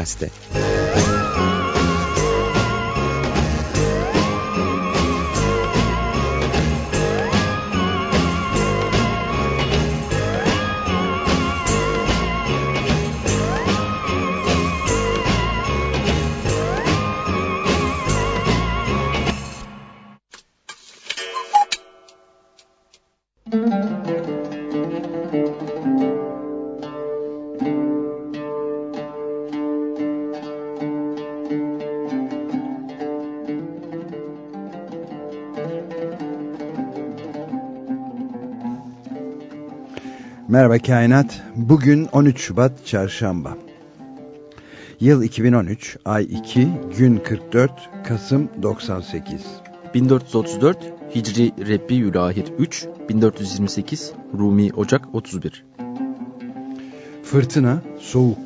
Açık Gazete. Merhaba Kainat. Bugün 13 Şubat Çarşamba. Yıl 2013, ay 2, gün 44, Kasım 98. 1434 Hicri Rebbiülahir 3, 1428 Rumi Ocak 31. Fırtına, soğuk.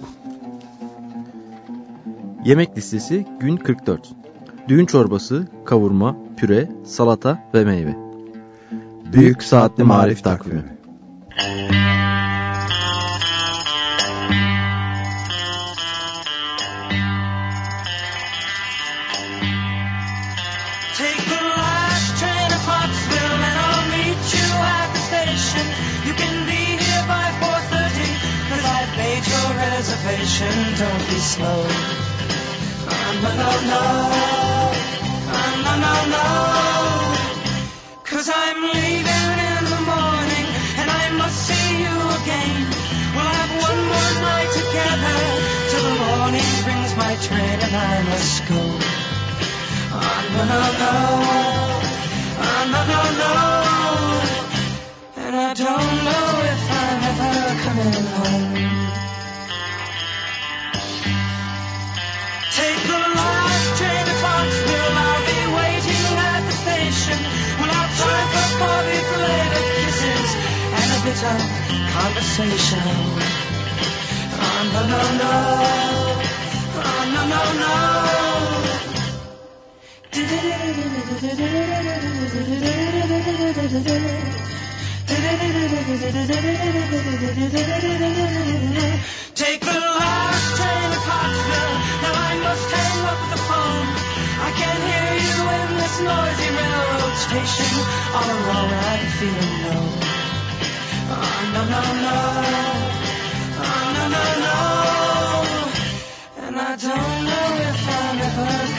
Yemek listesi gün 44. Düğün çorbası, kavurma, püre, salata ve meyve. Büyük Saatli Marif Takvimi. don't be slow. Oh, no, no, no. Oh, no, no, no. Cause I'm leaving in the morning and I must see you again. We'll have one more night together till the morning brings my train and I must go. Oh, no, no, no. Oh, no, no, no. And I don't know if I'm ever coming home. Of conversation. Oh, no, no, no. Oh, no, no, no. Take the last train to Pottsville. Now I must hang up the phone. I can hear you in this noisy railroad station. All alone I'm feeling low. Oh, no, no, no. Oh, no, no, no. And I don't know if I'm ever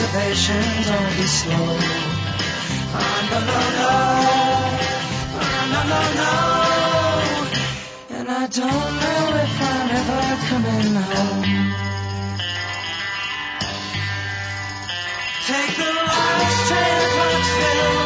reservation. Don't be slow. Oh, ah, no, no, no. Oh, no, no, no. And I don't know if I'm ever coming home. Take the last train to Clarksville.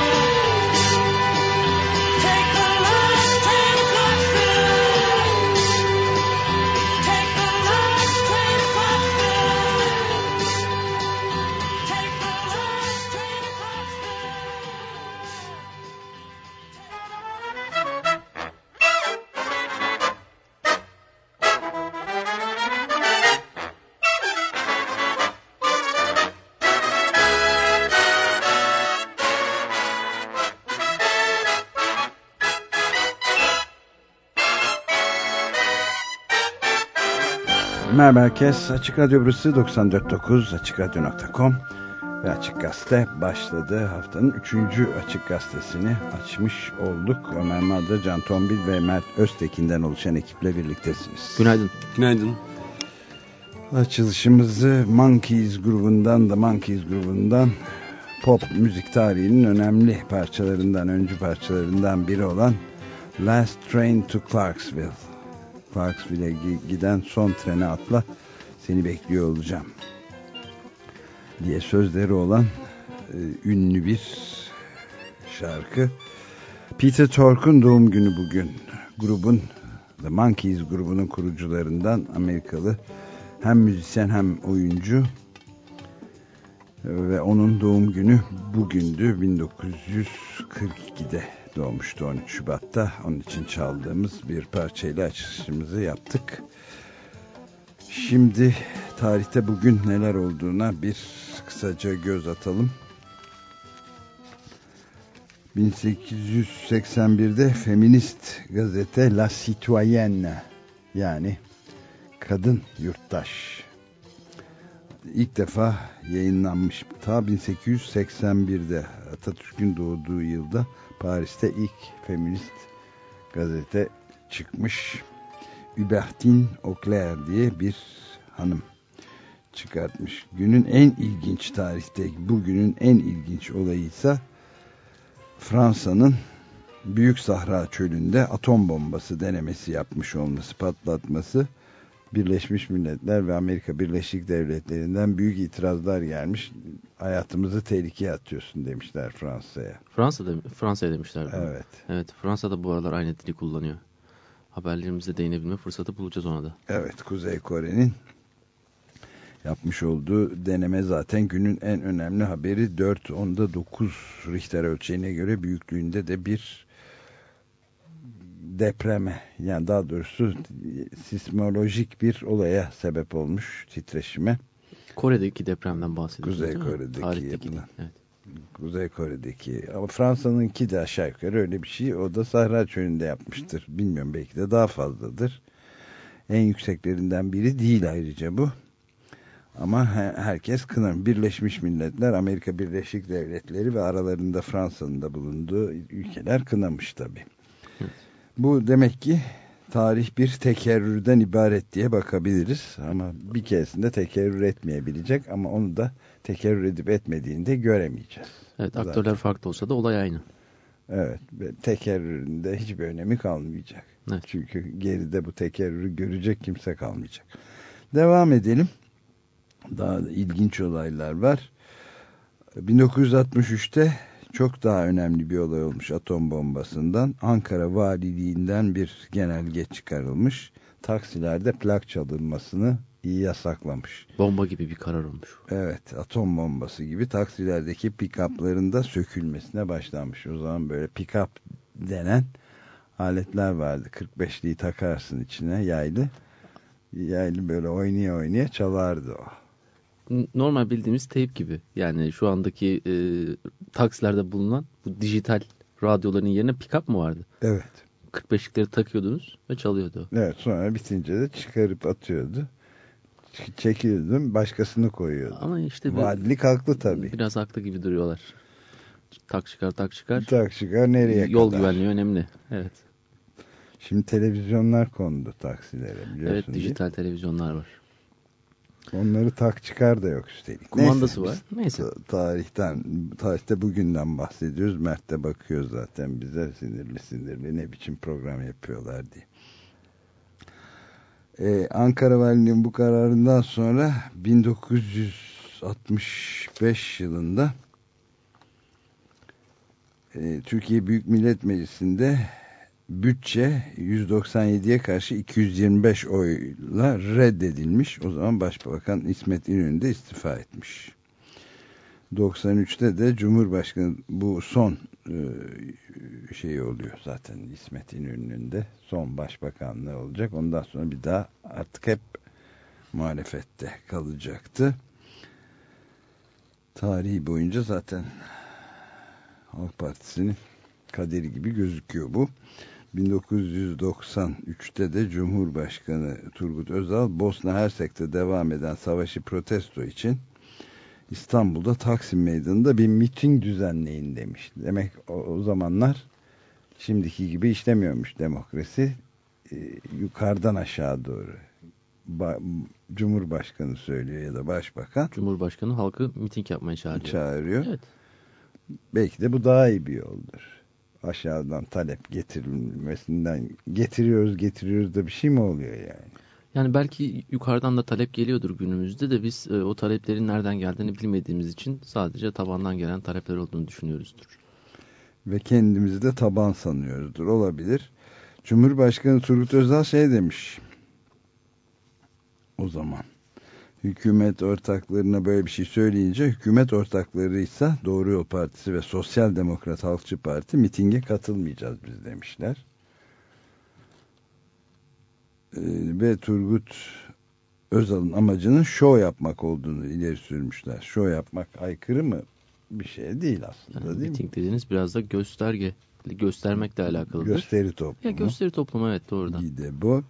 Merhaba herkes. Açık Radyo burası 94.9 AçıkRadyo.com ve Açık Gazete başladı. Haftanın 3. Açık Gazetesini açmış olduk. Ömer Madra, Can Tombil ve Mert Öztekin'den oluşan ekiple birliktesiniz. Günaydın. Günaydın. Açılışımızı Monkeys grubundan da Monkeys grubundan pop müzik tarihinin önemli parçalarından, öncü parçalarından biri olan Last Train to Clarksville. Clarksville'e giden son trene atla seni bekliyor olacağım diye sözleri olan e, ünlü bir şarkı. Peter Tork'un doğum günü bugün. Grubun The Monkeys grubunun kurucularından Amerikalı hem müzisyen hem oyuncu Ve onun doğum günü bugündü 1942'de doğmuştu 13 Şubat'ta. Onun için çaldığımız bir parçayla açılışımızı yaptık. Şimdi tarihte bugün neler olduğuna bir kısaca göz atalım. 1881'de feminist gazete La Citoyenne yani kadın yurttaş ilk defa yayınlanmış. Ta 1881'de Atatürk'ün doğduğu yılda Paris'te ilk feminist gazete çıkmış. Hubertine Auclair diye bir hanım çıkartmış. Günün en ilginç tarihte bugünün en ilginç olayıysa Fransa'nın Büyük Sahra Çölü'nde atom bombası denemesi yapmış olması, patlatması Birleşmiş Milletler ve Amerika Birleşik Devletleri'nden büyük itirazlar gelmiş. Hayatımızı tehlikeye atıyorsun demişler Fransa'ya. Fransa'da Fransa'ya demişler. Evet. Evet, Fransa'da bu aralar aynı dili kullanıyor. Haberlerimizde değinebilme fırsatı bulacağız ona da. Evet, Kuzey Kore'nin yapmış olduğu deneme zaten günün en önemli haberi 4 onda 9 Richter ölçeğine göre büyüklüğünde de bir depreme yani daha doğrusu sismolojik bir olaya sebep olmuş titreşime. Kore'deki depremden bahsediyoruz Kuzey? Kore'deki Tarihteki. yapılan. Evet. Kuzey Kore'deki ama Fransa'nınki de aşağı yukarı öyle bir şey. O da Sahra Çölü'nde yapmıştır. Bilmiyorum belki de daha fazladır. En yükseklerinden biri değil ayrıca bu. Ama herkes kınar. Birleşmiş Milletler, Amerika Birleşik Devletleri ve aralarında Fransa'nın da bulunduğu ülkeler kınamış tabii. Bu demek ki tarih bir tekerrürden ibaret diye bakabiliriz. Ama bir keresinde tekerrür etmeyebilecek ama onu da tekerrür edip etmediğini de göremeyeceğiz. Evet aktörler Zaten. farklı olsa da olay aynı. Evet tekerrüründe hiçbir önemi kalmayacak. Evet. Çünkü geride bu tekerrürü görecek kimse kalmayacak. Devam edelim. Daha ilginç olaylar var. 1963'te çok daha önemli bir olay olmuş atom bombasından. Ankara Valiliğinden bir genelge çıkarılmış. Taksilerde plak çalınmasını iyi yasaklamış. Bomba gibi bir karar olmuş. Evet atom bombası gibi taksilerdeki pick-up'ların da sökülmesine başlanmış. O zaman böyle pick-up denen aletler vardı. 45'liği takarsın içine yaylı. Yaylı böyle oynaya oynaya çalardı o normal bildiğimiz teyp gibi. Yani şu andaki e, taksilerde bulunan bu dijital radyoların yerine pick-up mı vardı? Evet. 45'likleri takıyordunuz ve çalıyordu. Evet sonra bitince de çıkarıp atıyordu. Çekiyordum başkasını koyuyordu. Ama işte Valilik haklı tabii. Biraz haklı gibi duruyorlar. Tak çıkar tak çıkar. Tak çıkar nereye Yol kadar? Güvenliği önemli. Evet. Şimdi televizyonlar kondu taksilere biliyorsun Evet dijital diye. televizyonlar var. Onları tak çıkar da yok üstelik. Kumandası Neyse, var. Neyse. Tarihten, tarihte bugünden bahsediyoruz. Mert de bakıyor zaten bize sinirli sinirli ne biçim program yapıyorlar diye. Ee, Ankara Valiliği'nin bu kararından sonra 1965 yılında e, Türkiye Büyük Millet Meclisi'nde bütçe 197'ye karşı 225 oyla reddedilmiş. O zaman Başbakan İsmet İnönü de istifa etmiş. 93'te de Cumhurbaşkanı bu son e, şey oluyor zaten İsmet İnönü'nün de son başbakanlığı olacak. Ondan sonra bir daha artık hep muhalefette kalacaktı. Tarihi boyunca zaten Halk Partisi'nin kaderi gibi gözüküyor bu. 1993'te de Cumhurbaşkanı Turgut Özal Bosna Hersek'te devam eden savaşı protesto için İstanbul'da Taksim Meydanı'nda bir miting düzenleyin demiş. Demek o, o zamanlar şimdiki gibi işlemiyormuş demokrasi. E, yukarıdan aşağı doğru. Ba Cumhurbaşkanı söylüyor ya da başbakan. Cumhurbaşkanı halkı miting yapmaya çağırıyor. Çağırıyor. Evet. Belki de bu daha iyi bir yoldur aşağıdan talep getirilmesinden getiriyoruz getiriyoruz da bir şey mi oluyor yani? Yani belki yukarıdan da talep geliyordur günümüzde de biz e, o taleplerin nereden geldiğini bilmediğimiz için sadece tabandan gelen talepler olduğunu düşünüyoruzdur. Ve kendimizi de taban sanıyoruzdur. Olabilir. Cumhurbaşkanı Turgut Özal şey demiş o zaman hükümet ortaklarına böyle bir şey söyleyince hükümet ortakları ise Doğru Yol Partisi ve Sosyal Demokrat Halkçı Parti mitinge katılmayacağız biz demişler. Ee, ve Turgut Özal'ın amacının şov yapmak olduğunu ileri sürmüşler. Şov yapmak aykırı mı? Bir şey değil aslında Yani değil miting mi? dediğiniz biraz da gösterge, göstermekle alakalıdır. Gösteri toplumu. ya gösteri toplumu evet doğrudan. Bir de bu.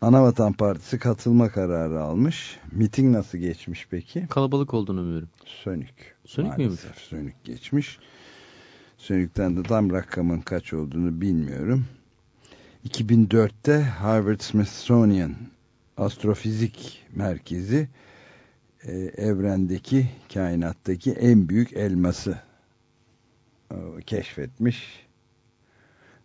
Anavatan Partisi katılma kararı almış. Miting nasıl geçmiş peki? Kalabalık olduğunu umuyorum. Sönük. Sönük? Maalesef Sönük geçmiş. Sönükten de tam rakamın kaç olduğunu bilmiyorum. 2004'te Harvard Smithsonian Astrofizik Merkezi e, evrendeki, kainattaki en büyük elması e, keşfetmiş.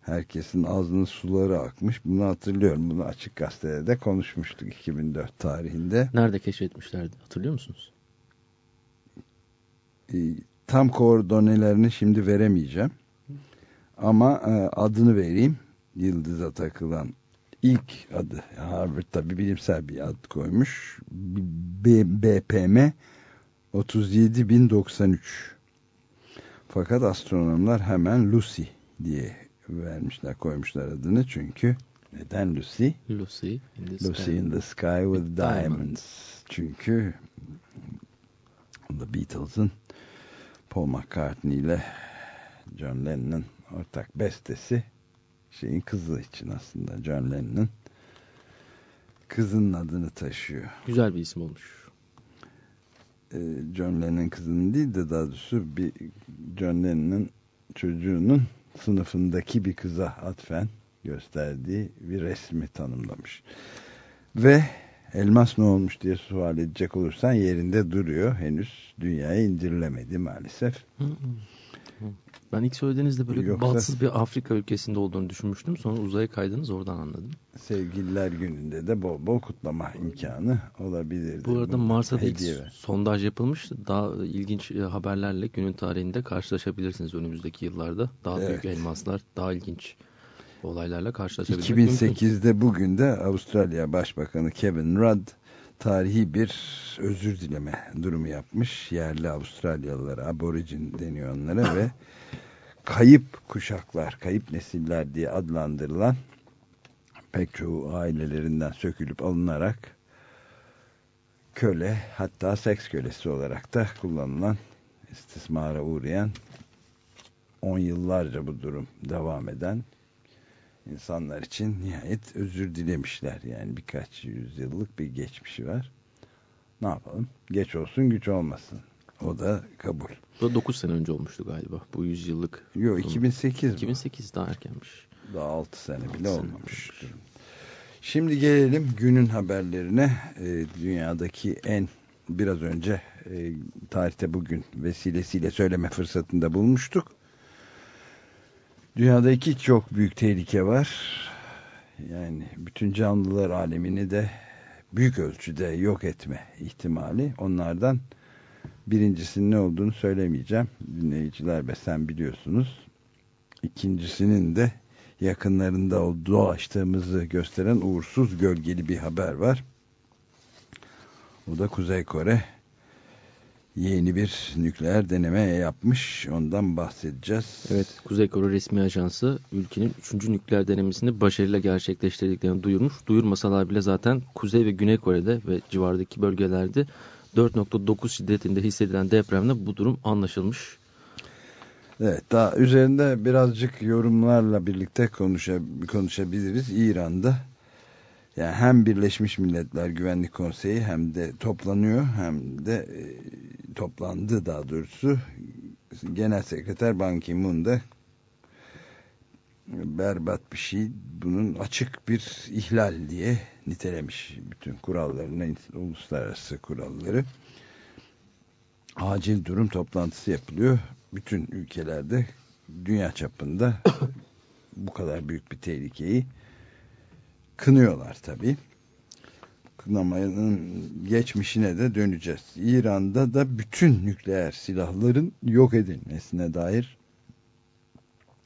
Herkesin ağzının suları akmış. Bunu hatırlıyorum. Bunu açık gazetede de konuşmuştuk 2004 tarihinde. Nerede keşfetmişlerdi hatırlıyor musunuz? E, tam koordinelerini şimdi veremeyeceğim. Ama e, adını vereyim. Yıldıza takılan ilk adı Harvard tabi bilimsel bir ad koymuş. B, BPM 37093. Fakat astronomlar hemen Lucy diye vermişler, koymuşlar adını çünkü neden Lucy? Lucy in the Lucy Sky. in the Sky with Diamonds. Diamonds. Çünkü The Beatles'ın Paul McCartney ile John Lennon'ın ortak bestesi şeyin kızı için aslında John Lennon'ın kızının adını taşıyor. Güzel bir isim olmuş. Ee, John Lennon'ın kızının değil de daha doğrusu bir John Lennon'ın çocuğunun sınıfındaki bir kıza atfen gösterdiği bir resmi tanımlamış. Ve elmas ne olmuş diye sual edecek olursan yerinde duruyor. Henüz dünyaya indirilemedi maalesef. Hı hı. Ben ilk söylediğinizde böyle Yoksa- bahtsız bir Afrika ülkesinde olduğunu düşünmüştüm. Sonra uzaya kaydınız oradan anladım. Sevgililer gününde de bol bol kutlama imkanı olabilir. Bu arada Mars'a da sondaj yapılmış. Daha ilginç e, haberlerle günün tarihinde karşılaşabilirsiniz önümüzdeki yıllarda. Daha büyük Evet. elmaslar, daha ilginç olaylarla karşılaşabilmek mümkün. 2008'de bugün de Avustralya Başbakanı Kevin Rudd tarihi bir özür dileme durumu yapmış. Yerli Avustralyalılara, aborigin deniyor onlara ve kayıp kuşaklar, kayıp nesiller diye adlandırılan pek çoğu ailelerinden sökülüp alınarak köle hatta seks kölesi olarak da kullanılan istismara uğrayan 10 yıllarca bu durum devam eden insanlar için nihayet özür dilemişler. Yani birkaç yüzyıllık bir geçmişi var. Ne yapalım? Geç olsun güç olmasın. O da kabul. Bu da 9 sene önce olmuştu galiba. Bu 100 yıllık. Yok 2008 bu. 2008 daha erkenmiş. Daha 6 sene Altı bile sene olmamış. Şimdi gelelim günün haberlerine. Ee, dünyadaki en biraz önce e, tarihte bugün vesilesiyle söyleme fırsatında bulmuştuk. Dünyada iki çok büyük tehlike var. Yani bütün canlılar alemini de büyük ölçüde yok etme ihtimali. Onlardan birincisinin ne olduğunu söylemeyeceğim. Dinleyiciler ve sen biliyorsunuz. İkincisinin de yakınlarında dolaştığımızı gösteren uğursuz gölgeli bir haber var. O da Kuzey Kore yeni bir nükleer deneme yapmış. Ondan bahsedeceğiz. Evet, Kuzey Kore resmi ajansı ülkenin 3. nükleer denemesini başarıyla gerçekleştirdiklerini duyurmuş. Duyurmasalar bile zaten Kuzey ve Güney Kore'de ve civardaki bölgelerde 4.9 şiddetinde hissedilen depremde bu durum anlaşılmış. Evet, daha üzerinde birazcık yorumlarla birlikte konuşa, konuşabiliriz. İran'da yani hem Birleşmiş Milletler Güvenlik Konseyi hem de toplanıyor hem de e, toplandı daha doğrusu. Genel Sekreter Ban Ki-moon da berbat bir şey bunun açık bir ihlal diye nitelemiş bütün kurallarını uluslararası kuralları acil durum toplantısı yapılıyor bütün ülkelerde dünya çapında bu kadar büyük bir tehlikeyi kınıyorlar tabi kınamanın geçmişine de döneceğiz İran'da da bütün nükleer silahların yok edilmesine dair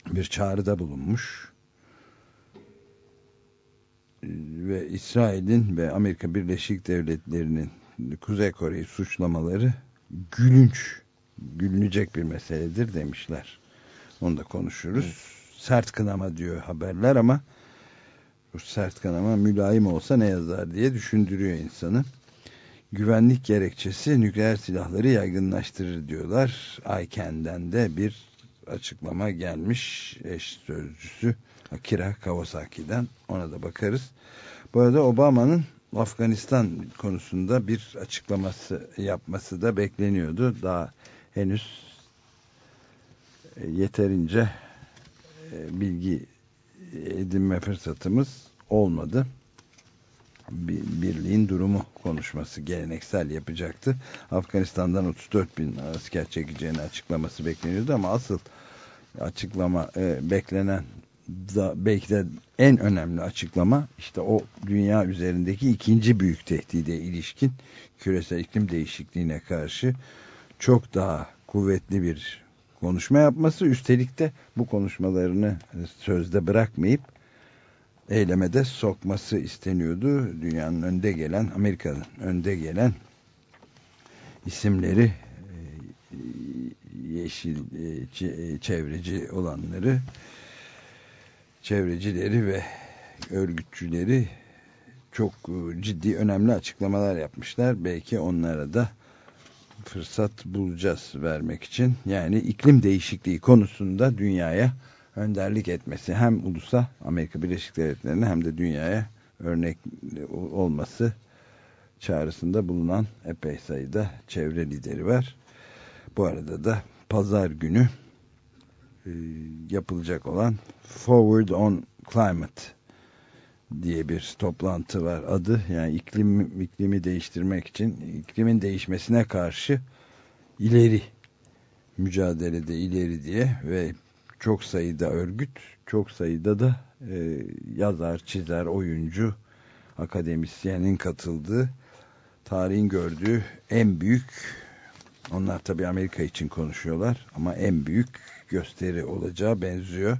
bir çağrıda bulunmuş. ve İsrail'in ve Amerika Birleşik Devletleri'nin Kuzey Kore'yi suçlamaları gülünç, gülünecek bir meseledir demişler. Onu da konuşuruz. Evet. Sert kınama diyor haberler ama bu sert kanama mülayim olsa ne yazar diye düşündürüyor insanı. Güvenlik gerekçesi nükleer silahları yaygınlaştırır diyorlar. Ayken'den de bir açıklama gelmiş eş sözcüsü Akira Kawasaki'den ona da bakarız. Bu arada Obama'nın Afganistan konusunda bir açıklaması yapması da bekleniyordu. Daha henüz e, yeterince e, bilgi edinme fırsatımız olmadı. Birliğin durumu konuşması geleneksel yapacaktı. Afganistan'dan 34 bin asker çekeceğini açıklaması bekleniyordu ama asıl açıklama e, beklenen da belki de en önemli açıklama işte o dünya üzerindeki ikinci büyük tehdide ilişkin küresel iklim değişikliğine karşı çok daha kuvvetli bir konuşma yapması üstelik de bu konuşmalarını sözde bırakmayıp eylemede sokması isteniyordu. Dünyanın önde gelen Amerika'nın önde gelen isimleri e, yeşil e, çevreci olanları çevrecileri ve örgütçüleri çok e, ciddi önemli açıklamalar yapmışlar. Belki onlara da fırsat bulacağız vermek için. Yani iklim değişikliği konusunda dünyaya önderlik etmesi hem ulusa Amerika Birleşik Devletleri'ne hem de dünyaya örnek olması çağrısında bulunan epey sayıda çevre lideri var. Bu arada da pazar günü e, yapılacak olan Forward on Climate diye bir toplantı var adı. Yani iklim, iklimi değiştirmek için iklimin değişmesine karşı ileri mücadelede ileri diye ve çok sayıda örgüt, çok sayıda da e, yazar, çizer, oyuncu, akademisyenin katıldığı, tarihin gördüğü en büyük, onlar tabi Amerika için konuşuyorlar ama en büyük gösteri olacağı benziyor.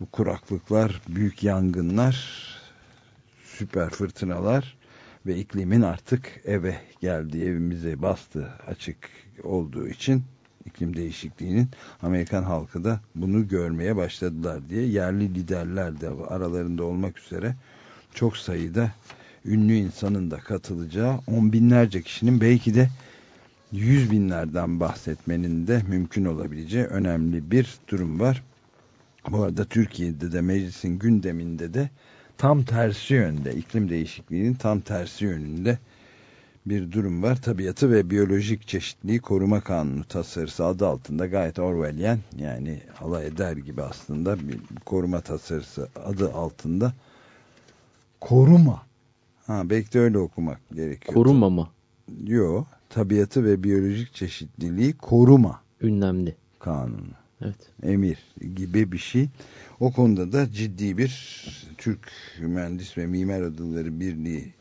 Bu kuraklıklar, büyük yangınlar, süper fırtınalar ve iklimin artık eve geldiği, evimize bastı açık olduğu için iklim değişikliğinin Amerikan halkı da bunu görmeye başladılar diye yerli liderler de aralarında olmak üzere çok sayıda ünlü insanın da katılacağı on binlerce kişinin belki de yüz binlerden bahsetmenin de mümkün olabileceği önemli bir durum var. Bu arada Türkiye'de de meclisin gündeminde de tam tersi yönde iklim değişikliğinin tam tersi yönünde bir durum var. Tabiatı ve biyolojik çeşitliliği koruma kanunu tasarısı adı altında gayet Orwellian yani alay eder gibi aslında bir koruma tasarısı adı altında koruma. Ha belki de öyle okumak gerekiyor. Koruma mı? Yok. Tabiatı ve biyolojik çeşitliliği koruma. Ünlemli. Kanunu. Evet. Emir gibi bir şey. O konuda da ciddi bir Türk Mühendis ve Mimar Adaları Birliği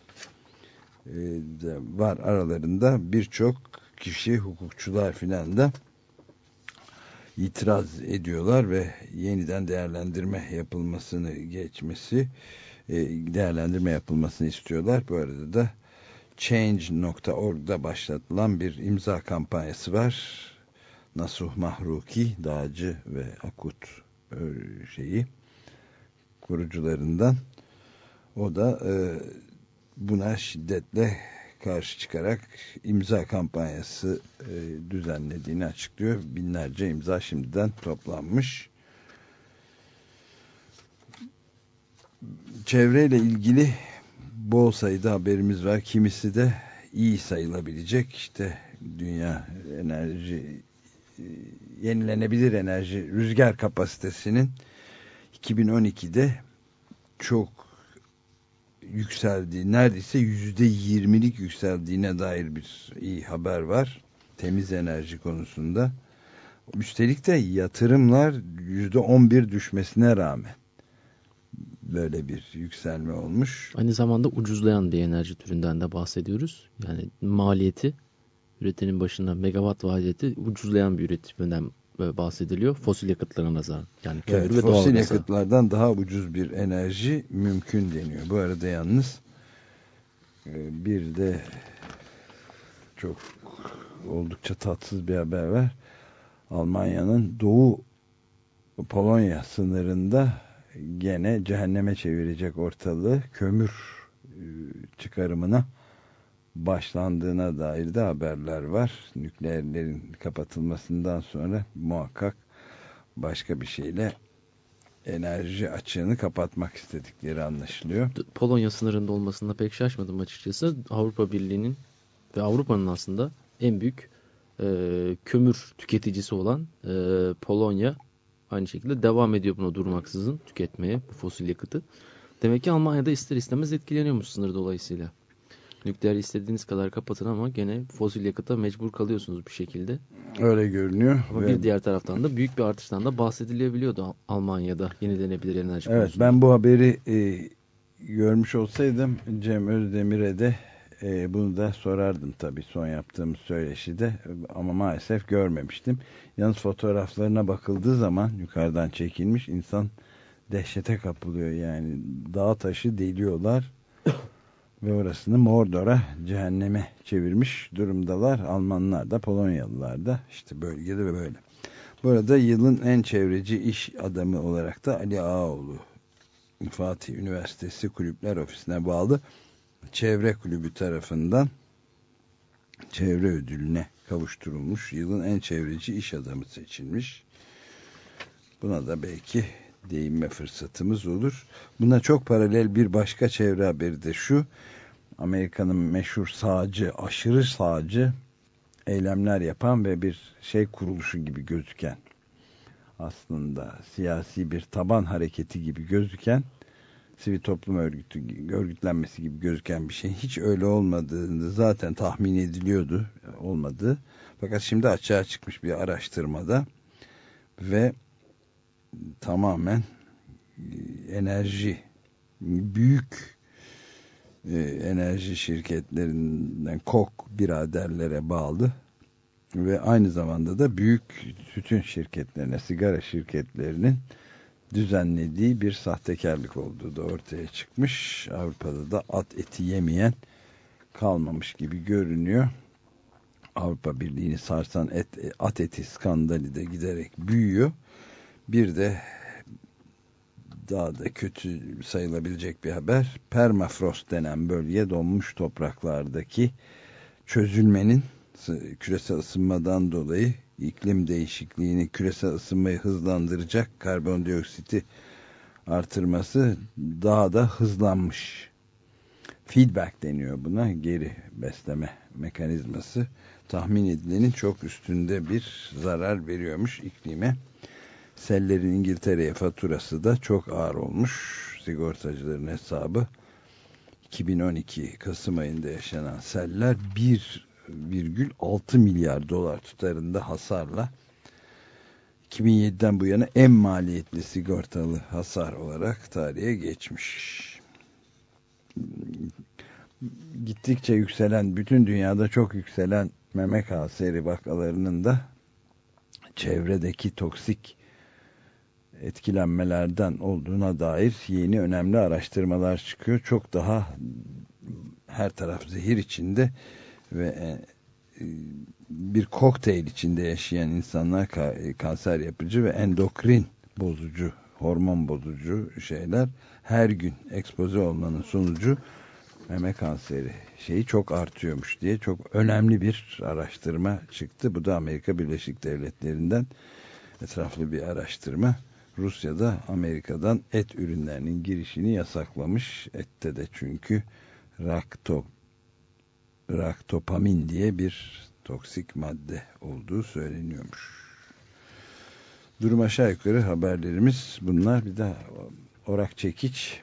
e, de var aralarında birçok kişi hukukçular filan da itiraz ediyorlar ve yeniden değerlendirme yapılmasını geçmesi e, değerlendirme yapılmasını istiyorlar. Bu arada da Change.org'da başlatılan bir imza kampanyası var. Nasuh Mahruki, Dağcı ve Akut e, şeyi kurucularından. O da e, buna şiddetle karşı çıkarak imza kampanyası e, düzenlediğini açıklıyor. Binlerce imza şimdiden toplanmış. Çevreyle ilgili bol sayıda haberimiz var. Kimisi de iyi sayılabilecek. İşte dünya enerji yenilenebilir enerji rüzgar kapasitesinin 2012'de çok yükseldiği, neredeyse yüzde yirmilik yükseldiğine dair bir iyi haber var. Temiz enerji konusunda. Üstelik de yatırımlar yüzde on bir düşmesine rağmen böyle bir yükselme olmuş. Aynı zamanda ucuzlayan bir enerji türünden de bahsediyoruz. Yani maliyeti üretenin başına megawatt maliyeti ucuzlayan bir üretimden e, bahsediliyor. Fosil yakıtlara nazaran. Yani kömür Evet, ve fosil doğalgaza. yakıtlardan daha ucuz bir enerji mümkün deniyor. Bu arada yalnız e, bir de çok oldukça tatsız bir haber var. Almanya'nın doğu Polonya sınırında gene cehenneme çevirecek ortalığı kömür e, çıkarımına başlandığına dair de haberler var. Nükleerlerin kapatılmasından sonra muhakkak başka bir şeyle enerji açığını kapatmak istedikleri anlaşılıyor. Polonya sınırında olmasında pek şaşmadım açıkçası. Avrupa Birliği'nin ve Avrupa'nın aslında en büyük e, kömür tüketicisi olan e, Polonya aynı şekilde devam ediyor buna durmaksızın tüketmeye bu fosil yakıtı. Demek ki Almanya'da ister istemez etkileniyormuş sınır dolayısıyla. Nükleer istediğiniz kadar kapatın ama gene fosil yakıta mecbur kalıyorsunuz bir şekilde. Öyle görünüyor. Ama Ve- bir diğer taraftan da büyük bir artıştan da bahsedilebiliyordu Al- Almanya'da yenilenebilir enerji Evet konusunda. ben bu haberi e, görmüş olsaydım Cem Özdemir'e de e, bunu da sorardım tabii son yaptığımız söyleşide ama maalesef görmemiştim. Yalnız fotoğraflarına bakıldığı zaman yukarıdan çekilmiş insan dehşete kapılıyor yani dağ taşı deliyorlar ve orasını Mordor'a cehenneme çevirmiş durumdalar. Almanlar da Polonyalılar da işte bölgede ve böyle. Bu arada yılın en çevreci iş adamı olarak da Ali Ağaoğlu Fatih Üniversitesi Kulüpler Ofisi'ne bağlı Çevre Kulübü tarafından çevre ödülüne kavuşturulmuş. Yılın en çevreci iş adamı seçilmiş. Buna da belki değinme fırsatımız olur. Buna çok paralel bir başka çevre haberi de şu. Amerika'nın meşhur sağcı, aşırı sağcı eylemler yapan ve bir şey kuruluşu gibi gözüken aslında siyasi bir taban hareketi gibi gözüken sivil toplum örgütü örgütlenmesi gibi gözüken bir şey hiç öyle olmadığını zaten tahmin ediliyordu olmadı. Fakat şimdi açığa çıkmış bir araştırmada ve tamamen e, enerji büyük e, enerji şirketlerinden kok biraderlere bağlı ve aynı zamanda da büyük tütün şirketlerine, sigara şirketlerinin düzenlediği bir sahtekarlık olduğu da ortaya çıkmış. Avrupa'da da at eti yemeyen kalmamış gibi görünüyor. Avrupa Birliği'ni sarsan et, at eti skandalı da giderek büyüyor. Bir de daha da kötü sayılabilecek bir haber. Permafrost denen bölge donmuş topraklardaki çözülmenin küresel ısınmadan dolayı iklim değişikliğini küresel ısınmayı hızlandıracak karbondioksiti artırması daha da hızlanmış. Feedback deniyor buna. Geri besleme mekanizması tahmin edilenin çok üstünde bir zarar veriyormuş iklime. Sellerin İngiltere'ye faturası da çok ağır olmuş. Sigortacıların hesabı 2012 Kasım ayında yaşanan seller 1,6 milyar dolar tutarında hasarla 2007'den bu yana en maliyetli sigortalı hasar olarak tarihe geçmiş. Gittikçe yükselen, bütün dünyada çok yükselen meme kanseri vakalarının da çevredeki toksik etkilenmelerden olduğuna dair yeni önemli araştırmalar çıkıyor. Çok daha her taraf zehir içinde ve bir kokteyl içinde yaşayan insanlar kanser yapıcı ve endokrin bozucu, hormon bozucu şeyler her gün ekspoze olmanın sonucu meme kanseri şeyi çok artıyormuş diye çok önemli bir araştırma çıktı. Bu da Amerika Birleşik Devletleri'nden etraflı bir araştırma. Rusya'da Amerika'dan et ürünlerinin girişini yasaklamış. Ette de çünkü raktop raktopamin diye bir toksik madde olduğu söyleniyormuş. Durum aşağı yukarı haberlerimiz bunlar. Bir de Orak Çekiç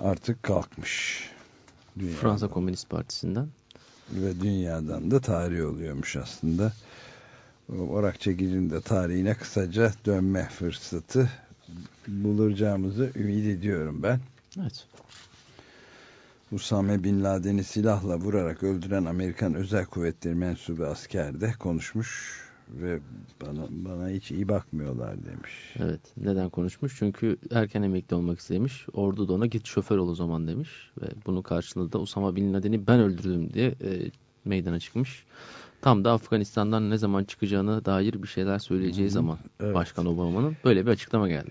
artık kalkmış. Dünyadan. Fransa Komünist Partisi'nden. Ve dünyadan da tarih oluyormuş aslında. Orak Çekici'nin de tarihine kısaca dönme fırsatı bulacağımızı ümit ediyorum ben. Evet. Usame Bin Laden'i silahla vurarak öldüren Amerikan Özel Kuvvetleri mensubu asker de konuşmuş ve bana, bana hiç iyi bakmıyorlar demiş. Evet. Neden konuşmuş? Çünkü erken emekli olmak istemiş. Ordu da ona git şoför ol o zaman demiş. Ve bunun karşılığında da Osama Bin Laden'i ben öldürdüm diye e, meydana çıkmış. Tam da Afganistan'dan ne zaman çıkacağına dair bir şeyler söyleyeceği zaman evet. Başkan Obama'nın böyle bir açıklama geldi.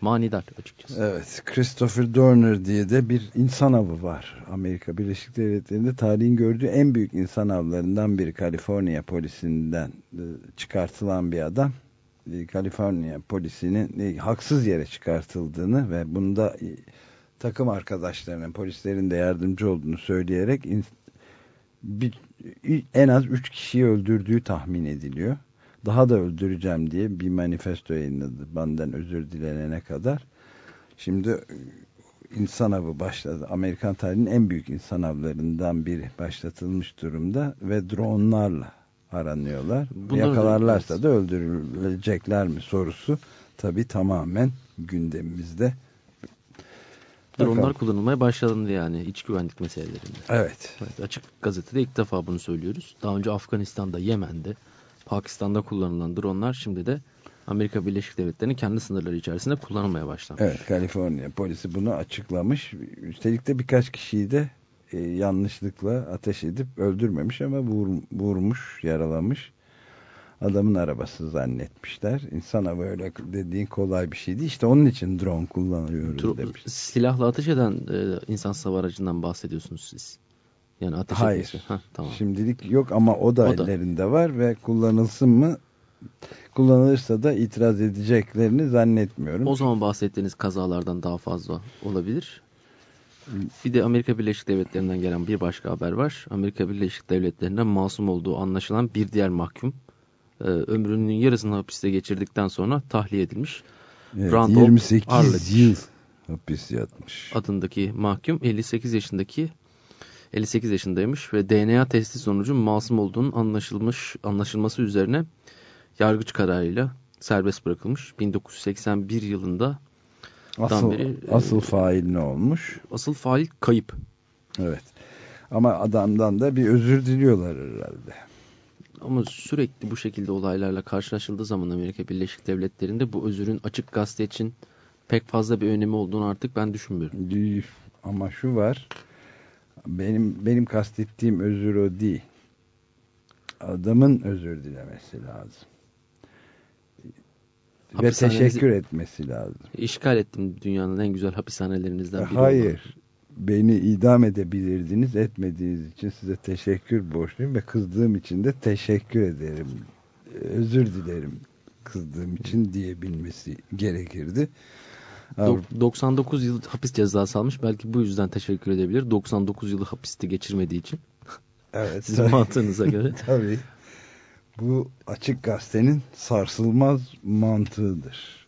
Manidar açıkçası. Evet, Christopher Dorner diye de bir insan avı var. Amerika Birleşik Devletleri'nde tarihin gördüğü en büyük insan avlarından biri. Kaliforniya polisinden e, çıkartılan bir adam. E, Kaliforniya polisinin e, haksız yere çıkartıldığını ve bunda takım arkadaşlarının, polislerin de yardımcı olduğunu söyleyerek bir, en az 3 kişiyi öldürdüğü tahmin ediliyor daha da öldüreceğim diye bir manifesto yayınladı benden özür dilenene kadar. Şimdi insan avı başladı. Amerikan tarihinin en büyük insan avlarından biri başlatılmış durumda ve dronlarla aranıyorlar. Bunlar Yakalarlarsa da öldürülecekler mi sorusu tabi tamamen gündemimizde. Dronlar kullanılmaya başlandı yani iç güvenlik meselelerinde. Evet. evet. Açık gazetede ilk defa bunu söylüyoruz. Daha önce Afganistan'da, Yemen'de, Pakistan'da kullanılan dronlar şimdi de Amerika Birleşik Devletleri'nin kendi sınırları içerisinde kullanılmaya başlamış. Evet, Kaliforniya polisi bunu açıklamış. Üstelik de birkaç kişiyi de e, yanlışlıkla ateş edip öldürmemiş ama vur, vurmuş, yaralamış. Adamın arabası zannetmişler. İnsana böyle dediğin kolay bir şeydi. İşte onun için drone kullanıyoruz Dro demiş. Silahla ateş eden e, insan savar aracından bahsediyorsunuz siz. Yani ateş Hayır. etmesi. Heh, tamam. Şimdilik yok ama o da, o da ellerinde var ve kullanılsın mı kullanılırsa da itiraz edeceklerini zannetmiyorum. O zaman bahsettiğiniz kazalardan daha fazla olabilir. Bir de Amerika Birleşik Devletleri'nden gelen bir başka haber var. Amerika Birleşik Devletleri'nde masum olduğu anlaşılan bir diğer mahkum e, ömrünün yarısını hapiste geçirdikten sonra tahliye edilmiş. Evet, 28 Arledge yıl hapis yatmış. Adındaki mahkum 58 yaşındaki 58 yaşındaymış ve DNA testi sonucu masum olduğunun anlaşılmış anlaşılması üzerine yargıç kararıyla serbest bırakılmış. 1981 yılında asıl, beri, asıl e, fail ne olmuş? Asıl fail kayıp. Evet. Ama adamdan da bir özür diliyorlar herhalde. Ama sürekli bu şekilde olaylarla karşılaşıldığı zaman Amerika Birleşik Devletleri'nde bu özürün açık gazete için pek fazla bir önemi olduğunu artık ben düşünmüyorum. Ama şu var benim benim kastettiğim özür o değil. Adamın özür dilemesi lazım. Ve teşekkür etmesi lazım. İşgal ettim dünyanın en güzel hapishanelerinizden biri. Hayır. Beni idam edebilirdiniz. Etmediğiniz için size teşekkür borçluyum ve kızdığım için de teşekkür ederim. Özür dilerim kızdığım için diyebilmesi gerekirdi. 99 yıl hapis cezası almış. Belki bu yüzden teşekkür edebilir. 99 yılı hapiste geçirmediği için. Evet. Sizin mantığınıza göre. tabii. Bu açık gazetenin sarsılmaz mantığıdır.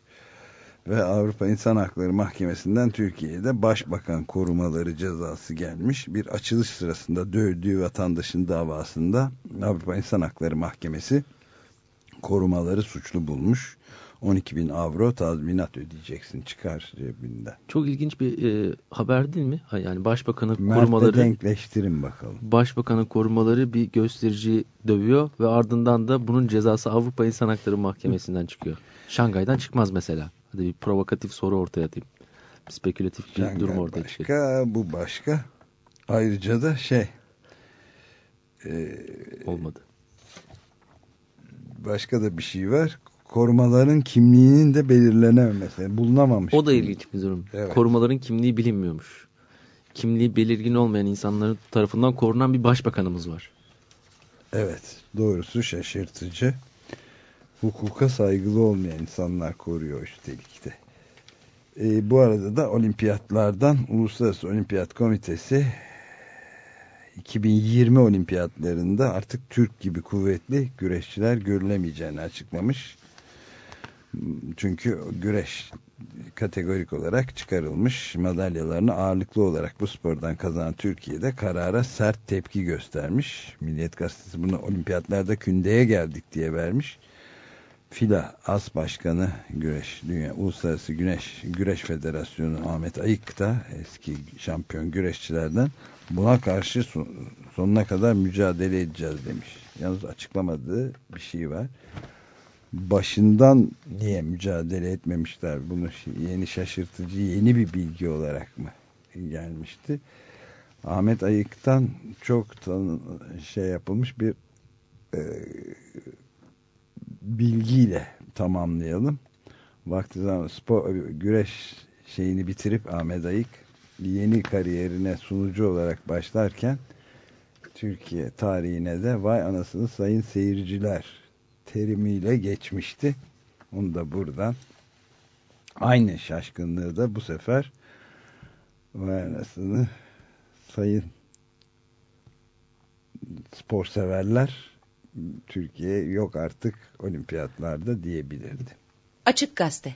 Ve Avrupa İnsan Hakları Mahkemesi'nden Türkiye'de başbakan korumaları cezası gelmiş. Bir açılış sırasında dövdüğü vatandaşın davasında Avrupa İnsan Hakları Mahkemesi korumaları suçlu bulmuş. 12 bin avro tazminat ödeyeceksin çıkar cebinden. Çok ilginç bir e, haber değil mi? Yani başbakanın Mert'le korumaları... denkleştirin bakalım. Başbakanın korumaları bir gösterici dövüyor ve ardından da bunun cezası Avrupa İnsan Hakları Mahkemesi'nden çıkıyor. Şangay'dan çıkmaz mesela. Hadi bir provokatif soru ortaya atayım. Spekülatif bir Şangay durum ortaya başka, çıkıyor. Bu başka. Ayrıca da şey... E, Olmadı. Başka da bir şey var korumaların kimliğinin de belirlenememesi, bulunamamış. O da ilginç bir durum. Evet. Korumaların kimliği bilinmiyormuş. Kimliği belirgin olmayan insanların tarafından korunan bir başbakanımız var. Evet, doğrusu şaşırtıcı. Hukuka saygılı olmayan insanlar koruyor üstelik de. E, bu arada da olimpiyatlardan Uluslararası Olimpiyat Komitesi 2020 olimpiyatlarında artık Türk gibi kuvvetli güreşçiler görülemeyeceğini açıklamış. Çünkü güreş kategorik olarak çıkarılmış madalyalarını ağırlıklı olarak bu spordan kazanan Türkiye'de karara sert tepki göstermiş. Milliyet Gazetesi bunu olimpiyatlarda kündeye geldik diye vermiş. FILA As Başkanı Güreş Dünya Uluslararası Güneş Güreş Federasyonu Ahmet Ayık da eski şampiyon güreşçilerden buna karşı sonuna kadar mücadele edeceğiz demiş. Yalnız açıklamadığı bir şey var. Başından niye mücadele etmemişler? Bunu yeni şaşırtıcı yeni bir bilgi olarak mı gelmişti? Ahmet Ayık'tan çok şey yapılmış bir e, bilgiyle tamamlayalım. Vakti zaman spor, güreş şeyini bitirip Ahmet Ayık yeni kariyerine sunucu olarak başlarken Türkiye tarihine de vay anasını sayın seyirciler terimiyle geçmişti. Onu da buradan aynı şaşkınlığı da bu sefer vay anasını sayın spor severler Türkiye yok artık olimpiyatlarda diyebilirdi. Açık Gazete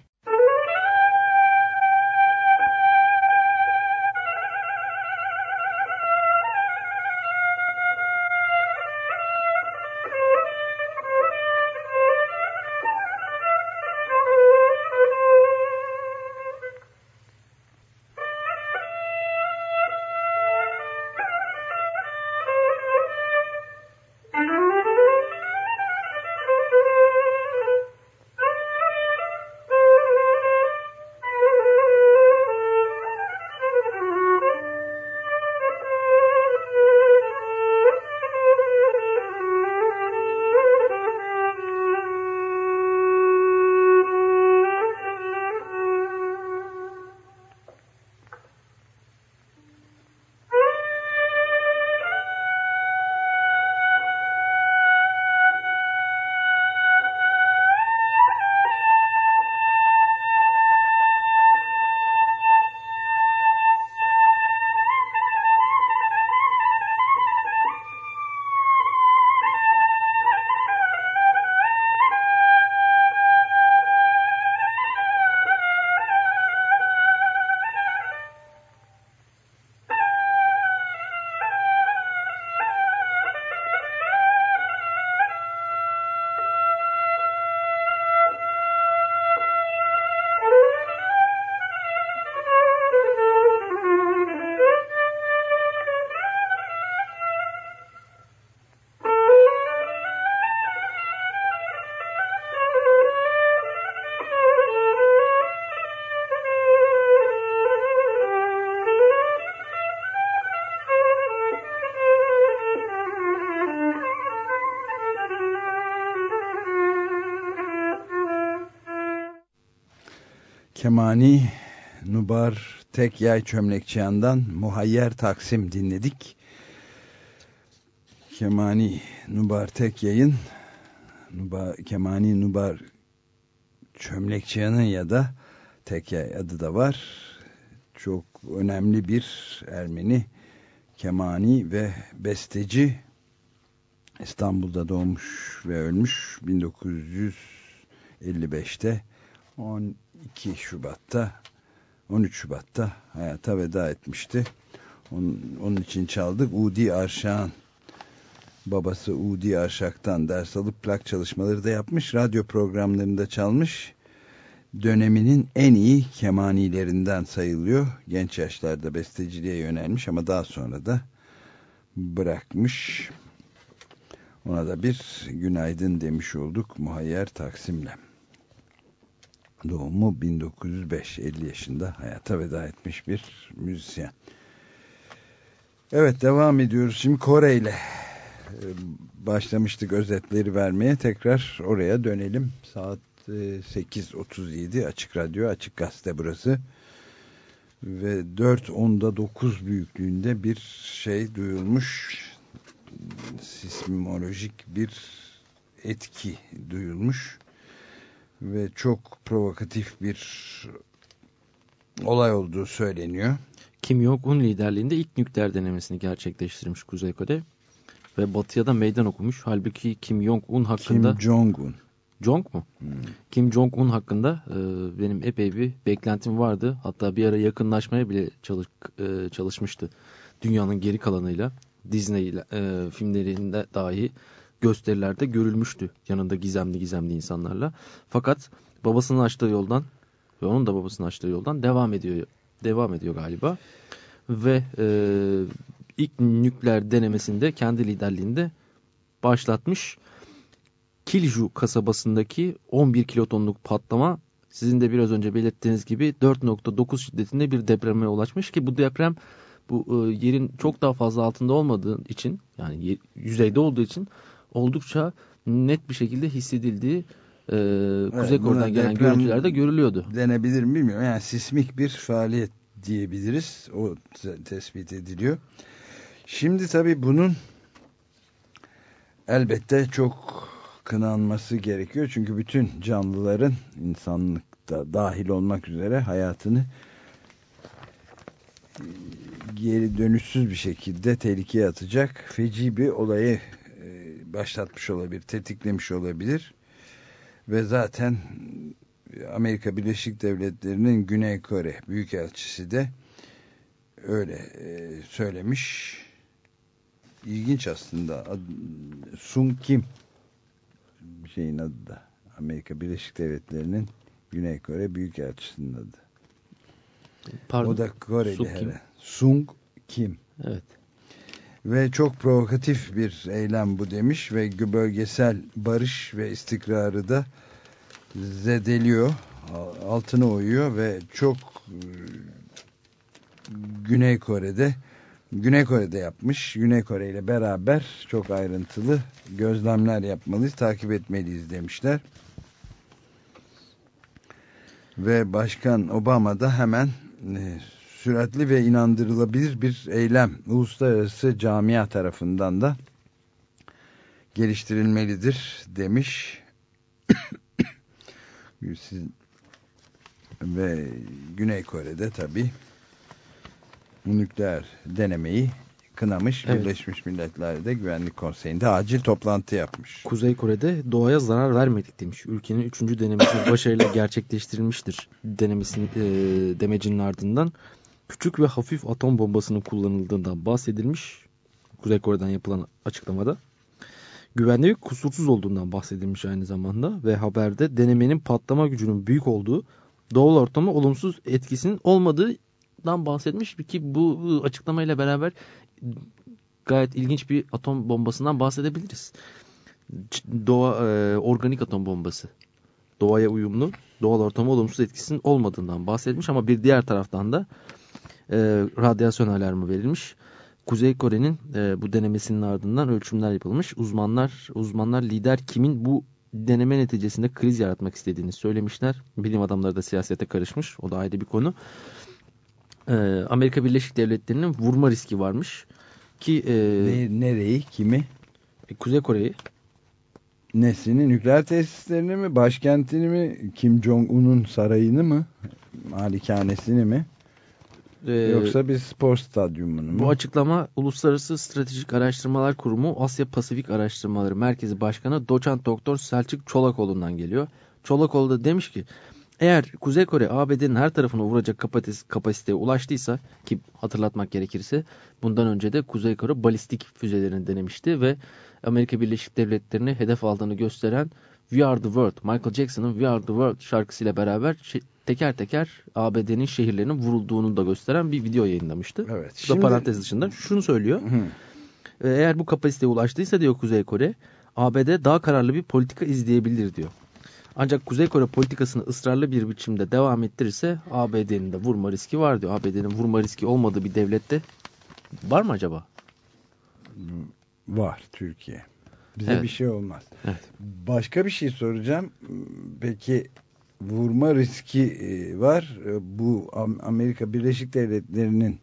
Kemani Nubar Tek Yay Çömlekçiyan'dan Muhayyer Taksim dinledik. Kemani Nubar Tek Yay'ın Nubar, Kemani Nubar Çömlekçiyan'ın ya da Tek Yay adı da var. Çok önemli bir Ermeni kemani ve besteci İstanbul'da doğmuş ve ölmüş 1955'te 12 Şubat'ta 13 Şubat'ta hayata veda etmişti. Onun, onun için çaldık. Udi Arşak'ın babası Udi Arşak'tan ders alıp plak çalışmaları da yapmış. Radyo programlarında çalmış. Döneminin en iyi kemanilerinden sayılıyor. Genç yaşlarda besteciliğe yönelmiş ama daha sonra da bırakmış. Ona da bir günaydın demiş olduk Muhayyer Taksim'le doğumu 1905 50 yaşında hayata veda etmiş bir müzisyen. Evet devam ediyoruz. Şimdi Kore ile e, başlamıştık özetleri vermeye. Tekrar oraya dönelim. Saat 8.37 e, Açık Radyo Açık Gazete burası. Ve 4.10'da 9 büyüklüğünde bir şey duyulmuş. Sismolojik bir etki duyulmuş ve çok provokatif bir olay olduğu söyleniyor. Kim Jong-un liderliğinde ilk nükleer denemesini gerçekleştirmiş Kuzey Kore ve batıya da meydan okumuş. Halbuki Kim Jong-un hakkında... Kim Jong-un. Jong mu? Hmm. Kim Jong-un hakkında e, benim epey bir beklentim vardı. Hatta bir ara yakınlaşmaya bile çalış, e, çalışmıştı. Dünyanın geri kalanıyla, Disney e, filmlerinde dahi gösterilerde görülmüştü yanında gizemli gizemli insanlarla. Fakat babasının açtığı yoldan ve onun da babasının açtığı yoldan devam ediyor devam ediyor galiba. Ve e, ilk nükleer denemesinde kendi liderliğinde başlatmış. Kilju kasabasındaki 11 kilotonluk patlama sizin de biraz önce belirttiğiniz gibi 4.9 şiddetinde bir depreme ulaşmış ki bu deprem bu e, yerin çok daha fazla altında olmadığı için yani yüzeyde olduğu için oldukça net bir şekilde hissedildiği e, Kuzey Kore'den gelen görüntülerde görülüyordu. Denebilir mi bilmiyorum. Yani sismik bir faaliyet diyebiliriz. O tespit ediliyor. Şimdi tabii bunun elbette çok kınanması gerekiyor. Çünkü bütün canlıların insanlıkta dahil olmak üzere hayatını geri dönüşsüz bir şekilde tehlikeye atacak feci bir olayı başlatmış olabilir, tetiklemiş olabilir. Ve zaten Amerika Birleşik Devletleri'nin Güney Kore Büyükelçisi de öyle e, söylemiş. İlginç aslında. Sun Kim bir şeyin adı da. Amerika Birleşik Devletleri'nin Güney Kore Büyükelçisi'nin adı. Pardon. O da Kore'de Sung Kim. Sung Kim. Evet. Ve çok provokatif bir eylem bu demiş ve bölgesel barış ve istikrarı da zedeliyor. Altına uyuyor ve çok e, Güney Kore'de Güney Kore'de yapmış. Güney Kore ile beraber çok ayrıntılı gözlemler yapmalıyız, takip etmeliyiz demişler. Ve Başkan Obama da hemen e, süratli ve inandırılabilir bir eylem uluslararası camia tarafından da geliştirilmelidir demiş. ve Güney Kore'de tabi nükleer denemeyi kınamış. Evet. Birleşmiş Milletler'de Güvenlik Konseyi'nde acil toplantı yapmış. Kuzey Kore'de doğaya zarar vermedik demiş. Ülkenin üçüncü denemesi başarıyla gerçekleştirilmiştir denemesinin e, demecinin ardından küçük ve hafif atom bombasının kullanıldığından bahsedilmiş. Kuzey Kore'den yapılan açıklamada. Güvenliği kusursuz olduğundan bahsedilmiş aynı zamanda ve haberde denemenin patlama gücünün büyük olduğu doğal ortama olumsuz etkisinin olmadığından bahsetmiş ki bu açıklamayla beraber gayet ilginç bir atom bombasından bahsedebiliriz. Doğa e, organik atom bombası. Doğaya uyumlu, doğal ortama olumsuz etkisinin olmadığından bahsetmiş ama bir diğer taraftan da e, radyasyon alarmı verilmiş. Kuzey Kore'nin e, bu denemesinin ardından ölçümler yapılmış. Uzmanlar uzmanlar lider kimin bu deneme neticesinde kriz yaratmak istediğini söylemişler. Bilim adamları da siyasete karışmış. O da ayrı bir konu. E, Amerika Birleşik Devletleri'nin vurma riski varmış. Ki e, ne, nereyi, kimi? E, Kuzey Kore'yi. Nesini? Nükleer tesislerini mi? Başkentini mi? Kim Jong-un'un sarayını mı? Malikanesini mi? Ee, Yoksa bir spor stadyumunu mu? Bu açıklama Uluslararası Stratejik Araştırmalar Kurumu Asya Pasifik Araştırmaları Merkezi Başkanı Doçent Doktor Selçuk Çolakoğlu'ndan geliyor. Çolakoğlu da demiş ki eğer Kuzey Kore ABD'nin her tarafına vuracak kapasiteye ulaştıysa ki hatırlatmak gerekirse bundan önce de Kuzey Kore balistik füzelerini denemişti ve Amerika Birleşik Devletleri'ni hedef aldığını gösteren We Are The World, Michael Jackson'ın We Are The World şarkısıyla beraber teker teker ABD'nin şehirlerinin vurulduğunu da gösteren bir video yayınlamıştı. Evet. Bu şimdi... da parantez dışında şunu söylüyor. Hı. Eğer bu kapasiteye ulaştıysa diyor Kuzey Kore, ABD daha kararlı bir politika izleyebilir diyor. Ancak Kuzey Kore politikasını ısrarlı bir biçimde devam ettirirse ABD'nin de vurma riski var diyor. ABD'nin vurma riski olmadığı bir devlette var mı acaba? Var Türkiye. Bize evet. bir şey olmaz. Evet. Başka bir şey soracağım. Peki vurma riski e, var. E, bu Amerika Birleşik Devletleri'nin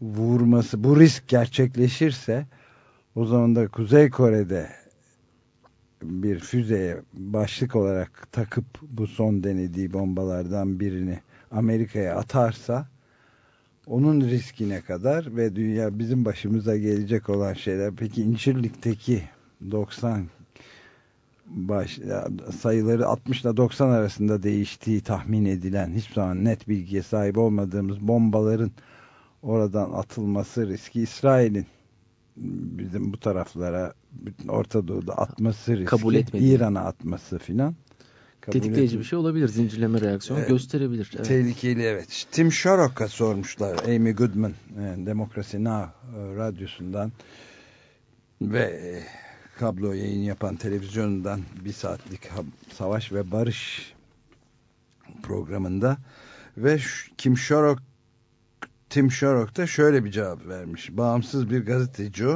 vurması, bu risk gerçekleşirse o zaman da Kuzey Kore'de bir füzeye başlık olarak takıp bu son denediği bombalardan birini Amerika'ya atarsa onun riskine kadar ve dünya bizim başımıza gelecek olan şeyler peki İncirlik'teki 90 baş, sayıları 60 ile 90 arasında değiştiği tahmin edilen hiçbir zaman net bilgiye sahip olmadığımız bombaların oradan atılması riski İsrail'in bizim bu taraflara bütün Orta Doğu'da atması riski. Kabul. İran'a atması filan. Tetikleyici etmedi. bir şey olabilir. Zincirleme reaksiyonu Evet. gösterebilir. Evet. Tehlikeli evet. Tim Sherrock'a sormuşlar. Amy Goodman e, Demokrasi Now e, radyosundan ve e, kablo yayın yapan televizyonundan bir saatlik savaş ve barış programında ve Kim Sherrock Tim Sherrock da şöyle bir cevap vermiş. Bağımsız bir gazeteci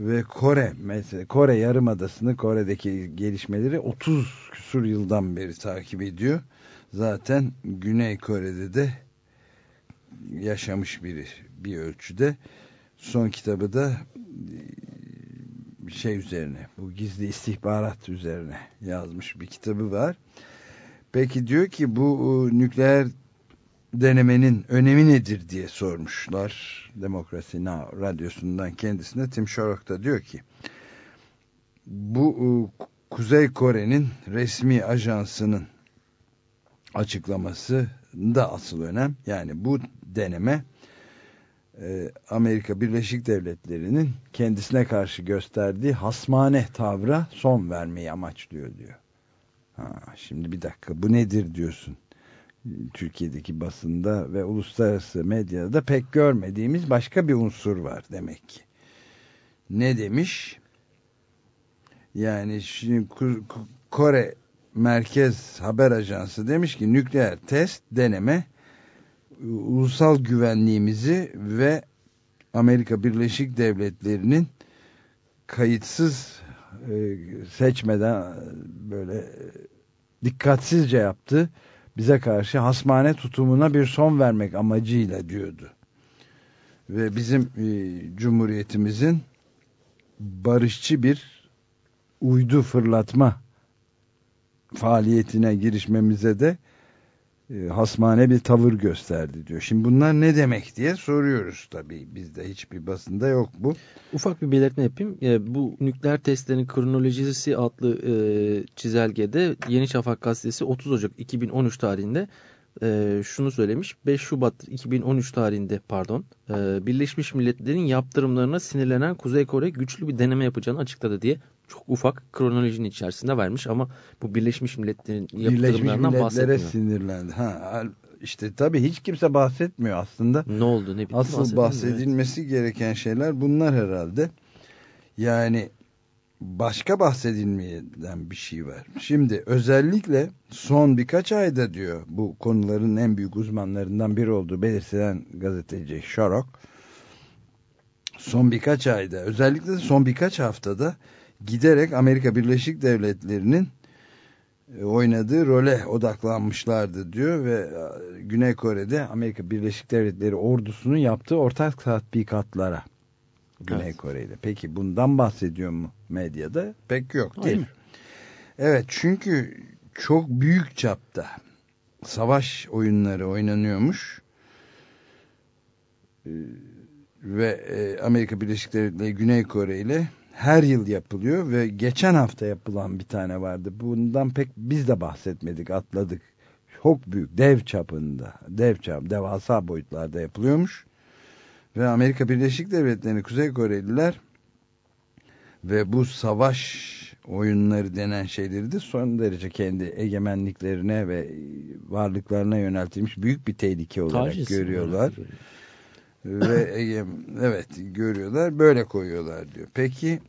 ve Kore mesela Kore Yarımadası'nı Kore'deki gelişmeleri 30 küsur yıldan beri takip ediyor. Zaten Güney Kore'de de yaşamış biri bir ölçüde. Son kitabı da e, şey üzerine bu gizli istihbarat üzerine yazmış bir kitabı var. Peki diyor ki bu e, nükleer denemenin önemi nedir diye sormuşlar Demokrasi Now radyosundan kendisine. Tim Sherrock da diyor ki bu e, Kuzey Kore'nin resmi ajansının açıklaması da asıl önem. Yani bu deneme Amerika Birleşik Devletleri'nin kendisine karşı gösterdiği hasmane tavra son vermeyi amaçlıyor diyor. Ha, şimdi bir dakika bu nedir diyorsun. Türkiye'deki basında ve uluslararası medyada pek görmediğimiz başka bir unsur var demek ki. Ne demiş? Yani şimdi Kore Merkez Haber Ajansı demiş ki nükleer test deneme ulusal güvenliğimizi ve Amerika Birleşik Devletleri'nin kayıtsız e, seçmeden böyle dikkatsizce yaptığı bize karşı hasmane tutumuna bir son vermek amacıyla diyordu. Ve bizim e, Cumhuriyetimizin barışçı bir uydu fırlatma faaliyetine girişmemize de hasmane bir tavır gösterdi diyor. Şimdi bunlar ne demek diye soruyoruz tabii. Bizde hiçbir basında yok bu. Ufak bir belirtme yapayım. E, bu nükleer testlerin kronolojisi adlı e, çizelgede Yeni Şafak gazetesi 30 Ocak 2013 tarihinde e, şunu söylemiş. 5 Şubat 2013 tarihinde pardon e, Birleşmiş Milletler'in yaptırımlarına sinirlenen Kuzey Kore güçlü bir deneme yapacağını açıkladı diye çok ufak kronolojinin içerisinde vermiş ama bu Birleşmiş Milletler'in Birleşmiş yaptırımlarından Milletler'e bahsetmiyor. sinirlendi. Ha, işte tabii hiç kimse bahsetmiyor aslında. Ne oldu ne bitti Asıl bahsedilmesi gereken şeyler bunlar herhalde. Yani başka bahsedilmeyen bir şey var. Şimdi özellikle son birkaç ayda diyor bu konuların en büyük uzmanlarından biri olduğu belirtilen gazeteci Sherrock son birkaç ayda özellikle son birkaç haftada giderek Amerika Birleşik Devletleri'nin e, oynadığı role odaklanmışlardı diyor ve e, Güney Kore'de Amerika Birleşik Devletleri ordusunun yaptığı ortak tatbikatlara Güney Evet. Kore'de. Peki bundan bahsediyor mu medyada? Pek yok değil Hayır. mi? Evet çünkü çok büyük çapta savaş oyunları oynanıyormuş. Ee, ve e, Amerika Birleşik Devletleri Güney Kore ile her yıl yapılıyor ve geçen hafta yapılan bir tane vardı. Bundan pek biz de bahsetmedik, atladık. Çok büyük, dev çapında, dev çap, devasa boyutlarda yapılıyormuş. Ve Amerika Birleşik Devletleri'ni Kuzey Koreliler ve bu savaş oyunları denen şeyleri de son derece kendi egemenliklerine ve varlıklarına yöneltilmiş büyük bir tehlike olarak Taciz görüyorlar. olarak ve egem, evet görüyorlar böyle koyuyorlar diyor. Peki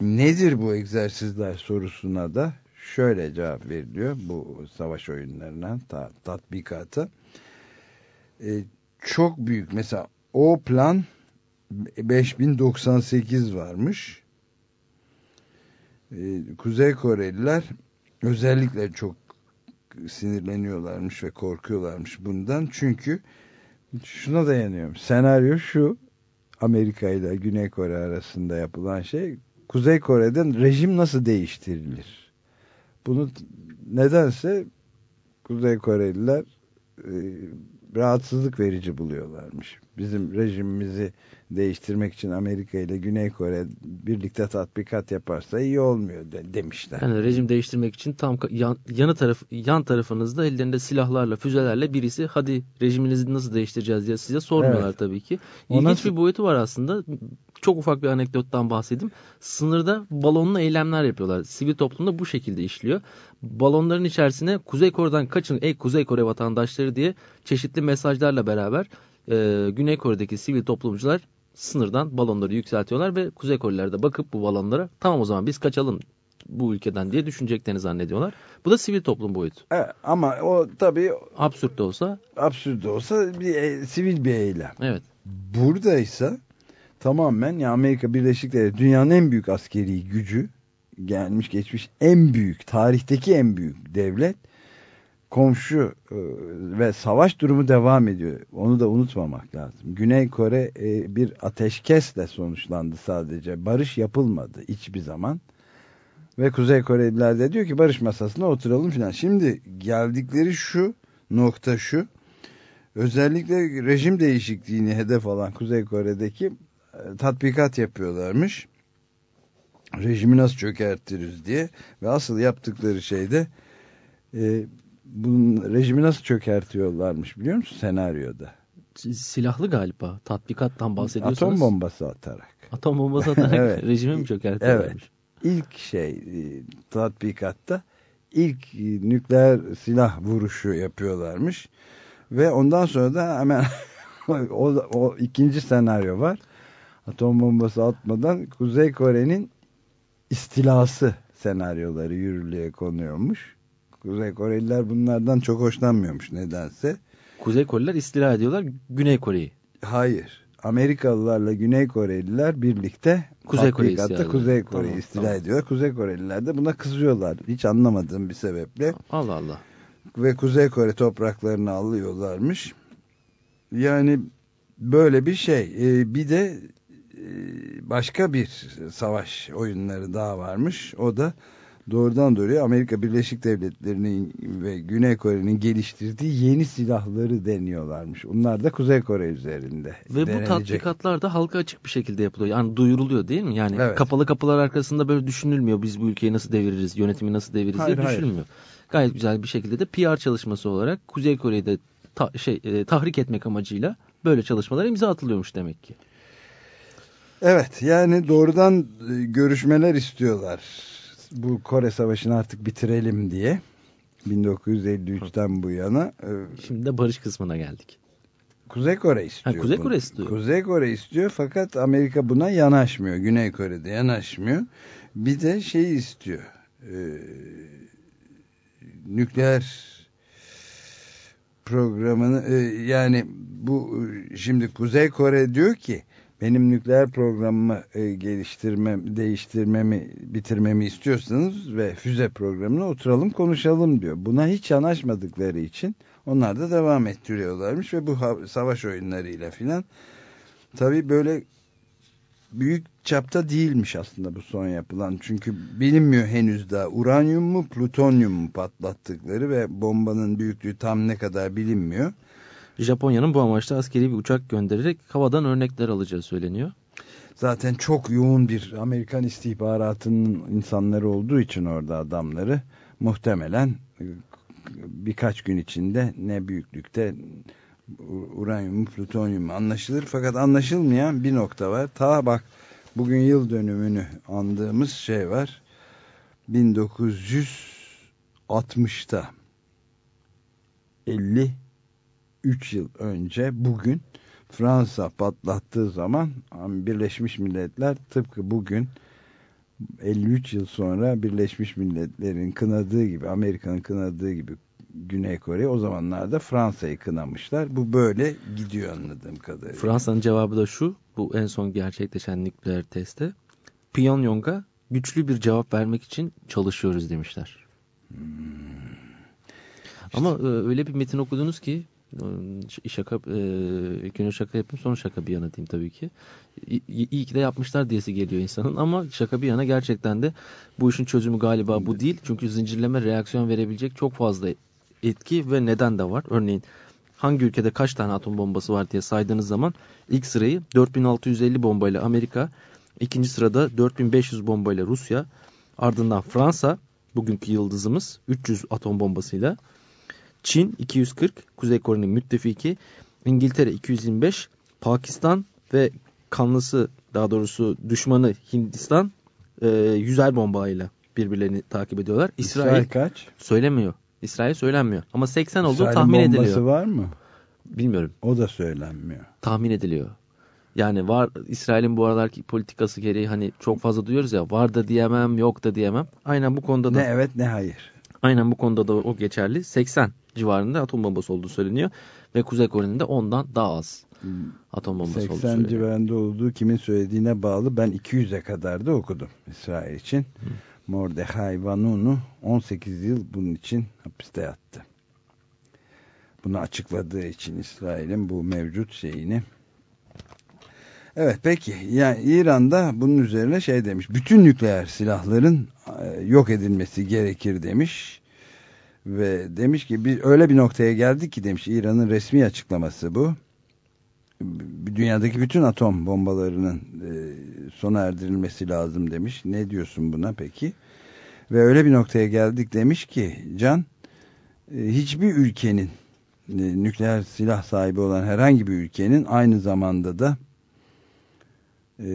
nedir bu egzersizler sorusuna da şöyle cevap veriliyor bu savaş oyunlarına ta, tatbikata. Ee, çok büyük mesela o plan 5098 varmış. Ee, Kuzey Koreliler özellikle çok sinirleniyorlarmış ve korkuyorlarmış bundan. Çünkü şuna dayanıyorum. Senaryo şu Amerika ile Güney Kore arasında yapılan şey Kuzey Kore'den rejim nasıl değiştirilir? Bunu nedense Kuzey Koreliler e, rahatsızlık verici buluyorlarmış. Bizim rejimimizi değiştirmek için Amerika ile Güney Kore birlikte tatbikat yaparsa iyi olmuyor de, demişler. Yani rejim değiştirmek için tam yan, yanı taraf yan tarafınızda ellerinde silahlarla, füzelerle birisi hadi rejiminizi nasıl değiştireceğiz diye size sormuyorlar evet. tabii ki. İlginç nasıl... bir boyutu var aslında. Çok ufak bir anekdottan bahsedeyim. Sınırda balonlu eylemler yapıyorlar. Sivil toplumda bu şekilde işliyor. Balonların içerisine Kuzey Kore'den kaçın ey Kuzey Kore vatandaşları diye çeşitli mesajlarla beraber e, Güney Kore'deki sivil toplumcular sınırdan balonları yükseltiyorlar ve Kuzey Koreliler de bakıp bu balonlara tamam o zaman biz kaçalım bu ülkeden diye düşüneceklerini zannediyorlar. Bu da sivil toplum boyutu. Evet, ama o tabii absürt de olsa absürt de olsa bir e, sivil bir eylem. Evet. Buradaysa tamamen ya Amerika Birleşik Devletleri dünyanın en büyük askeri gücü gelmiş geçmiş en büyük tarihteki en büyük devlet komşu e, ve savaş durumu devam ediyor. Onu da unutmamak lazım. Güney Kore e, bir ateşkesle sonuçlandı sadece. Barış yapılmadı hiçbir zaman. Ve Kuzey Koreliler de diyor ki barış masasına oturalım falan. Şimdi geldikleri şu nokta şu. Özellikle rejim değişikliğini hedef alan Kuzey Kore'deki tatbikat yapıyorlarmış. Rejimi nasıl çökertiriz diye. Ve asıl yaptıkları şey de bunun rejimi nasıl çökertiyorlarmış biliyor musun senaryoda? Silahlı galiba. Tatbikattan bahsediyorsunuz. Atom bombası atarak. Atom bombası atarak evet. rejimi mi çökertiyorlarmış? Evet. İlk şey e, tatbikatta ilk e, nükleer silah vuruşu yapıyorlarmış. Ve ondan sonra da hemen o, o ikinci senaryo var. Atom bombası atmadan Kuzey Kore'nin istilası senaryoları yürürlüğe konuyormuş. Kuzey Koreliler bunlardan çok hoşlanmıyormuş nedense. Kuzey Koreliler istila ediyorlar Güney Kore'yi. Hayır. Amerikalılarla Güney Koreliler birlikte Kuzey Kore'yi istila, Kuzey Kore'yi tamam, istila tamam. ediyorlar. Kuzey Koreliler de buna kızıyorlar. Hiç anlamadığım bir sebeple. Allah Allah. Ve Kuzey Kore topraklarını alıyorlarmış. Yani böyle bir şey. Ee, bir de başka bir savaş oyunları daha varmış. O da doğrudan doğruya Amerika Birleşik Devletleri'nin ve Güney Kore'nin geliştirdiği yeni silahları deniyorlarmış. Onlar da Kuzey Kore üzerinde Ve denenecek. bu tatbikatlar da halka açık bir şekilde yapılıyor. Yani duyuruluyor değil mi? Yani evet. kapalı kapılar arkasında böyle düşünülmüyor. Biz bu ülkeyi nasıl deviririz, yönetimi nasıl deviririz hayır, diye düşünülmüyor. Hayır. Gayet güzel bir şekilde de PR çalışması olarak Kuzey Kore'yi de ta şey, e, tahrik etmek amacıyla böyle çalışmalar imza atılıyormuş demek ki. Evet yani doğrudan e, görüşmeler istiyorlar bu Kore Savaşı'nı artık bitirelim diye 1953'ten bu yana. E, Şimdi de barış kısmına geldik. Kuzey Kore istiyor. Ha, Kuzey Kore istiyor. Kuzey Kore istiyor fakat Amerika buna yanaşmıyor. Güney Kore'de yanaşmıyor. Bir de şey istiyor. E, nükleer programını e, yani bu şimdi Kuzey Kore diyor ki benim nükleer programımı e, geliştirmem, değiştirmemi, bitirmemi istiyorsanız ve füze programına oturalım konuşalım diyor. Buna hiç yanaşmadıkları için onlar da devam ettiriyorlarmış ve bu savaş oyunlarıyla filan tabi böyle büyük çapta değilmiş aslında bu son yapılan. Çünkü bilinmiyor henüz daha uranyum mu plutonyum mu patlattıkları ve bombanın büyüklüğü tam ne kadar bilinmiyor. Japonya'nın bu amaçla askeri bir uçak göndererek havadan örnekler alacağı söyleniyor. Zaten çok yoğun bir Amerikan istihbaratının insanları olduğu için orada adamları muhtemelen e, birkaç gün içinde ne büyüklükte uranyum, plütonyum anlaşılır. Fakat anlaşılmayan bir nokta var. Ta bak bugün yıl dönümünü andığımız şey var. 1960'ta 50 3 yıl önce bugün Fransa patlattığı zaman Birleşmiş Milletler tıpkı bugün 53 yıl sonra Birleşmiş Milletler'in kınadığı gibi Amerika'nın kınadığı gibi Güney Kore o zamanlarda Fransa'yı kınamışlar. Bu böyle gidiyor anladığım kadarıyla. Fransa'nın cevabı da şu. Bu en son gerçekleşen nükleer testte. Pyongyang'a güçlü bir cevap vermek için çalışıyoruz demişler. Hmm. Ama e, öyle bir metin okudunuz ki şaka e, ilk şaka yapayım sonra şaka bir yana diyeyim tabii ki. İyi, iyi ki de yapmışlar diyesi geliyor insanın ama şaka bir yana gerçekten de bu işin çözümü galiba bu değil. Çünkü zincirleme reaksiyon verebilecek çok fazla etki ve neden de var. Örneğin hangi ülkede kaç tane atom bombası var diye saydığınız zaman ilk sırayı 4650 bombayla Amerika, ikinci sırada 4500 bombayla Rusya, ardından Fransa, bugünkü yıldızımız 300 atom bombasıyla, Çin 240, Kuzey Kore'nin müttefiki, İngiltere 225, Pakistan ve kanlısı daha doğrusu düşmanı Hindistan e, yüzer bombayla birbirlerini takip ediyorlar. İsrail, İsrail kaç? söylemiyor. İsrail söylenmiyor. Ama 80 olduğu İsrail'in tahmin bombası ediliyor. var mı? Bilmiyorum. O da söylenmiyor. Tahmin ediliyor. Yani var İsrail'in bu aralarki politikası gereği hani çok fazla duyuyoruz ya var da diyemem yok da diyemem. Aynen bu konuda da Ne evet ne hayır. Aynen bu konuda da o geçerli. 80 civarında atom bombası olduğu söyleniyor ve Kuzey Kore'nin de ondan daha az atom bombası olduğu 80 söyleniyor. civarında olduğu kimin söylediğine bağlı. Ben 200'e kadar da okudum İsrail için. Mordechai Vanunu 18 yıl bunun için hapiste yattı. Bunu açıkladığı için İsrail'in bu mevcut şeyini. Evet peki. Yani İran'da bunun üzerine şey demiş. Bütün nükleer silahların e, yok edilmesi gerekir demiş. Ve demiş ki biz öyle bir noktaya geldik ki demiş İran'ın resmi açıklaması bu dünyadaki bütün atom bombalarının e, sona erdirilmesi lazım demiş. Ne diyorsun buna peki? Ve öyle bir noktaya geldik demiş ki Can e, hiçbir ülkenin nükleer silah sahibi olan herhangi bir ülkenin aynı zamanda da e,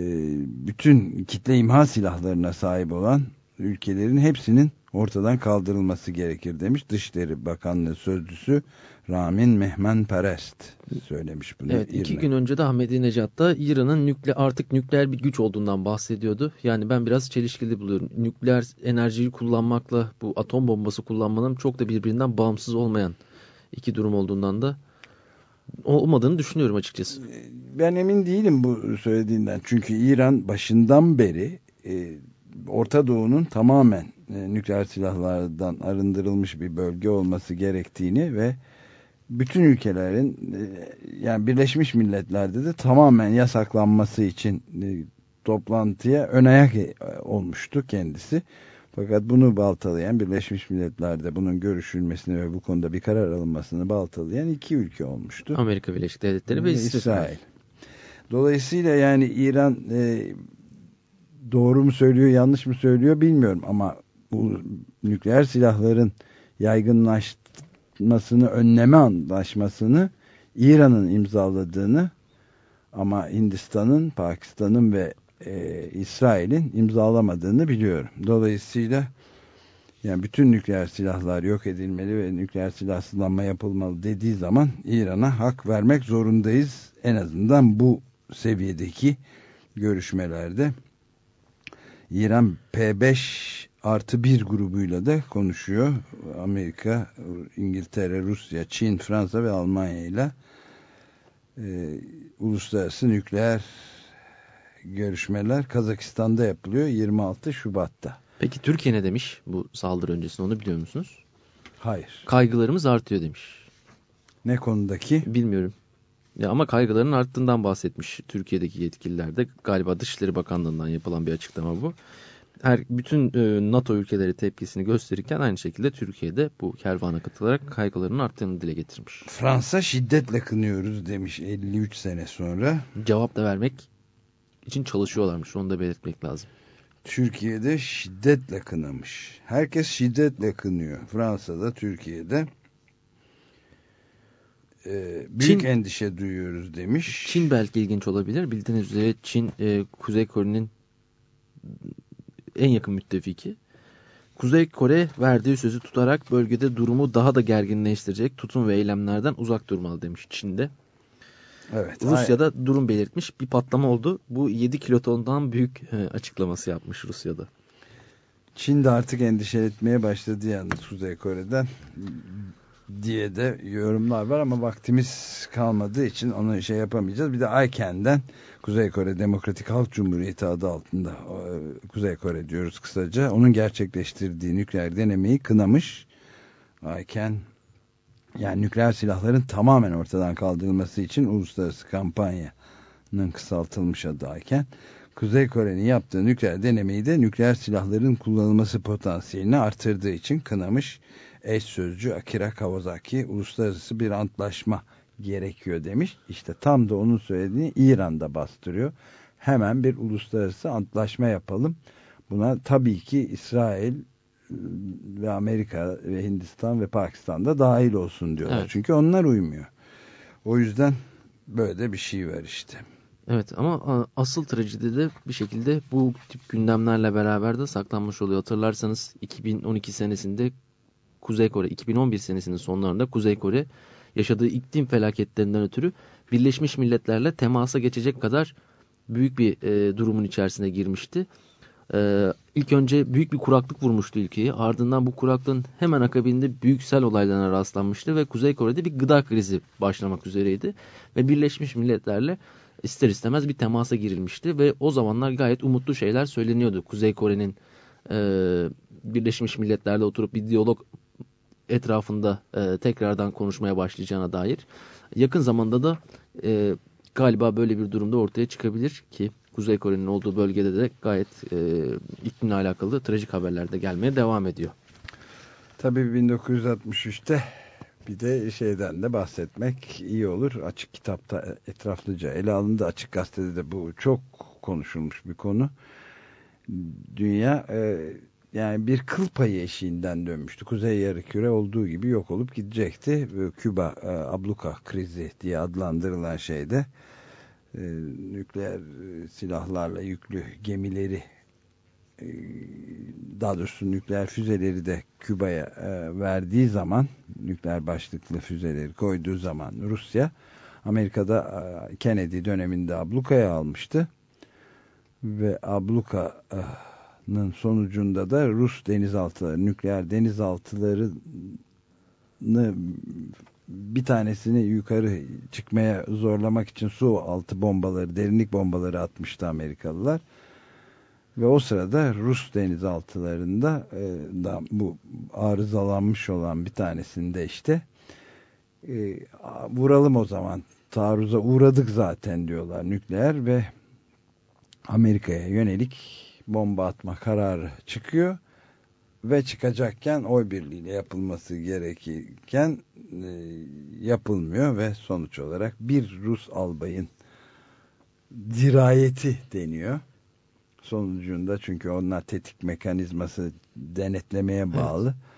bütün kitle imha silahlarına sahip olan ülkelerin hepsinin ortadan kaldırılması gerekir demiş. Dışişleri Bakanlığı Sözcüsü Ramin Mehmen Perest söylemiş bunu. Evet iki İrna. gün önce de Ahmadinejad da İran'ın nükle artık nükleer bir güç olduğundan bahsediyordu. Yani ben biraz çelişkili buluyorum. Nükleer enerjiyi kullanmakla bu atom bombası kullanmanın çok da birbirinden bağımsız olmayan iki durum olduğundan da olmadığını düşünüyorum açıkçası. Ben emin değilim bu söylediğinden. Çünkü İran başından beri e, Orta Doğu'nun tamamen e, nükleer silahlardan arındırılmış bir bölge olması gerektiğini ve bütün ülkelerin e, yani Birleşmiş Milletler'de de tamamen yasaklanması için e, toplantıya ön ayak e, olmuştu kendisi. Fakat bunu baltalayan Birleşmiş Milletler'de bunun görüşülmesini ve bu konuda bir karar alınmasını baltalayan iki ülke olmuştu. Amerika Birleşik Devletleri ve İsrail. Dolayısıyla yani İran e, doğru mu söylüyor yanlış mı söylüyor bilmiyorum ama bu nükleer silahların yaygınlaşmasını önleme anlaşmasını İran'ın imzaladığını ama Hindistan'ın, Pakistan'ın ve e, İsrail'in imzalamadığını biliyorum. Dolayısıyla yani bütün nükleer silahlar yok edilmeli ve nükleer silahsızlanma yapılmalı dediği zaman İran'a hak vermek zorundayız. En azından bu seviyedeki görüşmelerde İran P5 artı bir grubuyla da konuşuyor. Amerika, İngiltere, Rusya, Çin, Fransa ve Almanya ile e, uluslararası nükleer görüşmeler Kazakistan'da yapılıyor 26 Şubat'ta. Peki Türkiye ne demiş bu saldırı öncesinde onu biliyor musunuz? Hayır. Kaygılarımız artıyor demiş. Ne konudaki? Bilmiyorum. Ya ama kaygıların arttığından bahsetmiş Türkiye'deki yetkililer de. Galiba Dışişleri Bakanlığı'ndan yapılan bir açıklama bu. Her bütün e, NATO ülkeleri tepkisini gösterirken aynı şekilde Türkiye'de bu kervana katılarak kaygılarının arttığını dile getirmiş. Fransa şiddetle kınıyoruz demiş 53 sene sonra. Cevap da vermek için çalışıyorlarmış. Onu da belirtmek lazım. Türkiye'de şiddetle kınamış. Herkes şiddetle kınıyor. Fransa'da, Türkiye'de. Ee, büyük Çin- endişe duyuyoruz demiş. Çin belki ilginç olabilir. Bildiğiniz üzere Çin e, Kuzey Kore'nin en yakın müttefiki. Kuzey Kore verdiği sözü tutarak bölgede durumu daha da gerginleştirecek tutum ve eylemlerden uzak durmalı demiş Çin'de. Evet. Rusya'da durum belirtmiş bir patlama oldu. Bu 7 kilotondan büyük e, açıklaması yapmış Rusya'da. Çin de artık endişe etmeye başladı yalnız Kuzey Kore'den diye de yorumlar var ama vaktimiz kalmadığı için onu şey yapamayacağız. Bir de ICAN'den Kuzey Kore Demokratik Halk Cumhuriyeti adı altında e, Kuzey Kore diyoruz kısaca. Onun gerçekleştirdiği nükleer denemeyi kınamış. ICAN yani nükleer silahların tamamen ortadan kaldırılması için uluslararası kampanyanın kısaltılmış adı ICAN. Kuzey Kore'nin yaptığı nükleer denemeyi de nükleer silahların kullanılması potansiyelini artırdığı için kınamış. eş sözcü Akira Kawasaki uluslararası bir antlaşma gerekiyor demiş. İşte tam da onun söylediğini İran'da bastırıyor. Hemen bir uluslararası antlaşma yapalım. Buna tabii ki İsrail ve Amerika ve Hindistan ve Pakistan da dahil olsun diyorlar. Evet. Çünkü onlar uymuyor. O yüzden böyle bir şey var işte. Evet ama asıl trajedi de bir şekilde bu tip gündemlerle beraber de saklanmış oluyor. Hatırlarsanız 2012 senesinde Kuzey Kore, 2011 senesinin sonlarında Kuzey Kore yaşadığı iklim felaketlerinden ötürü Birleşmiş Milletler'le temasa geçecek kadar büyük bir e, durumun içerisine girmişti. E, ilk önce büyük bir kuraklık vurmuştu ülkeyi. Ardından bu kuraklığın hemen akabinde büyük sel olaylarına rastlanmıştı ve Kuzey Kore'de bir gıda krizi başlamak üzereydi. Ve Birleşmiş Milletler'le ister istemez bir temasa girilmişti ve o zamanlar gayet umutlu şeyler söyleniyordu. Kuzey Kore'nin e, Birleşmiş Milletler'le oturup bir diyalog etrafında e, tekrardan konuşmaya başlayacağına dair. Yakın zamanda da e, galiba böyle bir durumda ortaya çıkabilir ki Kuzey Kore'nin olduğu bölgede de gayet e, iklimle alakalı trajik haberler de gelmeye devam ediyor. Tabii 1963'te bir de şeyden de bahsetmek iyi olur. Açık kitapta etraflıca ele alındı. Açık gazetede de bu çok konuşulmuş bir konu. Dünya e, yani bir kıl payı eşiğinden dönmüştü. Kuzey yarımküre olduğu gibi yok olup gidecekti. Küba e, abluka krizi diye adlandırılan şeyde e, nükleer e, silahlarla yüklü gemileri e, daha doğrusu nükleer füzeleri de Küba'ya e, verdiği zaman nükleer başlıklı füzeleri koyduğu zaman Rusya Amerika'da Kennedy döneminde ablukaya almıştı. Ve ablukanın sonucunda da Rus denizaltıları nükleer denizaltılarını bir tanesini yukarı çıkmaya zorlamak için su altı bombaları derinlik bombaları atmıştı Amerikalılar. Ve o sırada Rus denizaltılarında e, da bu arızalanmış olan bir tanesinde işte e, vuralım o zaman taarruza uğradık zaten diyorlar nükleer ve Amerika'ya yönelik bomba atma kararı çıkıyor ve çıkacakken oy birliğiyle yapılması gerekirken e, yapılmıyor ve sonuç olarak bir Rus albayın dirayeti deniyor sonucunda çünkü onlar tetik mekanizması denetlemeye bağlı. Evet.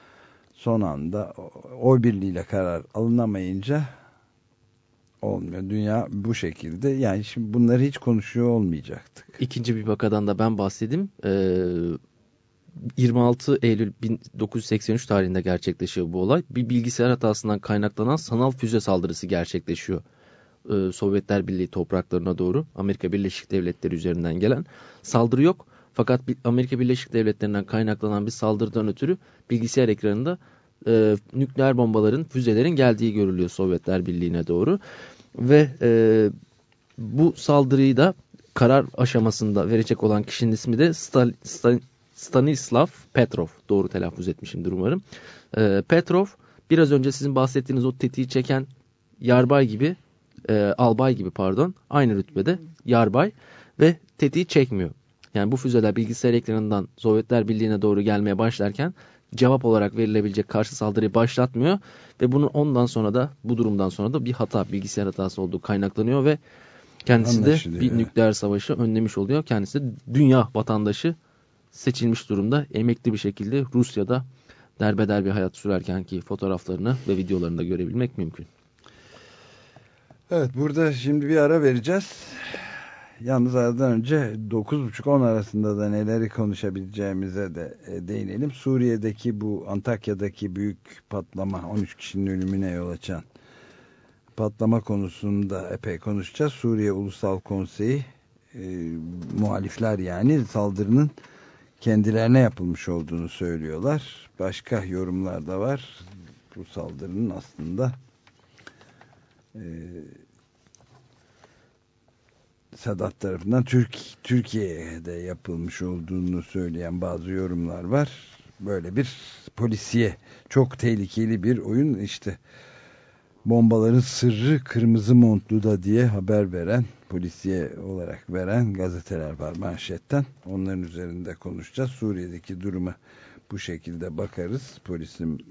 Son anda oy birliğiyle karar alınamayınca olmuyor. Dünya bu şekilde. Yani şimdi bunları hiç konuşuyor olmayacaktık. İkinci bir vakadan da ben bahsedeyim. Ee, 26 Eylül 1983 tarihinde gerçekleşiyor bu olay. Bir bilgisayar hatasından kaynaklanan sanal füze saldırısı gerçekleşiyor. Ee, Sovyetler Birliği topraklarına doğru Amerika Birleşik Devletleri üzerinden gelen saldırı yok. Fakat Amerika Birleşik Devletleri'nden kaynaklanan bir saldırıdan ötürü bilgisayar ekranında e, nükleer bombaların, füzelerin geldiği görülüyor Sovyetler Birliği'ne doğru. Ve e, bu saldırıyı da karar aşamasında verecek olan kişinin ismi de Stal, Stal, Stanislav Petrov. Doğru telaffuz etmişimdir umarım. E, Petrov biraz önce sizin bahsettiğiniz o tetiği çeken yarbay gibi e, albay gibi pardon aynı rütbede yarbay ve tetiği çekmiyor. Yani bu füzeler bilgisayar ekranından Sovyetler Birliği'ne doğru gelmeye başlarken cevap olarak verilebilecek karşı saldırıyı başlatmıyor ve bunun ondan sonra da bu durumdan sonra da bir hata bilgisayar hatası olduğu kaynaklanıyor ve kendisi de bir nükleer savaşı önlemiş oluyor. Kendisi de dünya vatandaşı seçilmiş durumda emekli bir şekilde Rusya'da derbeder bir hayat sürerken ki fotoğraflarını ve videolarını da görebilmek mümkün. Evet burada şimdi bir ara vereceğiz. Yalnız aradan önce 9.30-10 arasında da neleri konuşabileceğimize de e, değinelim. Suriye'deki bu Antakya'daki büyük patlama 13 kişinin ölümüne yol açan patlama konusunda epey konuşacağız. Suriye Ulusal Konseyi e, muhalifler yani saldırının kendilerine yapılmış olduğunu söylüyorlar. Başka yorumlar da var. Bu saldırının aslında e, Sadat tarafından Türk Türkiye'de yapılmış olduğunu söyleyen bazı yorumlar var. Böyle bir polisiye çok tehlikeli bir oyun işte bombaların sırrı kırmızı montlu da diye haber veren polisiye olarak veren gazeteler var manşetten. Onların üzerinde konuşacağız. Suriye'deki duruma bu şekilde bakarız. Polisin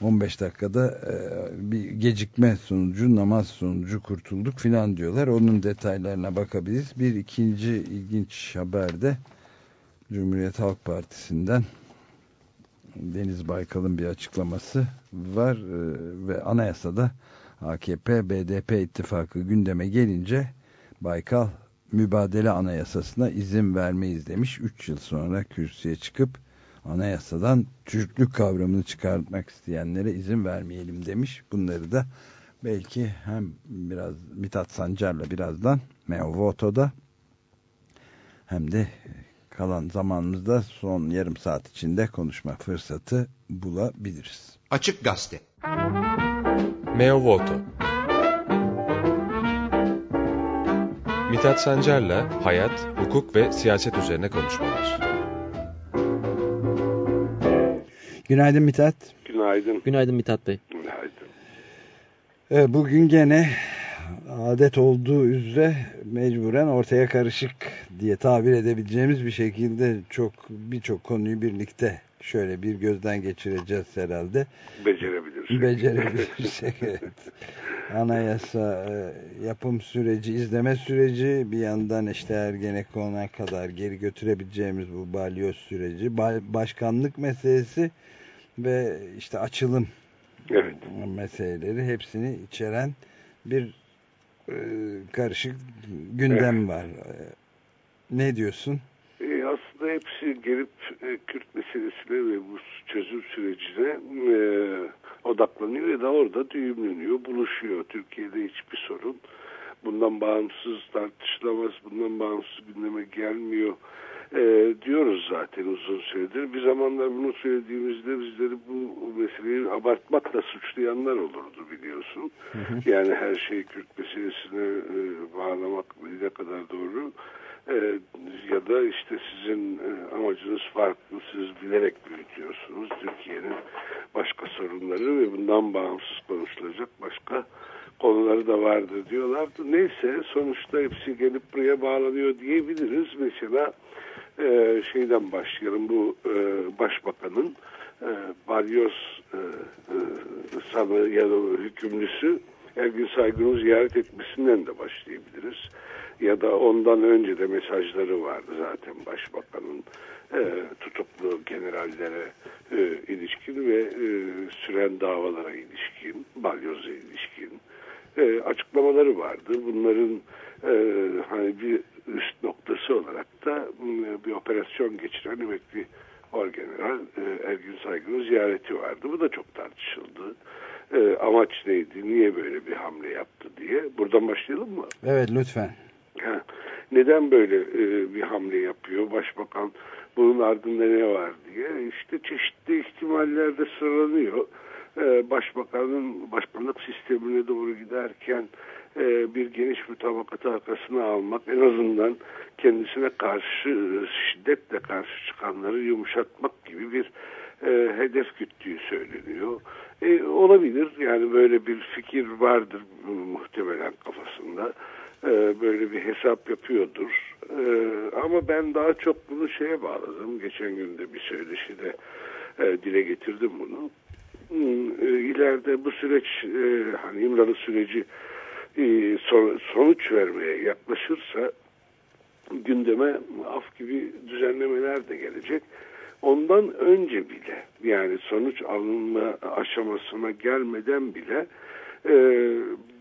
15 dakikada e, bir gecikme sonucu, namaz sonucu kurtulduk filan diyorlar. Onun detaylarına bakabiliriz. Bir ikinci ilginç haber de Cumhuriyet Halk Partisi'nden Deniz Baykal'ın bir açıklaması var e, ve anayasada AKP BDP ittifakı gündeme gelince Baykal mübadele anayasasına izin vermeyiz demiş. 3 yıl sonra kürsüye çıkıp anayasadan Türklük kavramını çıkartmak isteyenlere izin vermeyelim demiş. Bunları da belki hem biraz Mithat Sancar'la birazdan Meo Voto'da hem de kalan zamanımızda son yarım saat içinde konuşma fırsatı bulabiliriz. Açık Gazete Meo Voto Mithat Sancar'la hayat, hukuk ve siyaset üzerine konuşmalar. Günaydın Mithat. Günaydın. Günaydın Mithat Bey. Günaydın. Evet, bugün gene adet olduğu üzere mecburen ortaya karışık diye tabir edebileceğimiz bir şekilde çok birçok konuyu birlikte şöyle bir gözden geçireceğiz herhalde. Becerebilirsek. Becerebilirsek evet. Anayasa e, yapım süreci, izleme süreci bir yandan işte Ergenekon'a kadar geri götürebileceğimiz bu balyoz süreci, başkanlık meselesi ve işte açılım evet. meseleleri hepsini içeren bir e, karışık gündem evet. var. Ne diyorsun? E, aslında hepsi gelip e, Kürt meselesine ve bu çözüm sürecine e, odaklanıyor ya da orada düğümleniyor, buluşuyor. Türkiye'de hiçbir sorun bundan bağımsız tartışılamaz, bundan bağımsız gündeme gelmiyor e, diyoruz zaten uzun süredir. Bir zamanlar bunu söylediğimizde bizleri bu meseleyi abartmakla suçlayanlar olurdu biliyorsun. Hı hı. Yani her şeyi Kürt meselesine e, bağlamak ne kadar doğru. E, ya da işte sizin e, amacınız farklı, siz bilerek büyütüyorsunuz Türkiye'nin başka sorunları ve bundan bağımsız konuşulacak başka konuları da vardır diyorlardı. Neyse sonuçta hepsi gelip buraya bağlanıyor diyebiliriz. Mesela e, şeyden başlayalım bu başbakanın e, balyoz e, e, sanı ya da hükümlüsü Ergin Saygın'ı ziyaret etmesinden de başlayabiliriz. Ya da ondan önce de mesajları vardı zaten başbakanın e, tutuklu generallere e, ilişkin ve e, süren davalara ilişkin, balyoza ilişkin e, açıklamaları vardı. Bunların e, hani bir üst noktası olarak da bir operasyon geçiren emekli Orgeneral e, Ergün Saygın'ın ziyareti vardı. Bu da çok tartışıldı. E, amaç neydi, niye böyle bir hamle yaptı diye. Buradan başlayalım mı? Evet lütfen. Neden böyle e, bir hamle yapıyor? Başbakan bunun ardında ne var diye. İşte çeşitli ihtimallerde sıralanıyor. E, başbakanın başkanlık sistemine doğru giderken e, bir geniş mutabakatı arkasına almak en azından kendisine karşı şiddetle karşı çıkanları yumuşatmak gibi bir hedef güttüğü söyleniyor. E, olabilir yani böyle bir fikir vardır muhtemelen kafasında. E, böyle bir hesap yapıyordur. E, ama ben daha çok bunu şeye bağladım. Geçen günde bir söyleşide e, dile getirdim bunu. Hmm, ileride bu süreç hani İmralı süreci sonuç vermeye yaklaşırsa gündeme af gibi düzenlemeler de gelecek. Ondan önce bile yani sonuç alınma aşamasına gelmeden bile e,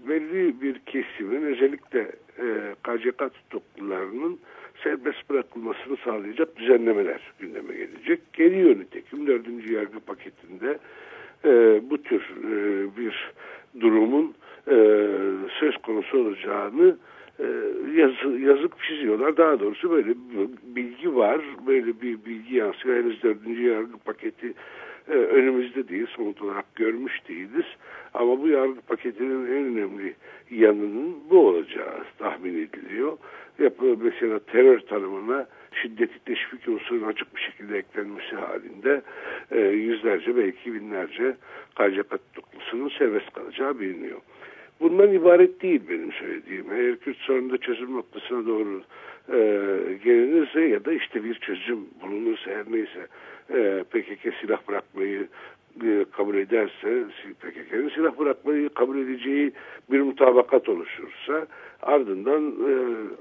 belli bir kesimin özellikle e, KCK tutuklularının serbest bırakılmasını sağlayacak düzenlemeler gündeme gelecek. Geliyor nitekim dördüncü yargı paketinde e, bu tür e, bir durumun e, söz konusu olacağını e, yazı, yazıp çiziyorlar. Daha doğrusu böyle bir bilgi var. Böyle bir bilgi yansıyor. Henüz dördüncü yargı paketi e, önümüzde değil, somut olarak görmüş değiliz. Ama bu yargı paketinin en önemli yanının bu olacağı tahmin ediliyor. Yapı, mesela terör tanımına şiddeti teşvik unsurunun açık bir şekilde eklenmesi halinde e, yüzlerce belki binlerce KCK tutuklusunun serbest kalacağı biliniyor. Bundan ibaret değil benim söylediğim. Eğer Kürt sorununda çözüm noktasına doğru e, gelinirse ya da işte bir çözüm bulunursa her neyse e, PKK silah bırakmayı e, kabul ederse PKK'nın silah bırakmayı kabul edeceği bir mutabakat oluşursa ardından e,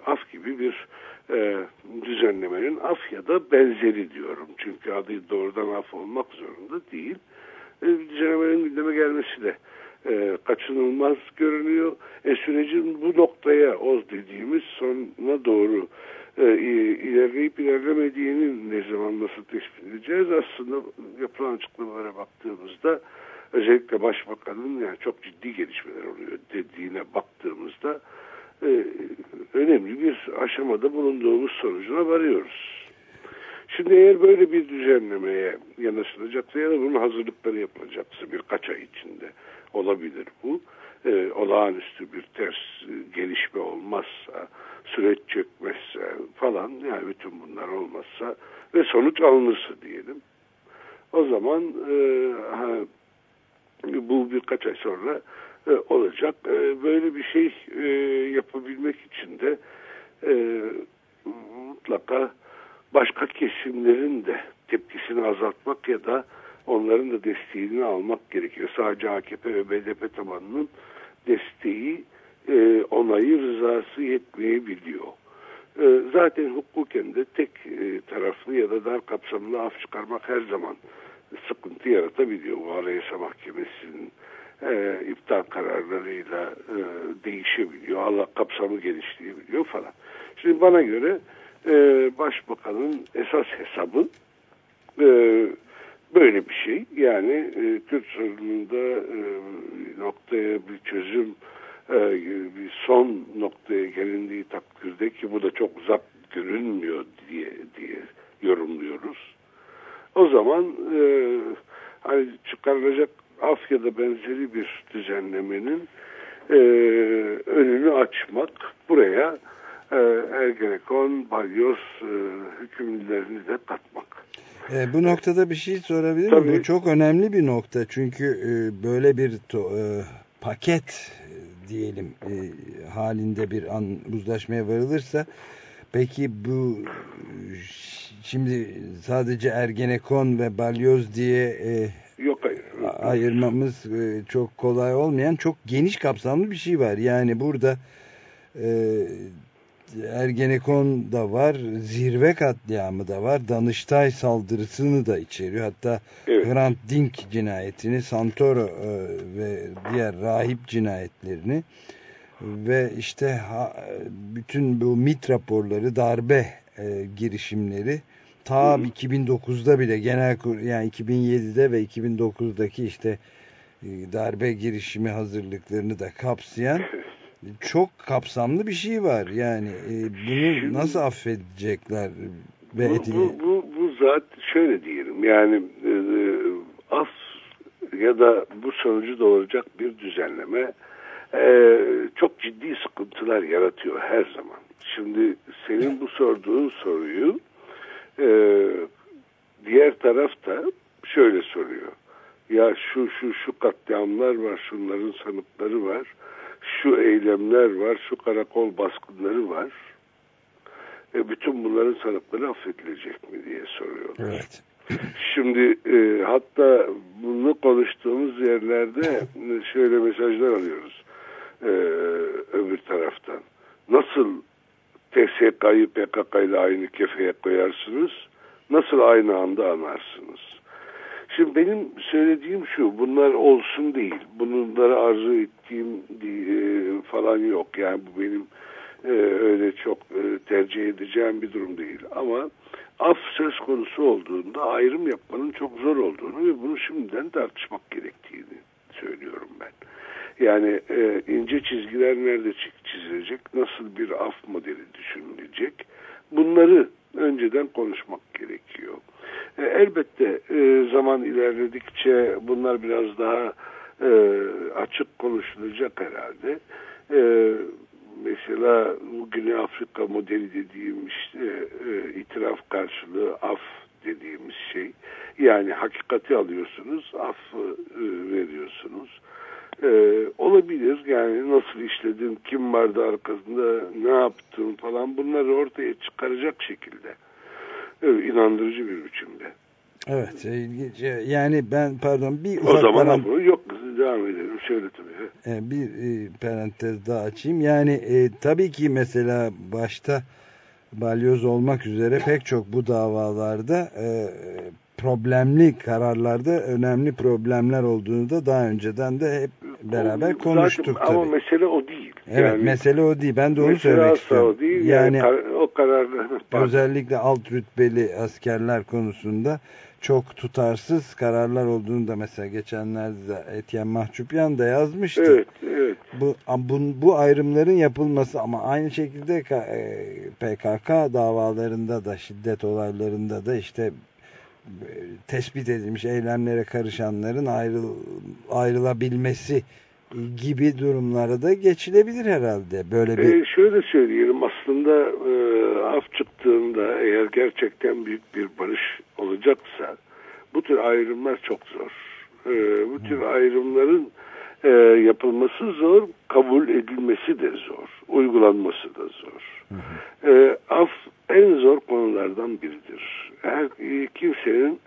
af gibi bir e, düzenlemenin af ya da benzeri diyorum. Çünkü adı doğrudan af olmak zorunda değil. E, düzenlemenin gündeme gelmesi de e, kaçınılmaz görünüyor. E, sürecin bu noktaya o dediğimiz sonuna doğru e, ilerleyip ilerlemediğini ne zaman nasıl tespit edeceğiz? Aslında yapılan açıklamalara baktığımızda özellikle Başbakan'ın yani çok ciddi gelişmeler oluyor dediğine baktığımızda e, önemli bir aşamada bulunduğumuz sonucuna varıyoruz. Şimdi eğer böyle bir düzenlemeye yanaşılacaksa ya da bunun hazırlıkları yapılacaksa birkaç ay içinde olabilir bu. E, olağanüstü bir ters e, gelişme olmazsa, süreç çökmezse falan yani bütün bunlar olmazsa ve sonuç alınırsa diyelim. O zaman e, ha, bu birkaç ay sonra e, olacak. E, böyle bir şey e, yapabilmek için de e, mutlaka başka kesimlerin de tepkisini azaltmak ya da onların da desteğini almak gerekiyor. Sadece AKP ve BDP tabanının desteği, e, onayı, rızası yetmeyebiliyor. E, zaten hukuken de tek e, taraflı ya da dar kapsamlı af çıkarmak her zaman sıkıntı yaratabiliyor. Bu Anayasa Mahkemesi'nin e, iptal kararlarıyla e, değişebiliyor. Allah kapsamı genişleyebiliyor falan. Şimdi bana göre e, Başbakanın esas hesabı e, böyle bir şey. Yani e, Kürt sorununda e, noktaya bir çözüm e, bir son noktaya gelindiği takdirde ki bu da çok uzak görünmüyor diye diye yorumluyoruz. O zaman e, hani çıkarılacak af benzeri bir düzenlemenin e, önünü açmak buraya e, Ergenekon, Balyoz e, hükümlülerini de katmak. E, bu noktada bir şey sorabilir miyim? Bu çok önemli bir nokta. Çünkü e, böyle bir to, e, paket e, diyelim e, halinde bir an, uzlaşmaya varılırsa peki bu şimdi sadece Ergenekon ve Balyoz diye e, Yok hayır. ayırmamız e, çok kolay olmayan çok geniş kapsamlı bir şey var. Yani burada e, Ergenekon da var, zirve katliamı da var, Danıştay saldırısını da içeriyor. Hatta Evet. Hrant Dink cinayetini, Santoro e, ve diğer rahip cinayetlerini ve işte bütün bu MIT raporları, darbe e, girişimleri ta 2009'da bile genel kur yani 2007'de ve 2009'daki işte e, darbe girişimi hazırlıklarını da kapsayan çok kapsamlı bir şey var. Yani e, bunu Şimdi- nasıl affedecekler ve Bu, eti- bu, bu, bu zat şöyle diyelim yani e, af ya da bu sonucu doğuracak bir düzenleme e, çok ciddi sıkıntılar yaratıyor her zaman. Şimdi senin bu sorduğun soruyu e, diğer tarafta şöyle soruyor. Ya şu şu şu katliamlar var, şunların sanıkları var, şu eylemler var, şu karakol baskınları var. E, bütün bunların sanıkları affedilecek mi diye soruyorlar. Evet. Şimdi e, hatta bunu konuştuğumuz yerlerde şöyle mesajlar alıyoruz e, öbür taraftan. Nasıl TSK'yı PKK ile aynı kefeye koyarsınız? Nasıl aynı anda anarsınız? Şimdi benim söylediğim şu, bunlar olsun değil. Bunları arzu ettiğim e, falan yok. Yani bu benim e, öyle çok e, tercih edeceğim bir durum değil. Ama af söz konusu olduğunda ayrım yapmanın çok zor olduğunu ve bunu şimdiden tartışmak gerektiğini söylüyorum ben. Yani e, ince çizgiler nerede çi- çizilecek, nasıl bir af modeli düşünülecek, bunları önceden konuşmak gerekiyor. E, elbette e, zaman ilerledikçe bunlar biraz daha e, açık konuşulacak herhalde. E, mesela Güney Afrika modeli dediğim işte e, itiraf karşılığı af dediğimiz şey. Yani hakikati alıyorsunuz, affı e, veriyorsunuz. E, olabilir yani nasıl işledin, kim vardı arkasında, ne yaptın falan bunları ortaya çıkaracak şekilde. E, inandırıcı bir biçimde. Evet ilginç. Yani ben pardon bir O ufak zaman parant- bunu yok devam edelim. Şöyle tabii. e, bir e, parantez daha açayım. Yani e, tabii ki mesela başta balyoz olmak üzere pek çok bu davalarda e, problemli kararlarda önemli problemler olduğunu da daha önceden de hep beraber Zaten- konuştuk Ama tabii. mesele o değil. Evet Yani mesele o değil. Ben de onu söylemek istiyorum. o değil. Yani, Yani, o kararlar özellikle alt rütbeli askerler konusunda çok tutarsız kararlar olduğunu da mesela geçenlerde Etyen Mahçupyan da yazmıştı. Evet, evet. Bu, bu, bu ayrımların yapılması ama aynı şekilde e, PKK davalarında da şiddet olaylarında da işte tespit edilmiş eylemlere karışanların ayrıl, ayrılabilmesi gibi durumlara da geçilebilir herhalde. Böyle bir Ee, şöyle söyleyelim aslında e, af çıktığında eğer gerçekten büyük bir barış olacaksa bu tür ayrımlar çok zor. E, bu tür ayrımların e, yapılması zor, kabul edilmesi de zor, uygulanması da zor. E, af en zor konulardan biridir. Her e, kimsenin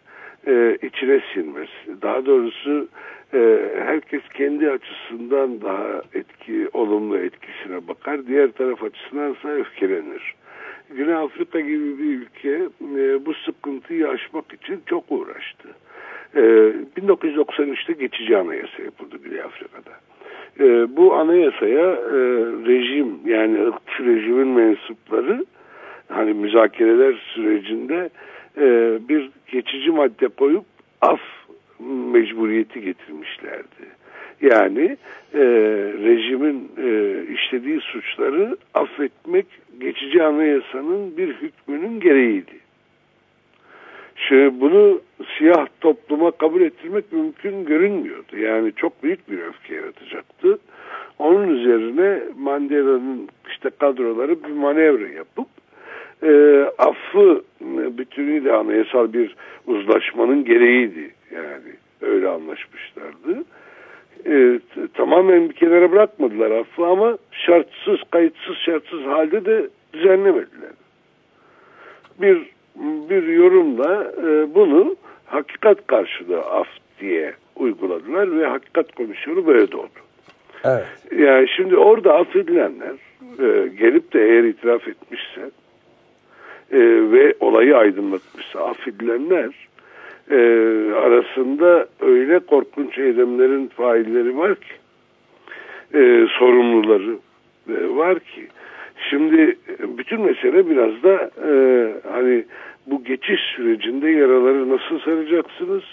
e, içine sinmez. Daha doğrusu e, herkes kendi açısından daha etki, olumlu etkisine bakar. Diğer taraf açısındansa öfkelenir. Güney Afrika gibi bir ülke e, bu sıkıntıyı aşmak için çok uğraştı. E, 1993'te geçici anayasa yapıldı Güney Afrika'da. E, bu anayasaya e, rejim yani ırkçı rejimin mensupları hani müzakereler sürecinde e, bir geçici madde koyup af mecburiyeti getirmişlerdi. Yani e, rejimin e, işlediği suçları affetmek geçici anayasanın bir hükmünün gereğiydi. Şimdi bunu siyah topluma kabul ettirmek mümkün görünmüyordu. Yani çok büyük bir öfke yaratacaktı. Onun üzerine Mandela'nın işte kadroları bir manevra yapıp e, affı e, bütünüyle anayasal bir uzlaşmanın gereğiydi. Yani öyle anlaşmışlardı. E, tamamen bir kenara bırakmadılar affı ama şartsız, kayıtsız, şartsız halde de düzenlemediler. Bir bir yorumla e, bunu hakikat karşılığı af diye uyguladılar ve hakikat komisyonu böyle doğdu. evet. Yani şimdi orada affedilenler e, gelip de eğer itiraf etmişse e, ve olayı aydınlatmışsa affedilenler e, arasında öyle korkunç eylemlerin failleri var ki e, sorumluları e, var ki şimdi e, bütün mesele biraz da e, hani bu geçiş sürecinde yaraları nasıl saracaksınız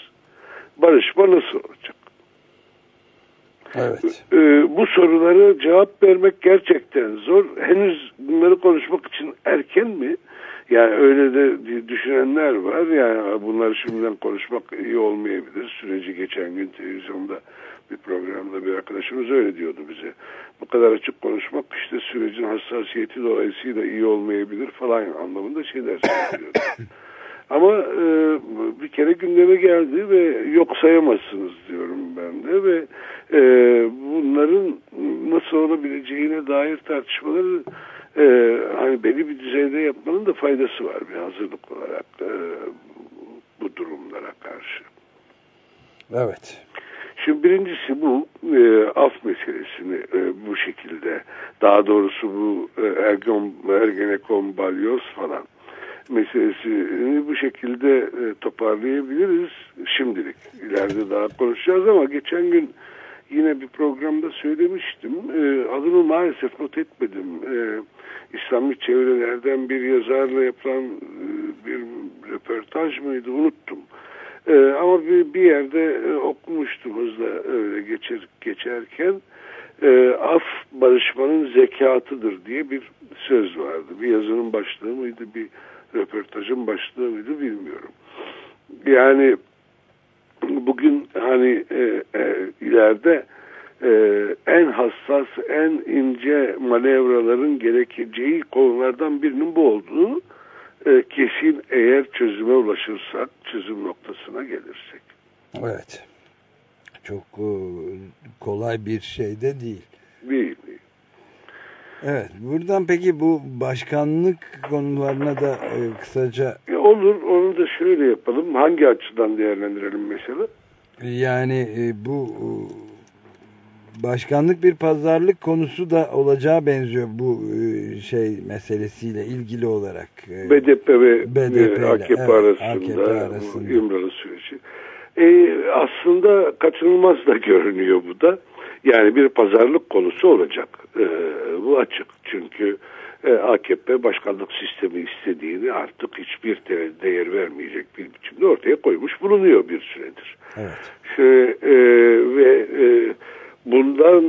barışma nasıl olacak Evet. ee, bu sorulara cevap vermek gerçekten zor. Henüz bunları konuşmak için erken mi? Yani öyle de düşünenler var. Yani bunları şimdiden konuşmak iyi olmayabilir. Süreci geçen gün televizyonda bir programda bir arkadaşımız öyle diyordu bize. Bu kadar açık konuşmak işte sürecin hassasiyeti dolayısıyla iyi olmayabilir falan anlamında şeyler söylüyordu. Ama e, bir kere gündeme geldi ve yok sayamazsınız diyorum ben de ve e, bunların nasıl olabileceğine dair tartışmaları e, hani belli bir düzeyde yapmanın da faydası var bir hazırlık olarak e, bu durumlara karşı. Evet. Şimdi birincisi bu e, af meselesini e, bu şekilde daha doğrusu bu e, Ergon, Ergenekon, Balyoz falan meselesini bu şekilde e, toparlayabiliriz şimdilik. İleride daha konuşacağız ama geçen gün yine bir programda söylemiştim. E, adını maalesef not etmedim. E, İslami çevrelerden bir yazarla yapılan e, bir röportaj mıydı unuttum. E, ama bir, bir yerde e, okumuştum hızla öyle geçer, geçerken e, af barışmanın zekatıdır diye bir söz vardı. Bir yazının başlığı mıydı bir röportajın başlığı mıydı bilmiyorum. Yani bugün hani e, e, ileride e, en hassas, en ince manevraların gerekeceği konulardan birinin bu olduğunu e, kesin eğer çözüme ulaşırsak, çözüm noktasına gelirsek. Evet. Çok e, kolay bir şey de değil. Değil. Evet. Buradan peki bu başkanlık konularına da e, kısaca E, olur, onu da şöyle yapalım. Hangi açıdan değerlendirelim mesela? yani e, bu e, başkanlık bir pazarlık konusu da olacağı benziyor bu e, şey meselesiyle ilgili olarak. E, BDP ve BDP e, AKP, evet, arasında, AKP arasında. İmralı süreci. E, aslında kaçınılmaz da görünüyor bu da. Yani bir pazarlık konusu olacak. E, bu açık. Çünkü e, AKP başkanlık sistemi istediğini artık hiçbir de- değer vermeyecek bir biçimde ortaya koymuş bulunuyor bir süredir. Evet. Şey, e, ve e, bundan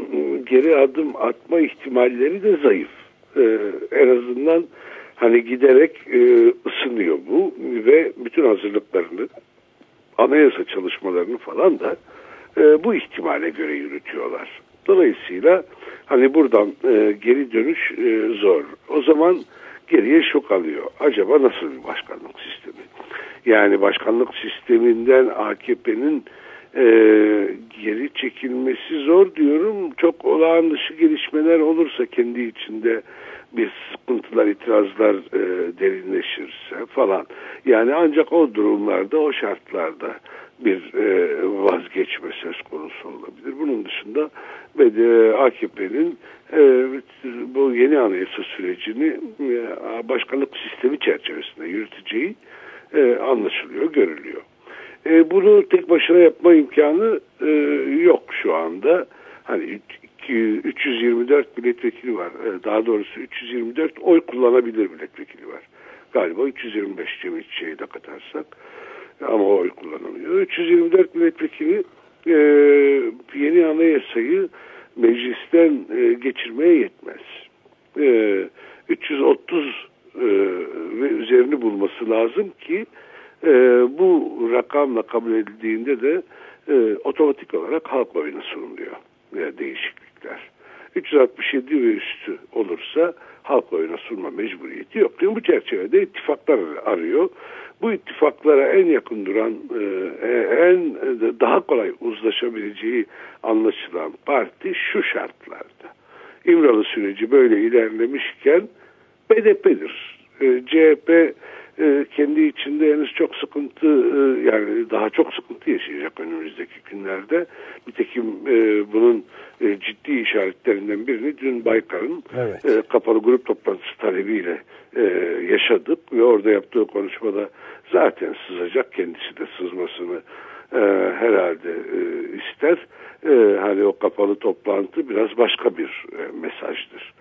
geri adım atma ihtimalleri de zayıf. E, en azından hani giderek e, ısınıyor bu ve bütün hazırlıklarını anayasa çalışmalarını falan da e, bu ihtimale göre yürütüyorlar. Dolayısıyla hani buradan e, geri dönüş e, zor. O zaman geriye şu kalıyor. Acaba nasıl bir başkanlık sistemi? Yani başkanlık sisteminden AKP'nin e, geri çekilmesi zor diyorum. Çok olağan dışı gelişmeler olursa kendi içinde bir sıkıntılar, itirazlar e, derinleşirse falan. Yani ancak o durumlarda, o şartlarda bir e, vazgeçme söz konusu olabilir. Bunun dışında ve de AKP'nin e, bu yeni anayasa sürecini e, başkanlık sistemi çerçevesinde yürüteceği e, anlaşılıyor, görülüyor. E, bunu tek başına yapma imkanı e, yok şu anda. Hani üç- iki- 324 milletvekili var. E, daha doğrusu 324 oy kullanabilir milletvekili var. Galiba 325 Cemiyetçi'yi de katarsak ama oy kullanılıyor. 324 milletvekili e, yeni anayasayı meclisten e, geçirmeye yetmez. E, 330 e, ve üzerini bulması lazım ki e, bu rakamla kabul edildiğinde de e, otomatik olarak halk oyuna sunuluyor e, değişiklikler. 367 ve üstü olursa halk oyuna sunma mecburiyeti yok. Yani bu çerçevede ittifaklar arıyor. Bu ittifaklara en yakın duran, e, en daha kolay uzlaşabileceği anlaşılan parti şu şartlarda. İmralı süreci böyle ilerlemişken BDP'dir. E, CHP e, kendi içinde henüz çok sıkıntı e, yani daha çok sıkıntı yaşayacak önümüzdeki günlerde. Nitekim e, bunun e, ciddi işaretlerinden birini dün Baykar'ın Evet. e, kapalı grup toplantısı talebiyle e, yaşadık ve orada yaptığı konuşmada zaten sızacak kendisi de sızmasını e, herhalde e, ister. E, hani o kapalı toplantı biraz başka bir e, mesajdır.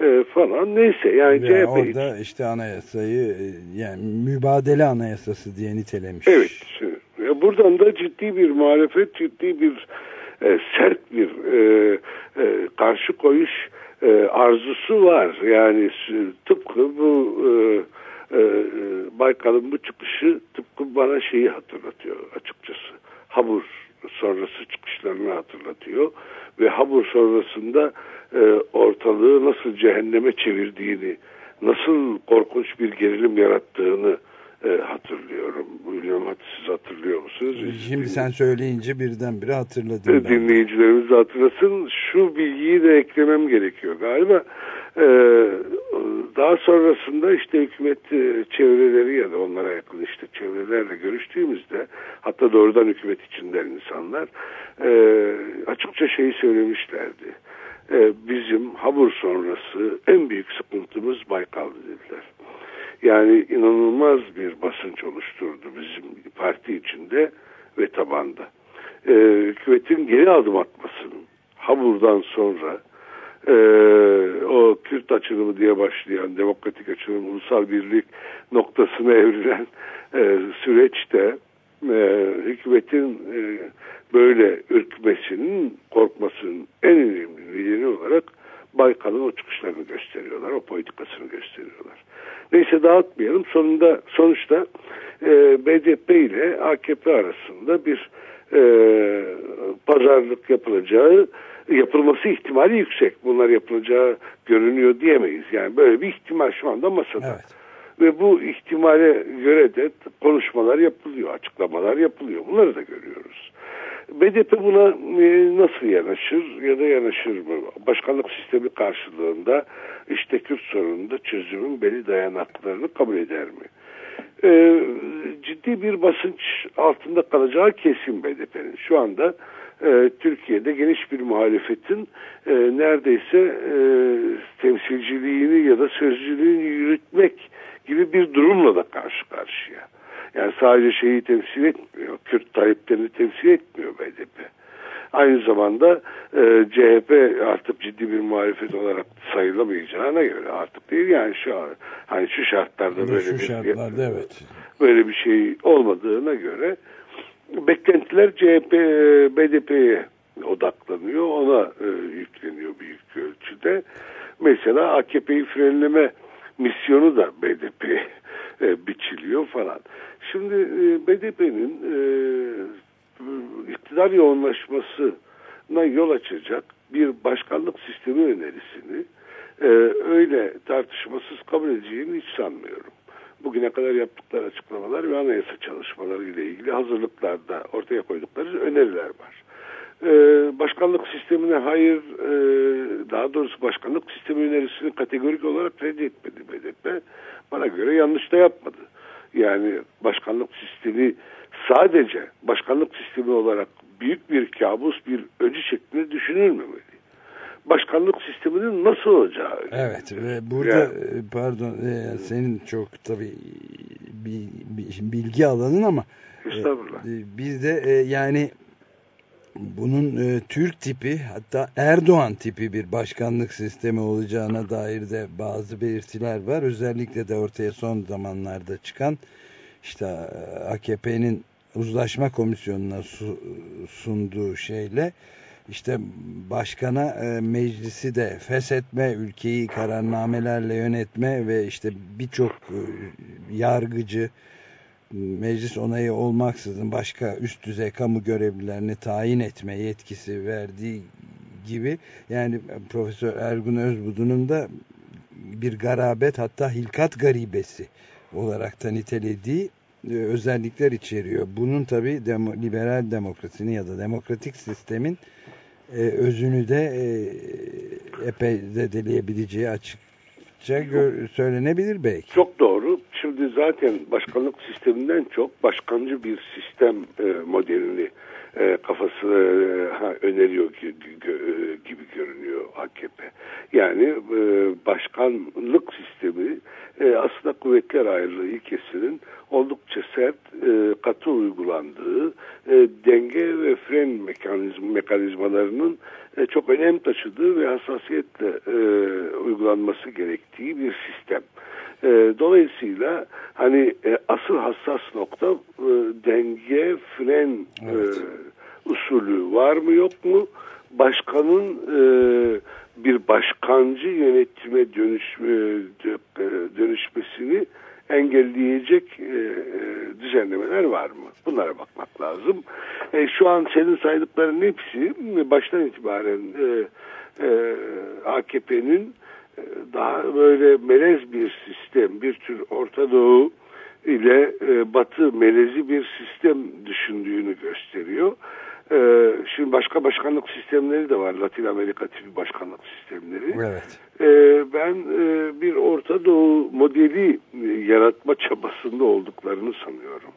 E, falan neyse yani Ve CHP orada işte anayasayı e, yani mübadele anayasası diye nitelemiş. Evet. Buradan da ciddi bir muhalefet, ciddi bir e, sert bir e, e, karşı koyuş e, arzusu var. Yani tıpkı bu e, e, Baykal'ın bu çıkışı tıpkı bana şeyi hatırlatıyor açıkçası. Habur sonrası çıkışlarını hatırlatıyor ve Habur sonrasında e, ortalığı nasıl cehenneme çevirdiğini, nasıl korkunç bir gerilim yarattığını e, hatırlıyorum. Bilmiyorum siz hatırlıyor musunuz? Şimdi sen söyleyince birdenbire hatırladım ben. dinleyicilerimiz hatırlasın. Şu bilgiyi de eklemem gerekiyor galiba. E, daha sonrasında işte hükümet e, çevreleri ya da onlara yakın işte çevrelerle görüştüğümüzde hatta doğrudan hükümet içinden insanlar e, açıkça şeyi söylemişlerdi. E, bizim Habur sonrası en büyük sıkıntımız Baykal'dı dediler. Yani inanılmaz bir basınç oluşturdu bizim parti içinde ve tabanda. Ee, hükümetin geri adım atmasının Habur'dan sonra e, o Kürt açılımı diye başlayan demokratik açılım, ulusal birlik noktasına evrilen e, süreçte e, hükümetin e, böyle ürkmesinin, korkmasının en önemli nedeni olarak Baykal'ın o çıkışlarını gösteriyorlar, o politikasını gösteriyorlar. Neyse dağıtmayalım. Sonunda sonuçta e, BDP ile AKP arasında bir e, pazarlık yapılacağı yapılması ihtimali yüksek. Bunlar yapılacağı görünüyor diyemeyiz. Yani böyle bir ihtimal şu anda masada. Evet. Ve bu ihtimale göre de konuşmalar yapılıyor, açıklamalar yapılıyor. Bunları da görüyoruz. BDP buna e, nasıl yanaşır ya da yanaşır mı? Başkanlık sistemi karşılığında işte Kürt sorununda çözümün belli dayanaklarını kabul eder mi? E, ciddi bir basınç altında kalacağı kesin BDP'nin. Şu anda e, Türkiye'de geniş bir muhalefetin e, neredeyse e, temsilciliğini ya da sözcülüğünü yürütmek gibi bir durumla da karşı karşıya. Yani sadece şeyi temsil etmiyor, Kürt taleplerini temsil etmiyor BDP. Aynı zamanda e, CHP artık ciddi bir muhalefet olarak sayılamayacağına göre artık değil yani şu an hani şu şartlarda böyle Şu bir şartlarda evet. böyle bir şey olmadığına göre beklentiler CHP BDP'ye odaklanıyor. Ona e, yükleniyor büyük ölçüde. Mesela AKP'yi frenleme misyonu da BDP'ye e, biçiliyor falan. Şimdi e, BDP'nin e, iktidar yoğunlaşmasına yol açacak bir başkanlık sistemi önerisini e, öyle tartışmasız kabul edeceğini hiç sanmıyorum. Bugüne kadar yaptıkları açıklamalar ve anayasa çalışmaları ile ilgili hazırlıklarda ortaya koydukları öneriler var. Ee, başkanlık sistemine hayır, e, daha doğrusu başkanlık sistemi önerisini kategorik olarak reddetmedi BDP. Bana göre yanlış da yapmadı. Yani başkanlık sistemi sadece başkanlık sistemi olarak büyük bir kabus, bir öcü şeklinde düşünülmemeli. Başkanlık sisteminin nasıl olacağı. Evet ve burada Yani. e, pardon e, senin çok tabii bir, bilgi alanın ama Estağfurullah. e, biz de e, yani bunun e, Türk tipi hatta Erdoğan tipi bir başkanlık sistemi olacağına dair de bazı belirtiler var. Özellikle de ortaya son zamanlarda çıkan işte e, AKP'nin uzlaşma komisyonuna su- sunduğu şeyle işte başkana e, meclisi de feshetme, ülkeyi kararnamelerle yönetme ve işte birçok e, yargıcı meclis onayı olmaksızın başka üst düzey kamu görevlilerini tayin etme yetkisi verdiği gibi yani Profesör Ergun Özbudu'nun da bir garabet hatta hilkat garibesi olarak da nitelediği e, özellikler içeriyor. Bunun tabi liberal demokrasinin ya da demokratik sistemin e, özünü de e, epey zedeleyebileceği açıkça gö- söylenebilir belki. Çok doğru. Şimdi zaten başkanlık sisteminden çok başkancı bir sistem e, modelini e, kafası e, öneriyor e, gibi görünüyor AKP. Yani başkanlık sistemi aslında kuvvetler ayrılığı ilkesinin oldukça sert, katı uygulandığı denge ve fren mekanizm, mekanizmalarının çok önem taşıdığı ve hassasiyetle uygulanması gerektiği bir sistem. E, dolayısıyla hani e, asıl hassas nokta e, denge, fren Evet. e, usulü var mı yok mu? Başkanın e, bir başkancı yönetime dönüş, e, dö- e, dönüşmesini engelleyecek e, e, düzenlemeler var mı? Bunlara bakmak lazım. E, şu an senin saydıkların hepsi e, baştan itibaren e, e, AKP'nin e, daha böyle melez bir sistem, bir tür Orta Doğu ile e, Batı melezi bir sistem düşündüğünü gösteriyor. E, şimdi başka başkanlık sistemleri de var. Latin Amerika tipi başkanlık sistemleri. Evet. E, ben e, bir Orta Doğu modeli e, yaratma çabasında olduklarını sanıyorum.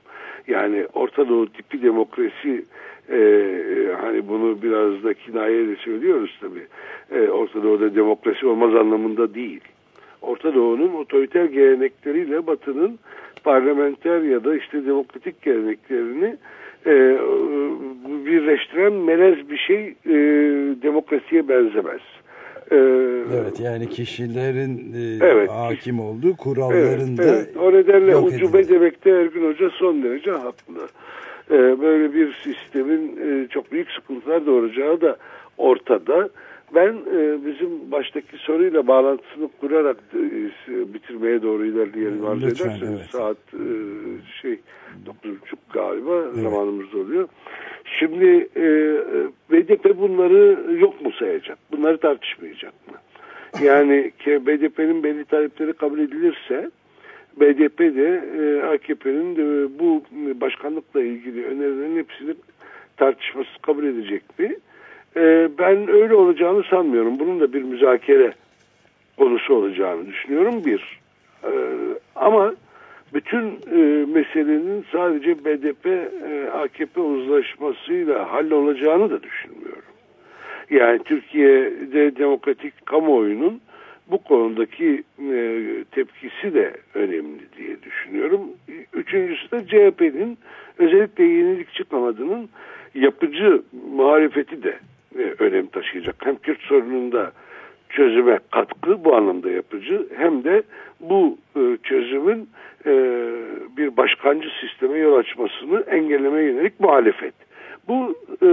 Yani Orta Doğu tipi demokrasi e, e, hani bunu biraz da kinayeyle söylüyoruz tabii. E, Orta Doğu'da demokrasi olmaz anlamında değil. Orta Doğu'nun otoriter gelenekleriyle Batı'nın parlamenter ya da işte demokratik geleneklerini e, birleştiren melez bir şey e, demokrasiye benzemez. E, Evet yani kişilerin e, Evet. hakim olduğu Evet, kuralların da evet. O nedenle ucube edildi. demekte Ergün Hoca son derece haklı. Ee, böyle bir sistemin e, çok büyük sıkıntılar doğuracağı da ortada. Ben e, bizim baştaki soruyla bağlantısını kurarak e, bitirmeye doğru ilerleyelim Lütfen, ederseniz. evet. Saat e, şey 9.30 galiba Evet. zamanımız oluyor. Şimdi e, BDP bunları yok mu sayacak? Bunları tartışmayacak mı? Yani ki BDP'nin belli talepleri kabul edilirse BDP de e, AKP'nin de bu başkanlıkla ilgili önerilerin hepsini tartışması kabul edecek mi? E, ben öyle olacağını sanmıyorum. Bunun da bir müzakere konusu olacağını düşünüyorum bir. E, ama bütün e, meselenin sadece BDP e, uzlaşmasıyla hallolacağını da düşünmüyorum. Yani Türkiye'de demokratik kamuoyunun bu konudaki e, tepkisi de önemli diye düşünüyorum. Üçüncüsü de CHP'nin özellikle yenilikçi kanadının yapıcı muhalefeti de e, önem taşıyacak. Hem Kürt sorununda çözüme katkı bu anlamda yapıcı hem de bu e, çözümün e, bir başkancı sisteme yol açmasını engellemeye yönelik muhalefet. Bu e,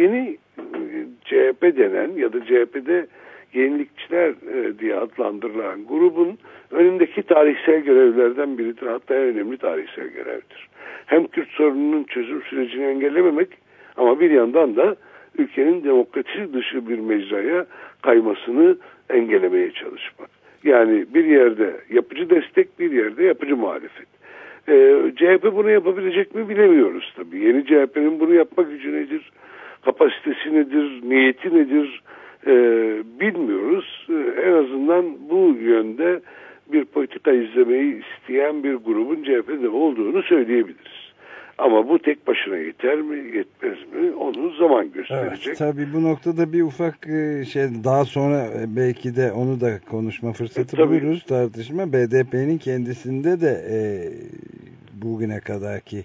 yeni e, CHP denen ya da CHP'de yenilikçiler e, diye adlandırılan grubun önündeki tarihsel görevlerden biridir. Hatta en önemli tarihsel görevdir. Hem Kürt sorununun çözüm sürecini engellememek ama bir yandan da ülkenin demokrasi dışı bir mecraya kaymasını engellemeye çalışmak. Yani bir yerde yapıcı destek, bir yerde yapıcı muhalefet. Ee, CHP bunu yapabilecek mi bilemiyoruz tabii. Yeni CHP'nin bunu yapma gücü nedir, kapasitesi nedir, niyeti nedir ee, bilmiyoruz. Ee, en azından bu yönde bir politika izlemeyi isteyen bir grubun CHP'de olduğunu söyleyebiliriz. Ama bu tek başına yeter mi, yetmez mi onu zaman gösterecek. Evet, tabii bu noktada bir ufak e, şey daha sonra e, belki de onu da konuşma fırsatı E, tabii. buluruz tartışma. BDP'nin kendisinde de e, bugüne kadarki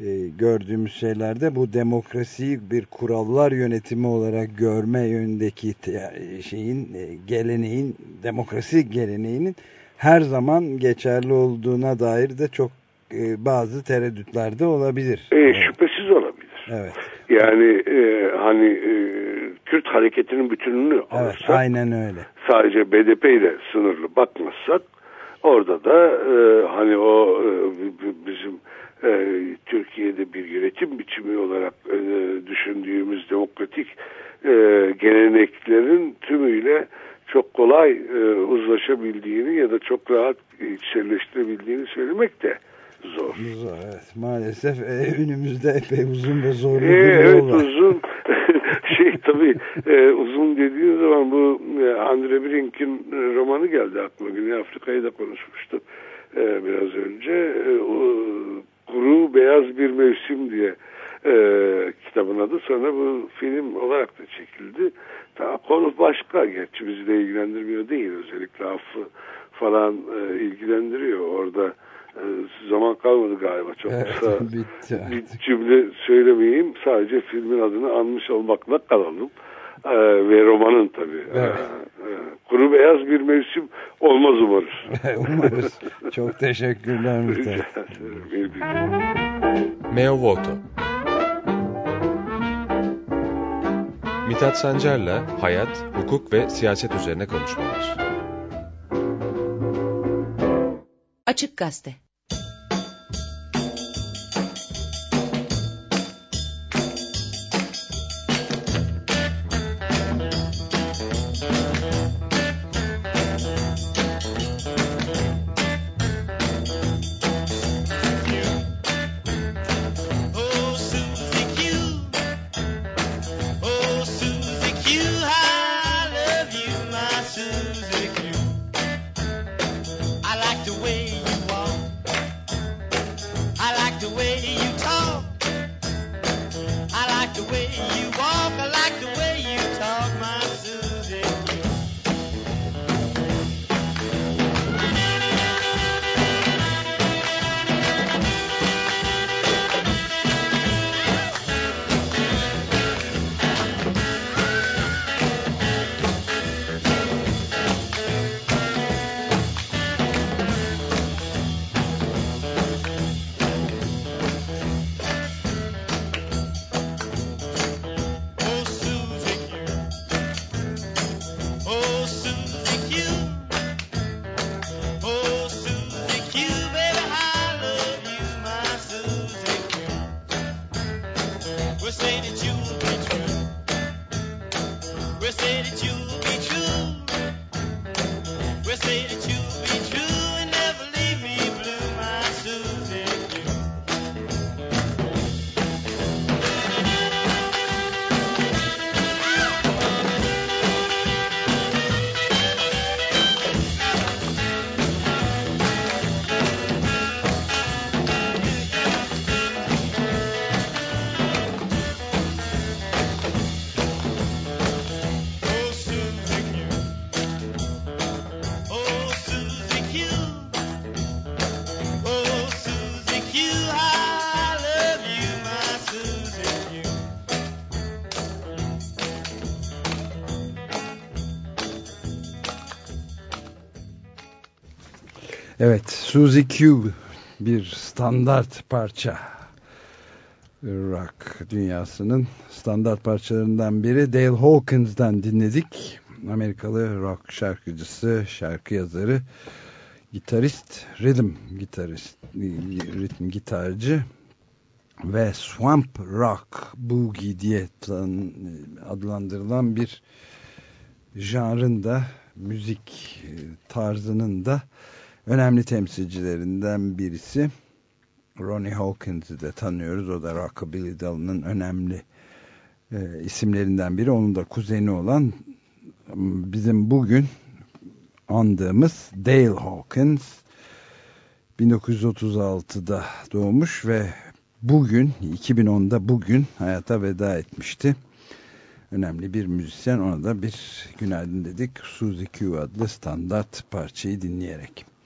e, gördüğümüz şeylerde bu demokrasiyi bir kurallar yönetimi olarak görme yönündeki te- şeyin e, geleneğin demokrasi geleneğinin her zaman geçerli olduğuna dair de çok e, bazı tereddütlerde olabilir. E, şüphesiz olabilir. Evet. Yani e, hani e, Kürt hareketinin bütününü Evet, alırsak aynen öyle. sadece BDP ile sınırlı bakmazsak orada da e, hani o e, bizim e, Türkiye'de bir yönetim biçimi olarak e, düşündüğümüz demokratik e, geleneklerin tümüyle çok kolay e, uzlaşabildiğini ya da çok rahat içselleştirebildiğini söylemek de zor. Zor, evet. Maalesef e, önümüzde epey uzun ve zorlu Ee, bir evet yol var. uzun şey tabii e, uzun dediğin zaman bu e, Andre Brink'in e, romanı geldi aklıma. Güney Afrika'yı da konuşmuştuk e, biraz önce. E, o, Kuru Beyaz Bir Mevsim diye e, kitabın adı. Sonra bu film olarak da çekildi. Daha konu başka. Gerçi bizi de ilgilendirmiyor değil. Özellikle affı falan e, ilgilendiriyor. Orada e, zaman kalmadı galiba. Çok Evet, kısa bitti bir cümle söylemeyeyim. Sadece filmin adını anmış olmakla kalalım. Ee, ve romanın tabii. Evet. Ee, kuru beyaz bir mevsim olmaz umarız. Umarız. Çok teşekkürler Mithat. Meo Volto Mithat Sancar'la hayat, hukuk ve siyaset üzerine konuşmalar. Açık Gazete Suzy Q bir standart parça. Rock dünyasının standart parçalarından biri Dale Hawkins'den dinledik. Amerikalı rock şarkıcısı, şarkı yazarı, gitarist, rhythm gitarist, ritim gitarcı ve swamp rock boogie diye adlandırılan bir janrın da müzik tarzının da önemli temsilcilerinden birisi. Ronnie Hawkins'i de tanıyoruz. O da Rockabilly dalının önemli e, isimlerinden biri. Onun da kuzeni olan bizim bugün andığımız Dale Hawkins 1936'da doğmuş ve bugün 2010'da bugün hayata veda etmişti. Önemli bir müzisyen ona da bir günaydın dedik. Suzy Q adlı standart parçayı dinleyerek.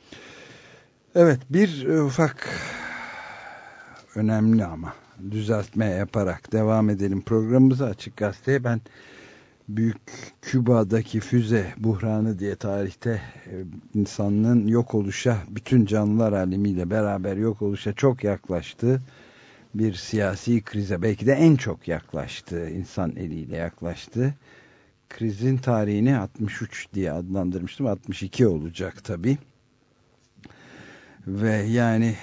Evet bir ufak önemli ama düzeltme yaparak devam edelim programımıza açık gazeteye. Ben Büyük Küba'daki füze buhranı diye tarihte e, insanlığın yok oluşa, bütün canlılar alemiyle beraber yok oluşa çok yaklaştığı bir siyasi krize belki de en çok yaklaştığı insan eliyle yaklaştığı krizin tarihini 63 diye adlandırmıştım 62 olacak tabi ve yani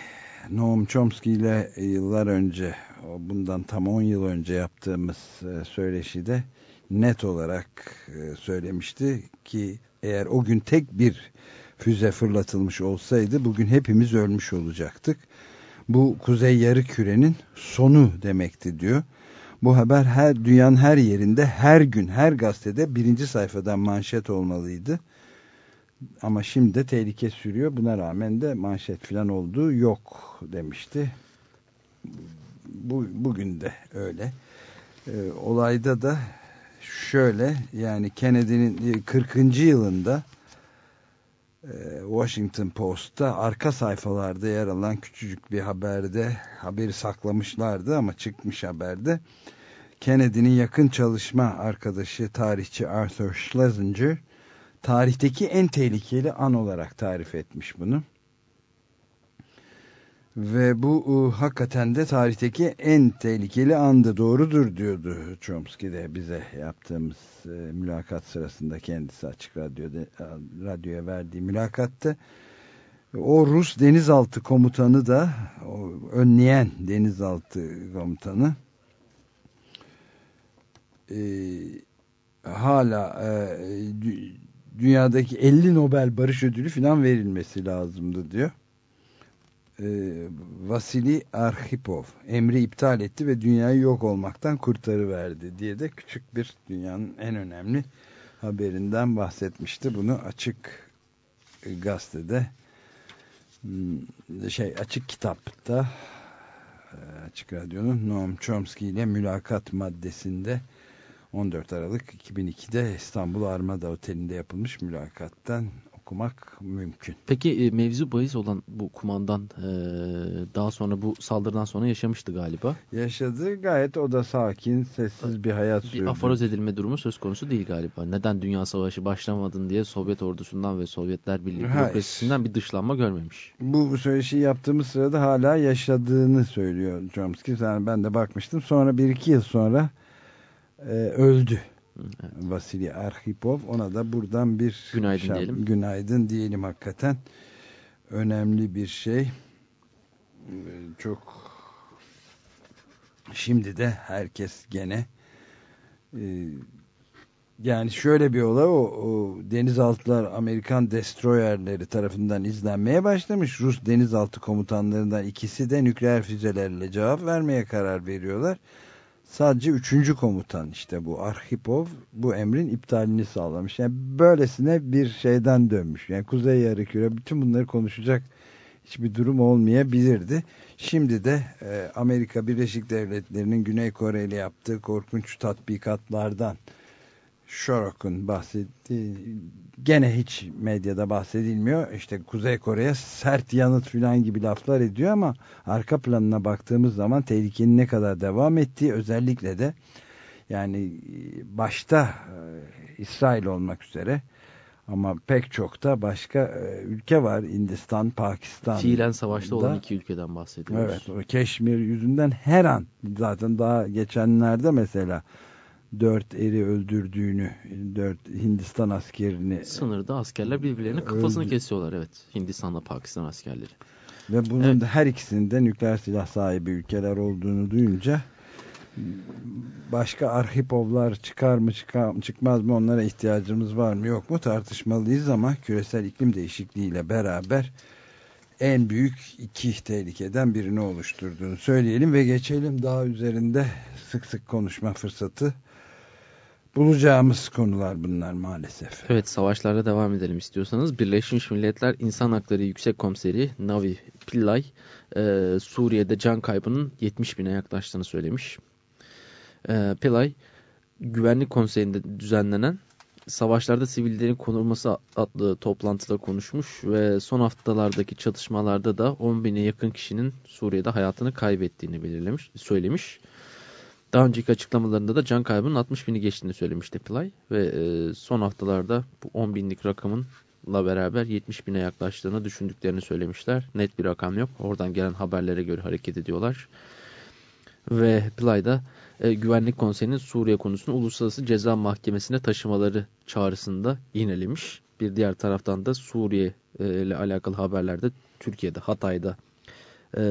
Noam Chomsky ile yıllar önce bundan tam 10 yıl önce yaptığımız e, söyleşide net olarak e, söylemişti ki eğer o gün tek bir füze fırlatılmış olsaydı bugün hepimiz ölmüş olacaktık. Bu kuzey yarı kürenin sonu demekti diyor. Bu haber her dünyanın her yerinde her gün her gazetede birinci sayfadan manşet olmalıydı. Ama şimdi de tehlike sürüyor. Buna rağmen de manşet falan olduğu yok demişti. Bu, bugün de öyle. Ee, olayda da şöyle yani Kennedy'nin 40. yılında e, Washington Post'ta arka sayfalarda yer alan küçücük bir haberde haberi saklamışlardı ama çıkmış haberde Kennedy'nin yakın çalışma arkadaşı tarihçi Arthur Schlesinger tarihteki en tehlikeli an olarak tarif etmiş bunu. Ve bu uh, hakikaten de tarihteki en tehlikeli andı doğrudur diyordu Chomsky de bize yaptığımız e, mülakat sırasında kendisi açık radyoda radyoya verdiği mülakatta o Rus denizaltı komutanı da o önleyen denizaltı komutanı e, hala e, dünyadaki 50 Nobel Barış Ödülü falan verilmesi lazımdı diyor. Ee, Vasili Arhipov emri iptal etti ve dünyayı yok olmaktan kurtarıverdi diye de küçük bir dünyanın en önemli haberinden bahsetmişti. Bunu açık gazetede hmm, şey açık kitapta e, açık radyonun Noam Chomsky ile mülakat maddesinde 14 Aralık 2002'de İstanbul Armada Oteli'nde yapılmış mülakattan okumak mümkün. Peki e, mevzu bahis olan bu kumandan e, daha sonra bu saldırıdan sonra yaşamıştı galiba. Yaşadı gayet o da sakin sessiz bir hayat sürdü. Bir aforoz edilme durumu söz konusu değil galiba. Neden Dünya Savaşı başlamadın diye Sovyet ordusundan ve Sovyetler Birliği bürokrasisinden bir dışlanma görmemiş. Bu söyleşiyi yaptığımız sırada hala yaşadığını söylüyor Chomsky. Yani ben de bakmıştım. Sonra bir iki yıl sonra e, öldü. Evet. Vasili Arhipov ona da buradan bir günaydın şam, diyelim. Günaydın diyelim hakikaten. Önemli bir şey. Çok şimdi de herkes gene e, yani şöyle bir olay o, o denizaltılar Amerikan destroyerleri tarafından izlenmeye başlamış. Rus denizaltı komutanlarından ikisi de nükleer füzelerle cevap vermeye karar veriyorlar sadece üçüncü komutan işte bu Arhipov bu emrin iptalini sağlamış. Yani böylesine bir şeyden dönmüş. Yani Kuzey Yarıküre bütün bunları konuşacak hiçbir durum olmayabilirdi. Şimdi de e, Amerika Birleşik Devletleri'nin Güney Kore ile yaptığı korkunç tatbikatlardan Şorok'un bahsettiği gene hiç medyada bahsedilmiyor. İşte Kuzey Kore'ye sert yanıt filan gibi laflar ediyor ama arka planına baktığımız zaman tehlikenin ne kadar devam ettiği özellikle de yani başta e, İsrail olmak üzere Ama pek çok da başka e, ülke var. Hindistan, Pakistan. Fiilen savaşta olan iki ülkeden bahsediyoruz. Evet o Keşmir yüzünden her an zaten daha geçenlerde mesela dört eri öldürdüğünü dört Hindistan askerini Sınırda askerler birbirlerinin kafasını Öldü. kesiyorlar evet. Hindistan'la Pakistan askerleri. ve bunun da her ikisinin de nükleer silah sahibi ülkeler olduğunu duyunca başka arhipovlar çıkar mı çıkar, çıkmaz mı onlara ihtiyacımız var mı yok mu tartışmalıyız ama küresel iklim değişikliğiyle beraber en büyük iki tehlikeden birini oluşturduğunu söyleyelim ve geçelim daha üzerinde sık sık konuşma fırsatı bulacağımız konular bunlar maalesef. Evet savaşlarda devam edelim istiyorsanız. Birleşmiş Milletler İnsan Hakları Yüksek Komiseri Navi Pillay e, Suriye'de can kaybının 70 bine yaklaştığını söylemiş. E, Pillay Güvenlik Konseyi'nde düzenlenen Savaşlarda Sivillerin Korunması adlı toplantıda konuşmuş ve son haftalardaki çatışmalarda da 10 bine yakın kişinin Suriye'de hayatını kaybettiğini belirlemiş, söylemiş. Daha önceki açıklamalarında da can kaybının 60 bini geçtiğini söylemişti Pillay ve e, son haftalarda bu 10 binlik rakamınla beraber 70 bine yaklaştığını düşündüklerini söylemişler. Net bir rakam yok. Oradan gelen haberlere göre hareket ediyorlar. Ve Pillay da e, Güvenlik Konseyi'nin Suriye konusunu Uluslararası Ceza Mahkemesi'ne taşımaları çağrısında yinelemiş. Bir diğer taraftan da Suriye e, ile alakalı haberlerde Türkiye'de Hatay'da e,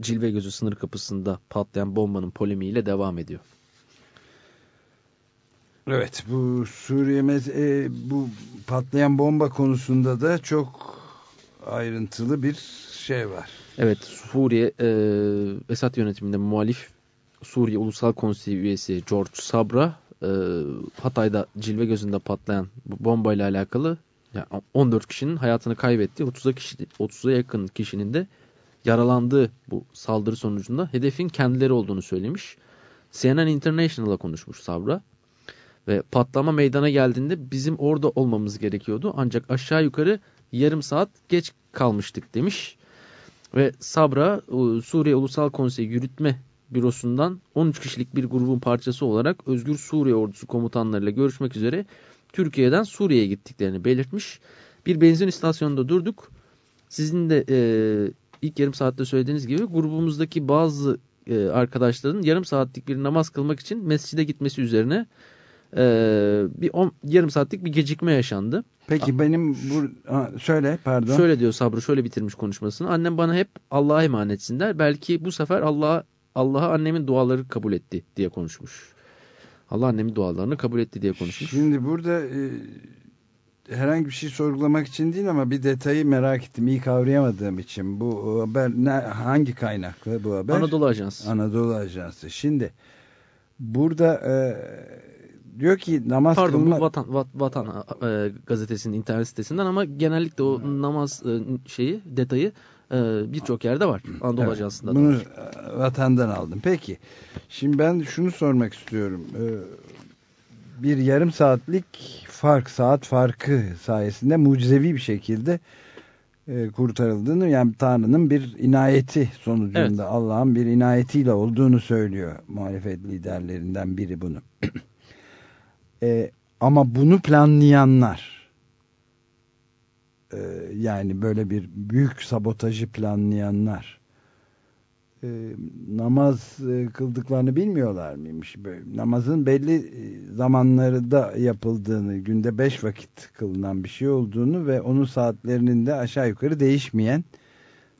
Cilve Gözü sınır kapısında patlayan bombanın polemiğiyle devam ediyor. Evet bu Suriye e, bu patlayan bomba konusunda da çok ayrıntılı bir şey var. Evet Suriye e, Esad yönetiminde muhalif Suriye Ulusal Konseyi üyesi George Sabra e, Hatay'da cilve gözünde patlayan bu bombayla alakalı yani 14 kişinin hayatını kaybetti. 30'a kişi 30'a yakın kişinin de yaralandığı bu saldırı sonucunda hedefin kendileri olduğunu söylemiş. CNN International'a konuşmuş Sabra. Ve patlama meydana geldiğinde bizim orada olmamız gerekiyordu. Ancak aşağı yukarı yarım saat geç kalmıştık demiş. Ve Sabra Suriye Ulusal Konseyi Yürütme Bürosu'ndan 13 kişilik bir grubun parçası olarak Özgür Suriye Ordusu komutanlarıyla görüşmek üzere Türkiye'den Suriye'ye gittiklerini belirtmiş. Bir benzin istasyonunda durduk. Sizin de e, ilk yarım saatte söylediğiniz gibi grubumuzdaki bazı e, arkadaşların yarım saatlik bir namaz kılmak için mescide gitmesi üzerine e, bir on, yarım saatlik bir gecikme yaşandı. Peki benim bu ha, söyle pardon. Şöyle diyor Sabri şöyle bitirmiş konuşmasını. Annem bana hep Allah'a emanetsin der. Belki bu sefer Allah'a Allah'a annemin duaları kabul etti diye konuşmuş. Allah annemin dualarını kabul etti diye konuşmuş. Şimdi burada e, herhangi bir şey sorgulamak için değil ama bir detayı merak ettim. İyi kavrayamadığım için. Bu haber ne, hangi kaynaklı bu haber? Anadolu Ajansı. Anadolu Ajansı. Şimdi burada e, diyor ki namaz Pardon kılma... bu Vatan, Vat- Vatan e, gazetesinin internet sitesinden ama genellikle o namaz e, şeyi detayı e, birçok yerde var. Anadolu Evet, Ajansı'nda da Bunu var. e, vatandan aldım. Peki. Şimdi ben şunu sormak istiyorum. E, bir yarım saatlik fark, saat farkı sayesinde mucizevi bir şekilde e, kurtarıldığını yani Tanrı'nın bir inayeti sonucunda Evet. Allah'ın bir inayetiyle olduğunu söylüyor muhalefet liderlerinden biri bunu. E, ama bunu planlayanlar e, yani böyle bir büyük sabotajı planlayanlar e, namaz e, kıldıklarını bilmiyorlar mıymış? Böyle, namazın belli e, zamanları da yapıldığını, günde beş vakit kılınan bir şey olduğunu ve onun saatlerinin de aşağı yukarı değişmeyen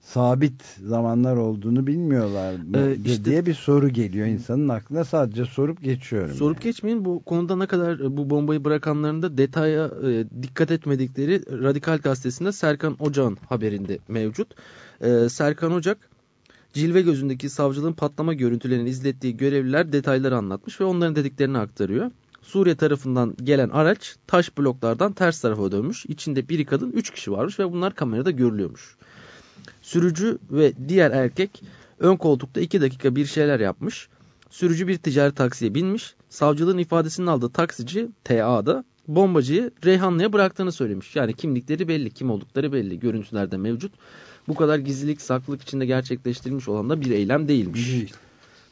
sabit zamanlar olduğunu bilmiyorlar mı? Ee, işte- diye bir soru geliyor insanın aklına sadece sorup geçiyorum. Sorup geçmeyin bu konuda ne kadar e, bu bombayı bırakanların da detaya e, dikkat etmedikleri Radikal Gazetesi'nde Serkan Ocak'ın haberinde mevcut. E, Serkan Ocak cilve gözündeki savcılığın patlama görüntülerini izlettiği görevliler detayları anlatmış ve onların dediklerini aktarıyor. Suriye tarafından gelen araç taş bloklardan ters tarafa dönmüş. İçinde biri kadın 3 kişi varmış ve bunlar kamerada görülüyormuş. Sürücü ve diğer erkek ön koltukta 2 dakika bir şeyler yapmış. Sürücü bir ticari taksiye binmiş. Savcılığın ifadesini aldığı taksici TA'da bombacıyı Reyhanlı'ya bıraktığını söylemiş. Yani kimlikleri belli, kim oldukları belli. Görüntülerde mevcut. Bu kadar gizlilik, saklılık içinde gerçekleştirilmiş olan da bir eylem değilmiş. Değil.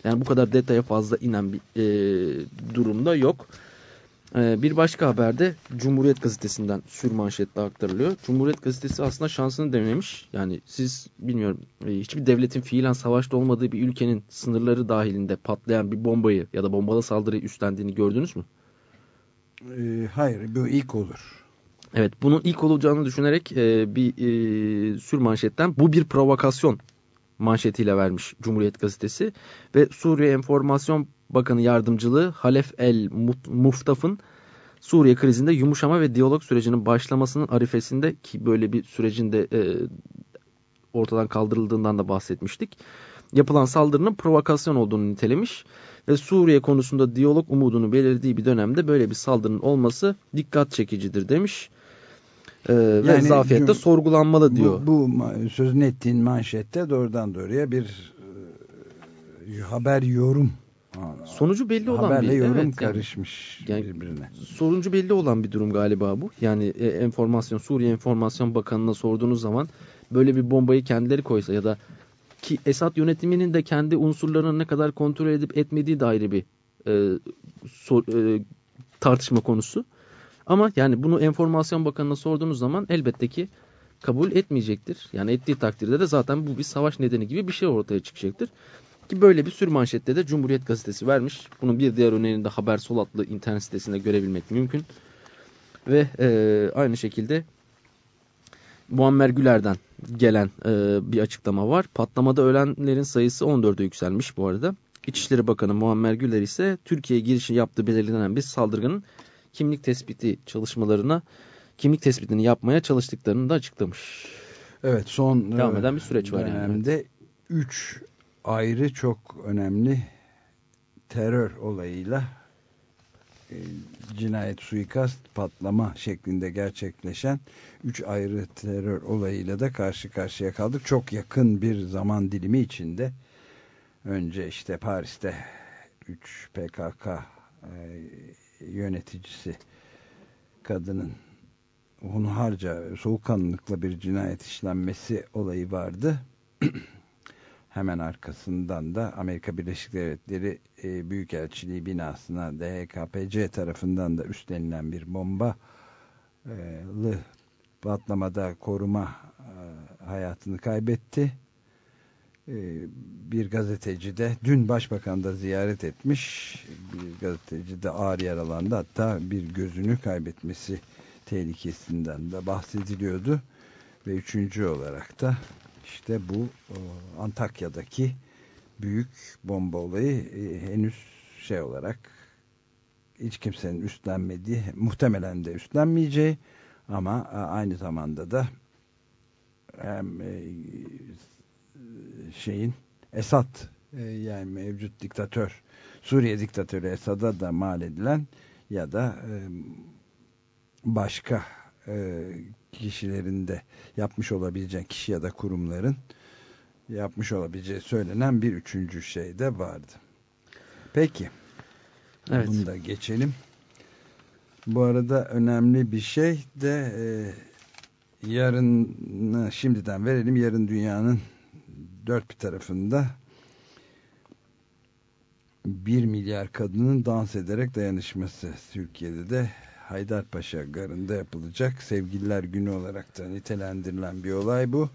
Yani bu kadar detaya fazla inen bir e, durumda yok. Ee, bir başka haberde Cumhuriyet Gazetesi'nden sürmanşetle aktarılıyor. Cumhuriyet Gazetesi aslında şansını denemiş. Yani siz bilmiyorum e, hiçbir devletin fiilen savaşta olmadığı bir ülkenin sınırları dahilinde patlayan bir bombayı ya da bombalı saldırıyı üstlendiğini gördünüz mü? Ee, hayır bu ilk olur. Evet bunun ilk olacağını düşünerek e, bir e, sürmanşetten bu bir provokasyon manşetiyle vermiş Cumhuriyet Gazetesi ve Suriye Enformasyon Bakanı Yardımcılığı Halef El Muftaf'ın Suriye krizinde yumuşama ve diyalog sürecinin başlamasının arifesinde ki böyle bir sürecin de e, ortadan kaldırıldığından da bahsetmiştik. Yapılan saldırının provokasyon olduğunu nitelemiş ve Suriye konusunda diyalog umudunu belirdiği bir dönemde böyle bir saldırının olması dikkat çekicidir demiş. Ee, yani, ve zafiyette sorgulanmalı diyor. Bu, bu sözünü ettiğin manşette doğrudan doğruya bir e, haber yorum Sonucu belli olan Haberle bir yorum evet, karışmış yani, birbirine. Sonucu belli olan bir durum galiba bu. Yani e, enformasyon Suriye Enformasyon Bakanı'na sorduğunuz zaman böyle bir bombayı kendileri koysa ya da ki Esad yönetiminin de kendi unsurlarını ne kadar kontrol edip etmediği dair bir e, sor, e, tartışma konusu. Ama yani bunu Enformasyon Bakanı'na sorduğunuz zaman elbette ki kabul etmeyecektir. Yani ettiği takdirde de zaten bu bir savaş nedeni gibi bir şey ortaya çıkacaktır. Ki böyle bir sür manşette de Cumhuriyet Gazetesi vermiş. Bunun bir diğer örneğini Haber Sol adlı internet sitesinde görebilmek mümkün. Ve e, aynı şekilde Muammer Güler'den gelen e, bir açıklama var. Patlamada ölenlerin sayısı 14'e yükselmiş bu arada. İçişleri Bakanı Muammer Güler ise Türkiye'ye girişi yaptığı belirlenen bir saldırganın kimlik tespiti çalışmalarına kimlik tespitini yapmaya çalıştıklarını da açıklamış. Evet son devam eden bir süreç var dönemde yani. 3 ayrı çok önemli terör olayıyla e, cinayet, suikast, patlama şeklinde gerçekleşen üç ayrı terör olayıyla da karşı karşıya kaldık. Çok yakın bir zaman dilimi içinde önce işte Paris'te 3 PKK e, yöneticisi kadının hunharca soğukkanlılıkla bir cinayet işlenmesi olayı vardı. Hemen arkasından da Amerika Birleşik Devletleri e, Büyükelçiliği binasına DHKPC tarafından da üstlenilen bir bombalı patlamada koruma e, hayatını kaybetti. E, bir gazeteci de dün başbakan da ziyaret etmiş. Bir gazeteci de ağır yaralandı. Hatta bir gözünü kaybetmesi tehlikesinden de bahsediliyordu. Ve üçüncü olarak da işte bu e, Antakya'daki büyük bomba olayı e, henüz şey olarak hiç kimsenin üstlenmediği, muhtemelen de üstlenmeyeceği ama e, aynı zamanda da hem şeyin Esad yani mevcut diktatör Suriye diktatörü Esad'a da mal edilen ya da başka kişilerin de yapmış olabileceği kişi ya da kurumların yapmış olabileceği söylenen bir üçüncü şey de vardı. Peki. Evet. Bunu da geçelim. Bu arada önemli bir şey de e, yarın şimdiden verelim. Yarın dünyanın dört bir tarafında bir milyar kadının dans ederek dayanışması Türkiye'de de Haydarpaşa Garı'nda yapılacak Sevgililer Günü olarak da nitelendirilen bir olay bu.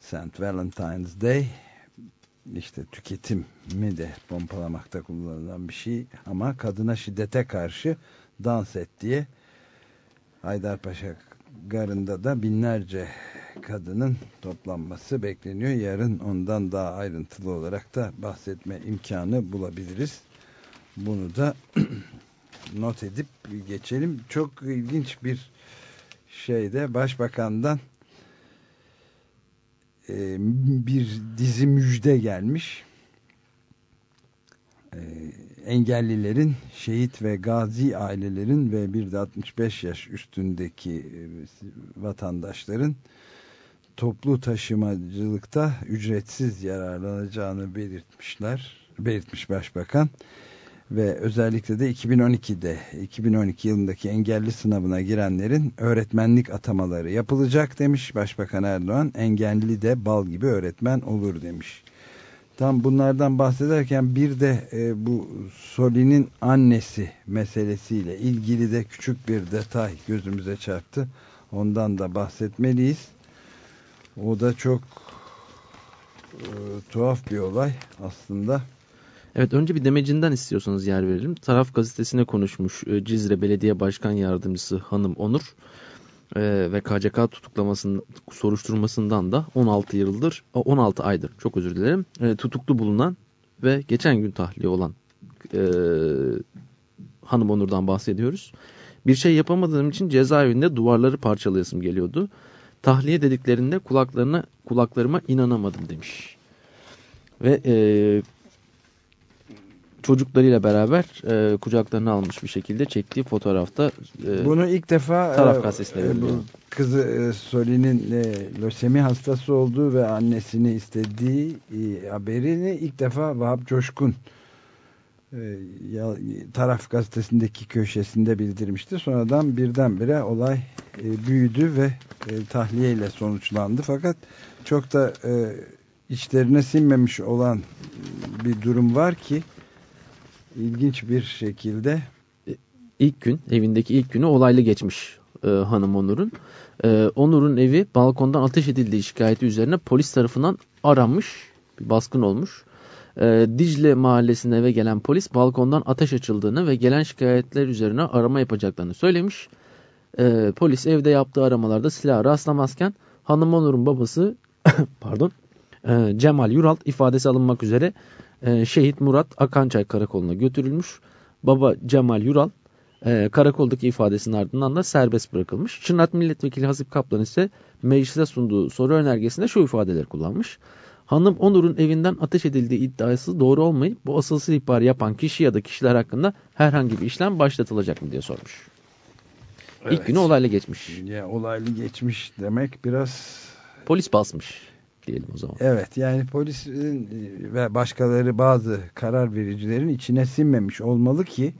St. Valentine's Day işte tüketimi de pompalamakta kullanılan bir şey ama kadına şiddete karşı dans et diye Haydarpaşa Garı'nda da binlerce kadının toplanması bekleniyor. Yarın ondan daha ayrıntılı olarak da bahsetme imkanı bulabiliriz. Bunu da not edip geçelim. Çok ilginç bir şeyde başbakandan e, bir dizi müjde gelmiş. E, engellilerin, şehit ve gazi ailelerin ve bir de 65 yaş üstündeki e, vatandaşların toplu taşımacılıkta ücretsiz yararlanacağını belirtmişler. Belirtmiş başbakan ve özellikle de 2012'de 2012 yılındaki engelli sınavına girenlerin öğretmenlik atamaları yapılacak demiş Başbakan Erdoğan. Engelli de bal gibi öğretmen olur demiş. Tam bunlardan bahsederken bir de e, bu Soli'nin annesi meselesiyle ilgili de küçük bir detay gözümüze çarptı. Ondan da bahsetmeliyiz. O da çok e, tuhaf bir olay aslında. Evet önce bir demecinden istiyorsanız yer verelim. Taraf gazetesine konuşmuş e, Cizre Belediye Başkan Yardımcısı Hanım Onur e, ve KCK tutuklamasının soruşturmasından da 16 yıldır 16 aydır çok özür dilerim e, tutuklu bulunan ve geçen gün tahliye olan e, Hanım Onur'dan bahsediyoruz. Bir şey yapamadığım için cezaevinde duvarları parçalayasım geliyordu. Tahliye dediklerinde kulaklarına kulaklarıma inanamadım demiş. Ve e, çocuklarıyla beraber e, kucaklarına almış bir şekilde çektiği fotoğrafta e, Bunu ilk defa Taraf e, gazetesine e, bu kızı e, Soli'nin e, lösemi hastası olduğu ve annesini istediği e, haberini ilk defa Vahap Coşkun e, taraf gazetesindeki köşesinde bildirmişti. Sonradan birdenbire olay e, büyüdü ve e, tahliyeyle sonuçlandı. Fakat çok da e, içlerine sinmemiş olan bir durum var ki ilginç bir şekilde ilk gün evindeki ilk günü olaylı geçmiş e, hanım Onur'un. E, Onur'un evi balkondan ateş edildiği şikayeti üzerine polis tarafından aranmış. Bir baskın olmuş. E, Dicle mahallesine eve gelen polis balkondan ateş açıldığını ve gelen şikayetler üzerine arama yapacaklarını söylemiş. E, polis evde yaptığı aramalarda silah rastlamazken hanım Onur'un babası pardon e, Cemal Yural ifadesi alınmak üzere e, şehit Murat Akançay karakoluna götürülmüş. Baba Cemal Yural e, karakoldaki ifadesinin ardından da serbest bırakılmış. Çırnak Milletvekili Hasip Kaplan ise meclise sunduğu soru önergesinde şu ifadeleri kullanmış. Hanım Onur'un evinden ateş edildiği iddiası doğru olmayıp bu asılsız ihbarı yapan kişi ya da kişiler hakkında herhangi bir işlem başlatılacak mı diye sormuş. Evet. İlk günü olayla geçmiş. ya, olaylı geçmiş demek biraz Polis basmış diyelim o zaman. Evet yani polisin e, ve başkaları bazı karar vericilerin içine sinmemiş olmalı ki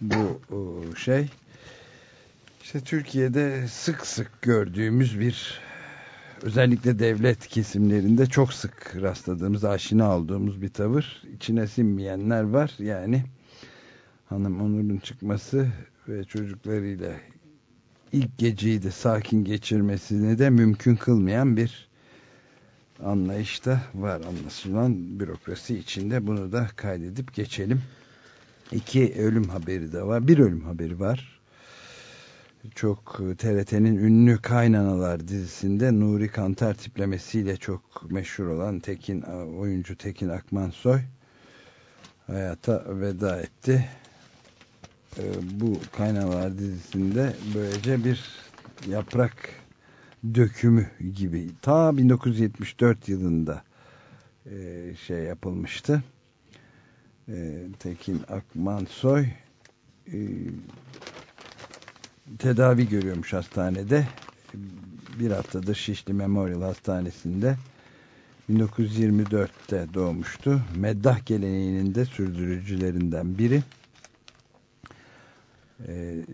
bu o, şey işte Türkiye'de sık sık gördüğümüz bir özellikle devlet kesimlerinde çok sık rastladığımız aşina olduğumuz bir tavır içine sinmeyenler var yani hanım Onur'un çıkması ve çocuklarıyla ilk geceyi de sakin geçirmesini de mümkün kılmayan bir anlayışta var anlaşılan bürokrasi içinde bunu da kaydedip geçelim. İki ölüm haberi de var. Bir ölüm haberi var. Çok TRT'nin ünlü Kaynanalar dizisinde Nuri Kantar tiplemesiyle çok meşhur olan Tekin oyuncu Tekin Akmansoy hayata veda etti. Ee, bu Kaynanalar dizisinde böylece bir yaprak dökümü gibi ta 1974 yılında e, şey yapılmıştı. E, Tekin Akmansoy e, tedavi görüyormuş hastanede. Bir haftadır Şişli Memorial Hastanesi'nde 1924'te doğmuştu. Meddah geleneğinin de sürdürücülerinden biri. E,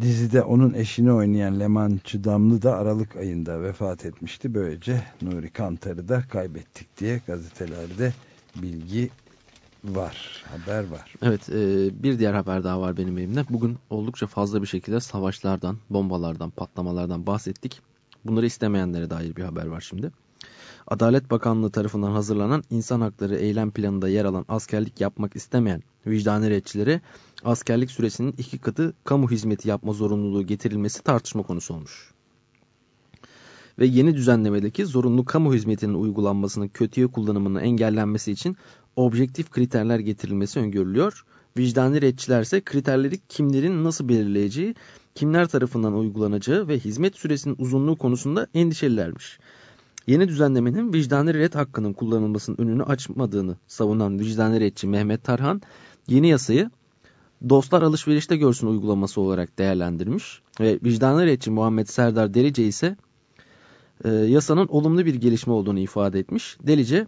dizide onun eşini oynayan Leman Çıdamlı da Aralık ayında vefat etmişti. Böylece Nuri Kantar'ı da kaybettik diye gazetelerde bilgi var, haber var. Evet e, bir diğer haber daha var benim elimde. Bugün oldukça fazla bir şekilde savaşlardan, bombalardan, patlamalardan bahsettik. Bunları istemeyenlere dair bir haber var şimdi. Adalet Bakanlığı tarafından hazırlanan insan hakları eylem planında yer alan askerlik yapmak istemeyen vicdani retçilere askerlik süresinin iki katı kamu hizmeti yapma zorunluluğu getirilmesi tartışma konusu olmuş. Ve yeni düzenlemedeki zorunlu kamu hizmetinin uygulanmasının kötüye kullanımının engellenmesi için objektif kriterler getirilmesi öngörülüyor. Vicdani retçiler ise kriterleri kimlerin nasıl belirleyeceği, kimler tarafından uygulanacağı ve hizmet süresinin uzunluğu konusunda endişelilermiş. Yeni düzenlemenin vicdani ret hakkının kullanılmasının önünü açmadığını savunan vicdani retçi Mehmet Tarhan yeni yasayı dostlar alışverişte görsün uygulaması olarak değerlendirmiş ve vicdani retçi Muhammed Serdar Delice ise e, yasanın olumlu bir gelişme olduğunu ifade etmiş. Delice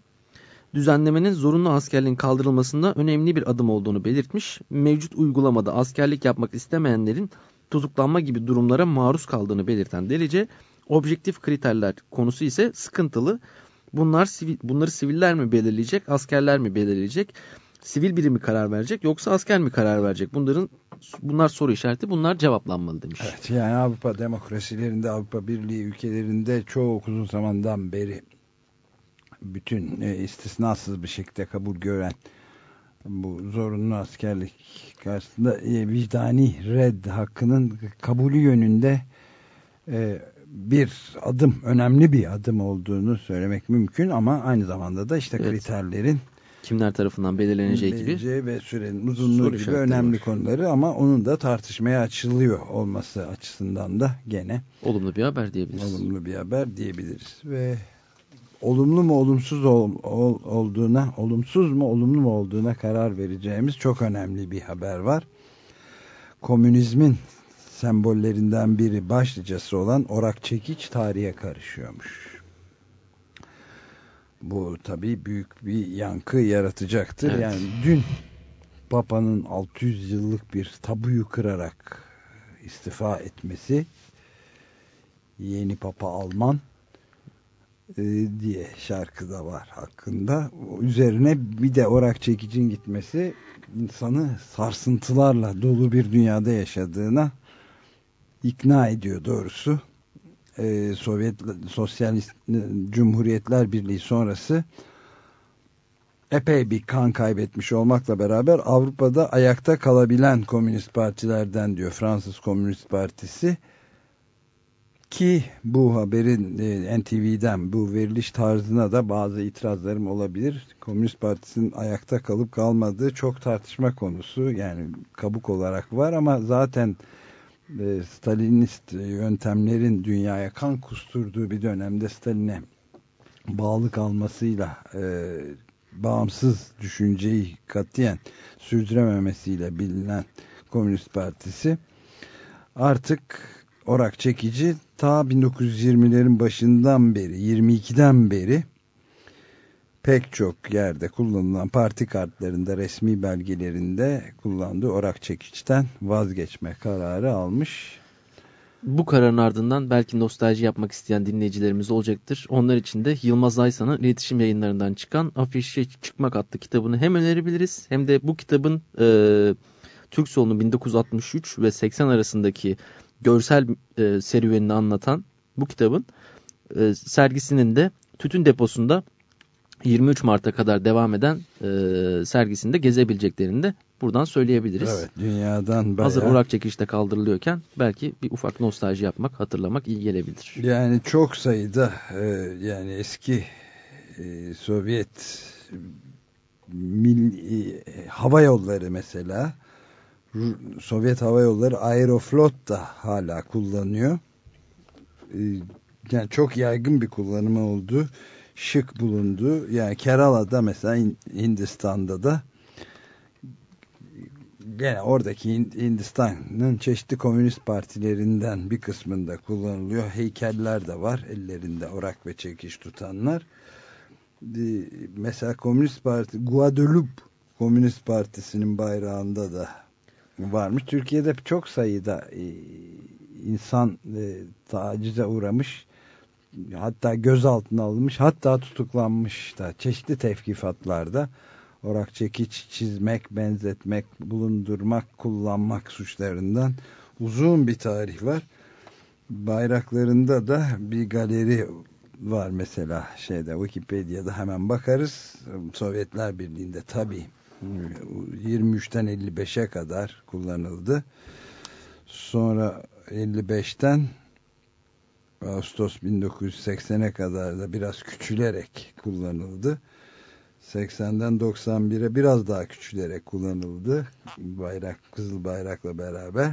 düzenlemenin zorunlu askerliğin kaldırılmasında önemli bir adım olduğunu belirtmiş. Mevcut uygulamada askerlik yapmak istemeyenlerin tutuklanma gibi durumlara maruz kaldığını belirten Delice objektif kriterler konusu ise sıkıntılı. Bunlar bunları siviller mi belirleyecek, askerler mi belirleyecek? Sivil biri mi karar verecek yoksa asker mi karar verecek? Bunların bunlar soru işareti, bunlar cevaplanmalı demiş. Evet yani Avrupa demokrasilerinde Avrupa Birliği ülkelerinde çok uzun zamandan beri bütün e, istisnasız bir şekilde kabul gören bu zorunlu askerlik karşısında e, vicdani red hakkının kabulü yönünde e, bir adım, önemli bir adım olduğunu söylemek mümkün ama aynı zamanda da işte Evet. kriterlerin Kimler tarafından belirleneceği gibi. ve sürenin uzunluğu gibi önemli var. konuları ama onun da tartışmaya açılıyor olması açısından da gene Olumlu bir haber diyebiliriz. olumlu bir haber diyebiliriz ve olumlu mu olumsuz ol, ol- olduğuna olumsuz mu olumlu mu olduğuna karar vereceğimiz çok önemli bir haber var. Komünizmin sembollerinden biri başlıcası olan orak çekiç tarihe karışıyormuş. Bu tabii büyük bir yankı yaratacaktır. Evet. Yani dün Papa'nın 600 yıllık bir tabuyu kırarak istifa etmesi yeni Papa Alman e, diye şarkı da var hakkında. Üzerine bir de orak çekicin gitmesi insanı sarsıntılarla dolu bir dünyada yaşadığına ikna ediyor doğrusu. Ee, Sovyet Sosyalist Cumhuriyetler Birliği sonrası epey bir kan kaybetmiş olmakla beraber Avrupa'da ayakta kalabilen komünist partilerden diyor Fransız Komünist Partisi ki bu haberin e, NTV'den bu veriliş tarzına da bazı itirazlarım olabilir. Komünist Partisi'nin ayakta kalıp kalmadığı çok tartışma konusu yani kabuk olarak var ama zaten e, Stalinist yöntemlerin dünyaya kan kusturduğu bir dönemde Stalin'e bağlı kalmasıyla e, bağımsız düşünceyi katiyen sürdürememesiyle bilinen Komünist Partisi artık orak çekici ta 1920'lerin başından beri 22'den beri pek çok yerde kullanılan parti kartlarında resmi belgelerinde kullandığı orak çekiçten vazgeçme kararı almış. Bu kararın ardından belki nostalji yapmak isteyen dinleyicilerimiz olacaktır. Onlar için de Yılmaz Aysan'ın iletişim yayınlarından çıkan Afişe Çıkmak adlı kitabını hem önerebiliriz hem de bu kitabın e, Türk solunun 1963 ve 80 arasındaki görsel e, serüvenini anlatan bu kitabın e, sergisinin de tütün deposunda 23 Mart'a kadar devam eden e, sergisinde gezebileceklerini de buradan söyleyebiliriz. Evet dünyadan bayağı. Hazır orak çekişte kaldırılıyorken belki bir ufak nostalji yapmak, hatırlamak iyi gelebilir. Yani çok sayıda e, yani eski e, Sovyet milli, e, hava yolları mesela Sovyet hava yolları Aeroflot da hala kullanıyor. E, yani çok yaygın bir kullanımı oldu. Şık bulundu. Yani Kerala'da mesela Hin- Hindistan'da da gene oradaki Hin- Hindistan'ın çeşitli komünist partilerinden bir kısmında kullanılıyor. Heykeller de var ellerinde orak ve çekiş tutanlar. Mesela Komünist Parti Guadeloupe Komünist Partisi'nin bayrağında da varmış. Türkiye'de çok sayıda e, insan e, tacize uğramış hatta gözaltına alınmış hatta tutuklanmış da çeşitli tevkifatlarda orak çekiç çizmek, benzetmek, bulundurmak, kullanmak suçlarından uzun bir tarih var. Bayraklarında da bir galeri var mesela şeyde Wikipedia'da hemen bakarız. Sovyetler Birliği'nde tabii 23'ten 55'e kadar kullanıldı. Sonra 55'ten Ağustos 1980'e kadar da biraz küçülerek kullanıldı. 80'den 91'e biraz daha küçülerek kullanıldı. Bayrak, kızıl bayrakla beraber.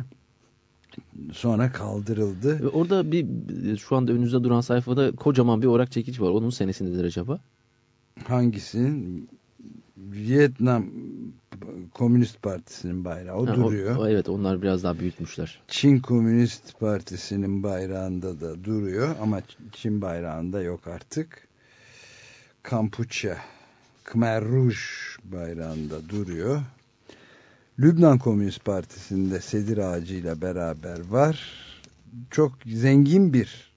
Sonra kaldırıldı. Ve Orada bir şu anda önünüzde duran sayfada kocaman bir orak çekiç var. Onun senesindedir acaba? Hangisinin? Vietnam Komünist Partisi'nin bayrağı. O Ha, duruyor. o- evet onlar biraz daha büyütmüşler. Çin Komünist Partisi'nin bayrağında da duruyor ama Çin bayrağında yok artık. Kampuçya, Khmer Rouge bayrağında duruyor. Lübnan Komünist Partisi'nde sedir ağacıyla beraber var. Çok zengin bir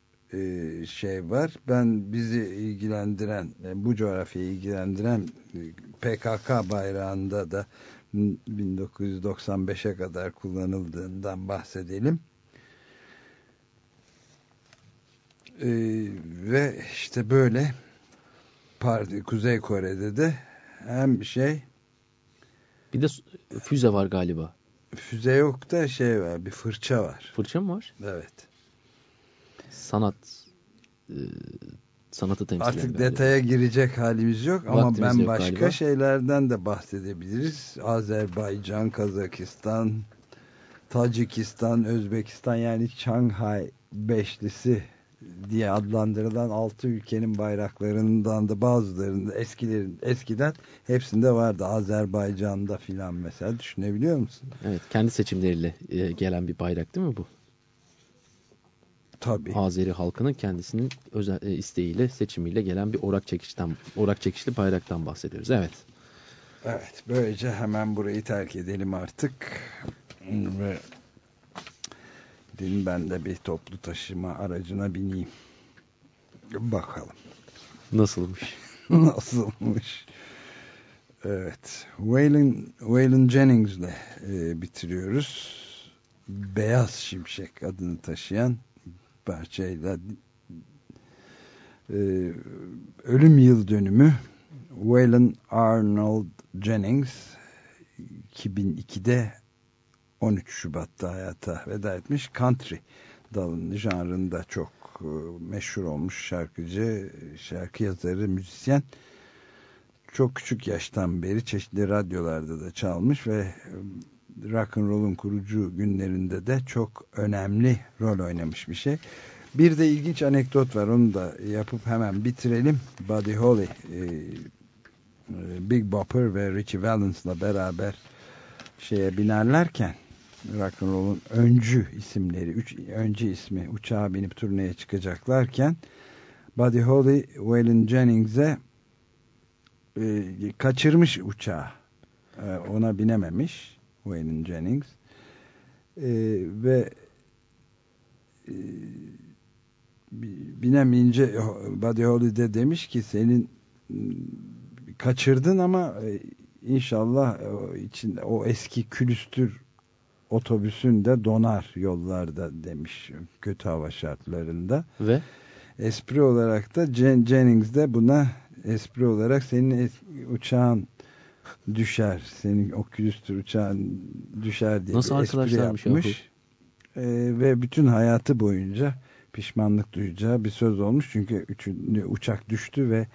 şey var. Ben bizi ilgilendiren, e, bu coğrafyayı ilgilendiren e, PKK bayrağında da 1995'e kadar kullanıldığından bahsedelim. E, ve işte böyle parti Kuzey Kore'de de hem şey Bir de füze var galiba. füze yok da şey var bir fırça var. Fırça mı var? Evet. Sanat e, sanatı temsil Artık detaya girecek halimiz yok ama Vaktimiz ben yok başka galiba. şeylerden de bahsedebiliriz. Azerbaycan, Kazakistan, Tacikistan, Özbekistan yani Şanghay Beşlisi diye adlandırılan altı ülkenin bayraklarından da bazılarında eskilerin eskiden hepsinde vardı. Azerbaycan'da filan mesela düşünebiliyor musun? Evet, kendi seçimleriyle e, gelen bir bayrak değil mi bu? Tabii. Azeri halkının kendisinin özel e, isteğiyle, seçimiyle gelen bir orak çekişten, orak çekişli bayraktan bahsediyoruz. Evet. Evet, böylece hemen burayı terk edelim artık. Ve dedim ben de bir toplu taşıma aracına bineyim. Bakalım Nasılmış? nasılmış. Evet, Waylon, Waylon Jennings'le e, bitiriyoruz. Beyaz Şimşek adını taşıyan parçayla e, ölüm yıl dönümü Waylon Arnold Jennings 2002'de 13 Şubat'ta hayata veda etmiş. Country dalını janrında çok e, meşhur olmuş şarkıcı, şarkı yazarı, müzisyen. Çok küçük yaştan beri çeşitli radyolarda da çalmış ve e, rock and roll'un kurucu günlerinde de çok önemli rol oynamış bir şey. Bir de ilginç anekdot var onu da yapıp hemen bitirelim. Buddy Holly e, Big Bopper ve Richie Valence'la beraber şeye binerlerken rock and roll'un öncü isimleri, üç öncü ismi uçağa binip turneye çıkacaklarken Buddy Holly Waylon Jennings'e e, kaçırmış uçağı. E, ona binememiş Waylon Jennings. E, ve e, bi- binemeyince Buddy Holly de demiş ki senin m, kaçırdın ama e, inşallah o için o eski külüstür otobüsün de donar yollarda demiş kötü hava şartlarında. Ve Espri olarak da Jen Jennings de buna espri olarak senin es- uçağın düşer. Senin o külüstür uçağın düşer diye Nasıl bir arkadaşlarmış yapmış. yahu? Ee, ve bütün hayatı boyunca pişmanlık duyacağı bir söz olmuş. Çünkü üçüncü uçak düştü ve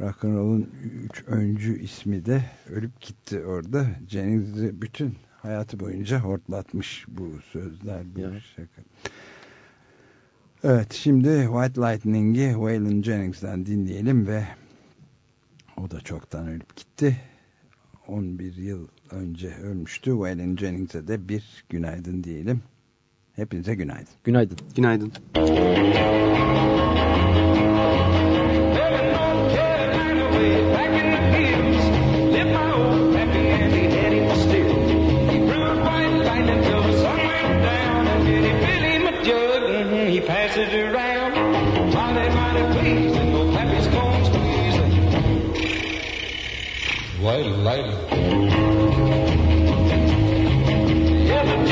rock'n'roll'un üç öncü ismi de ölüp gitti orada. Jennings'i bütün hayatı boyunca hortlatmış bu sözler. Bu Evet. şaka. Evet şimdi White Lightning'i Waylon Jennings'ten dinleyelim ve o da çoktan ölüp gitti. 11 yıl önce ölmüştü. Waylon Jennings'e de bir günaydın diyelim. Hepinize günaydın. günaydın. Günaydın. He White lightning. Yeah, the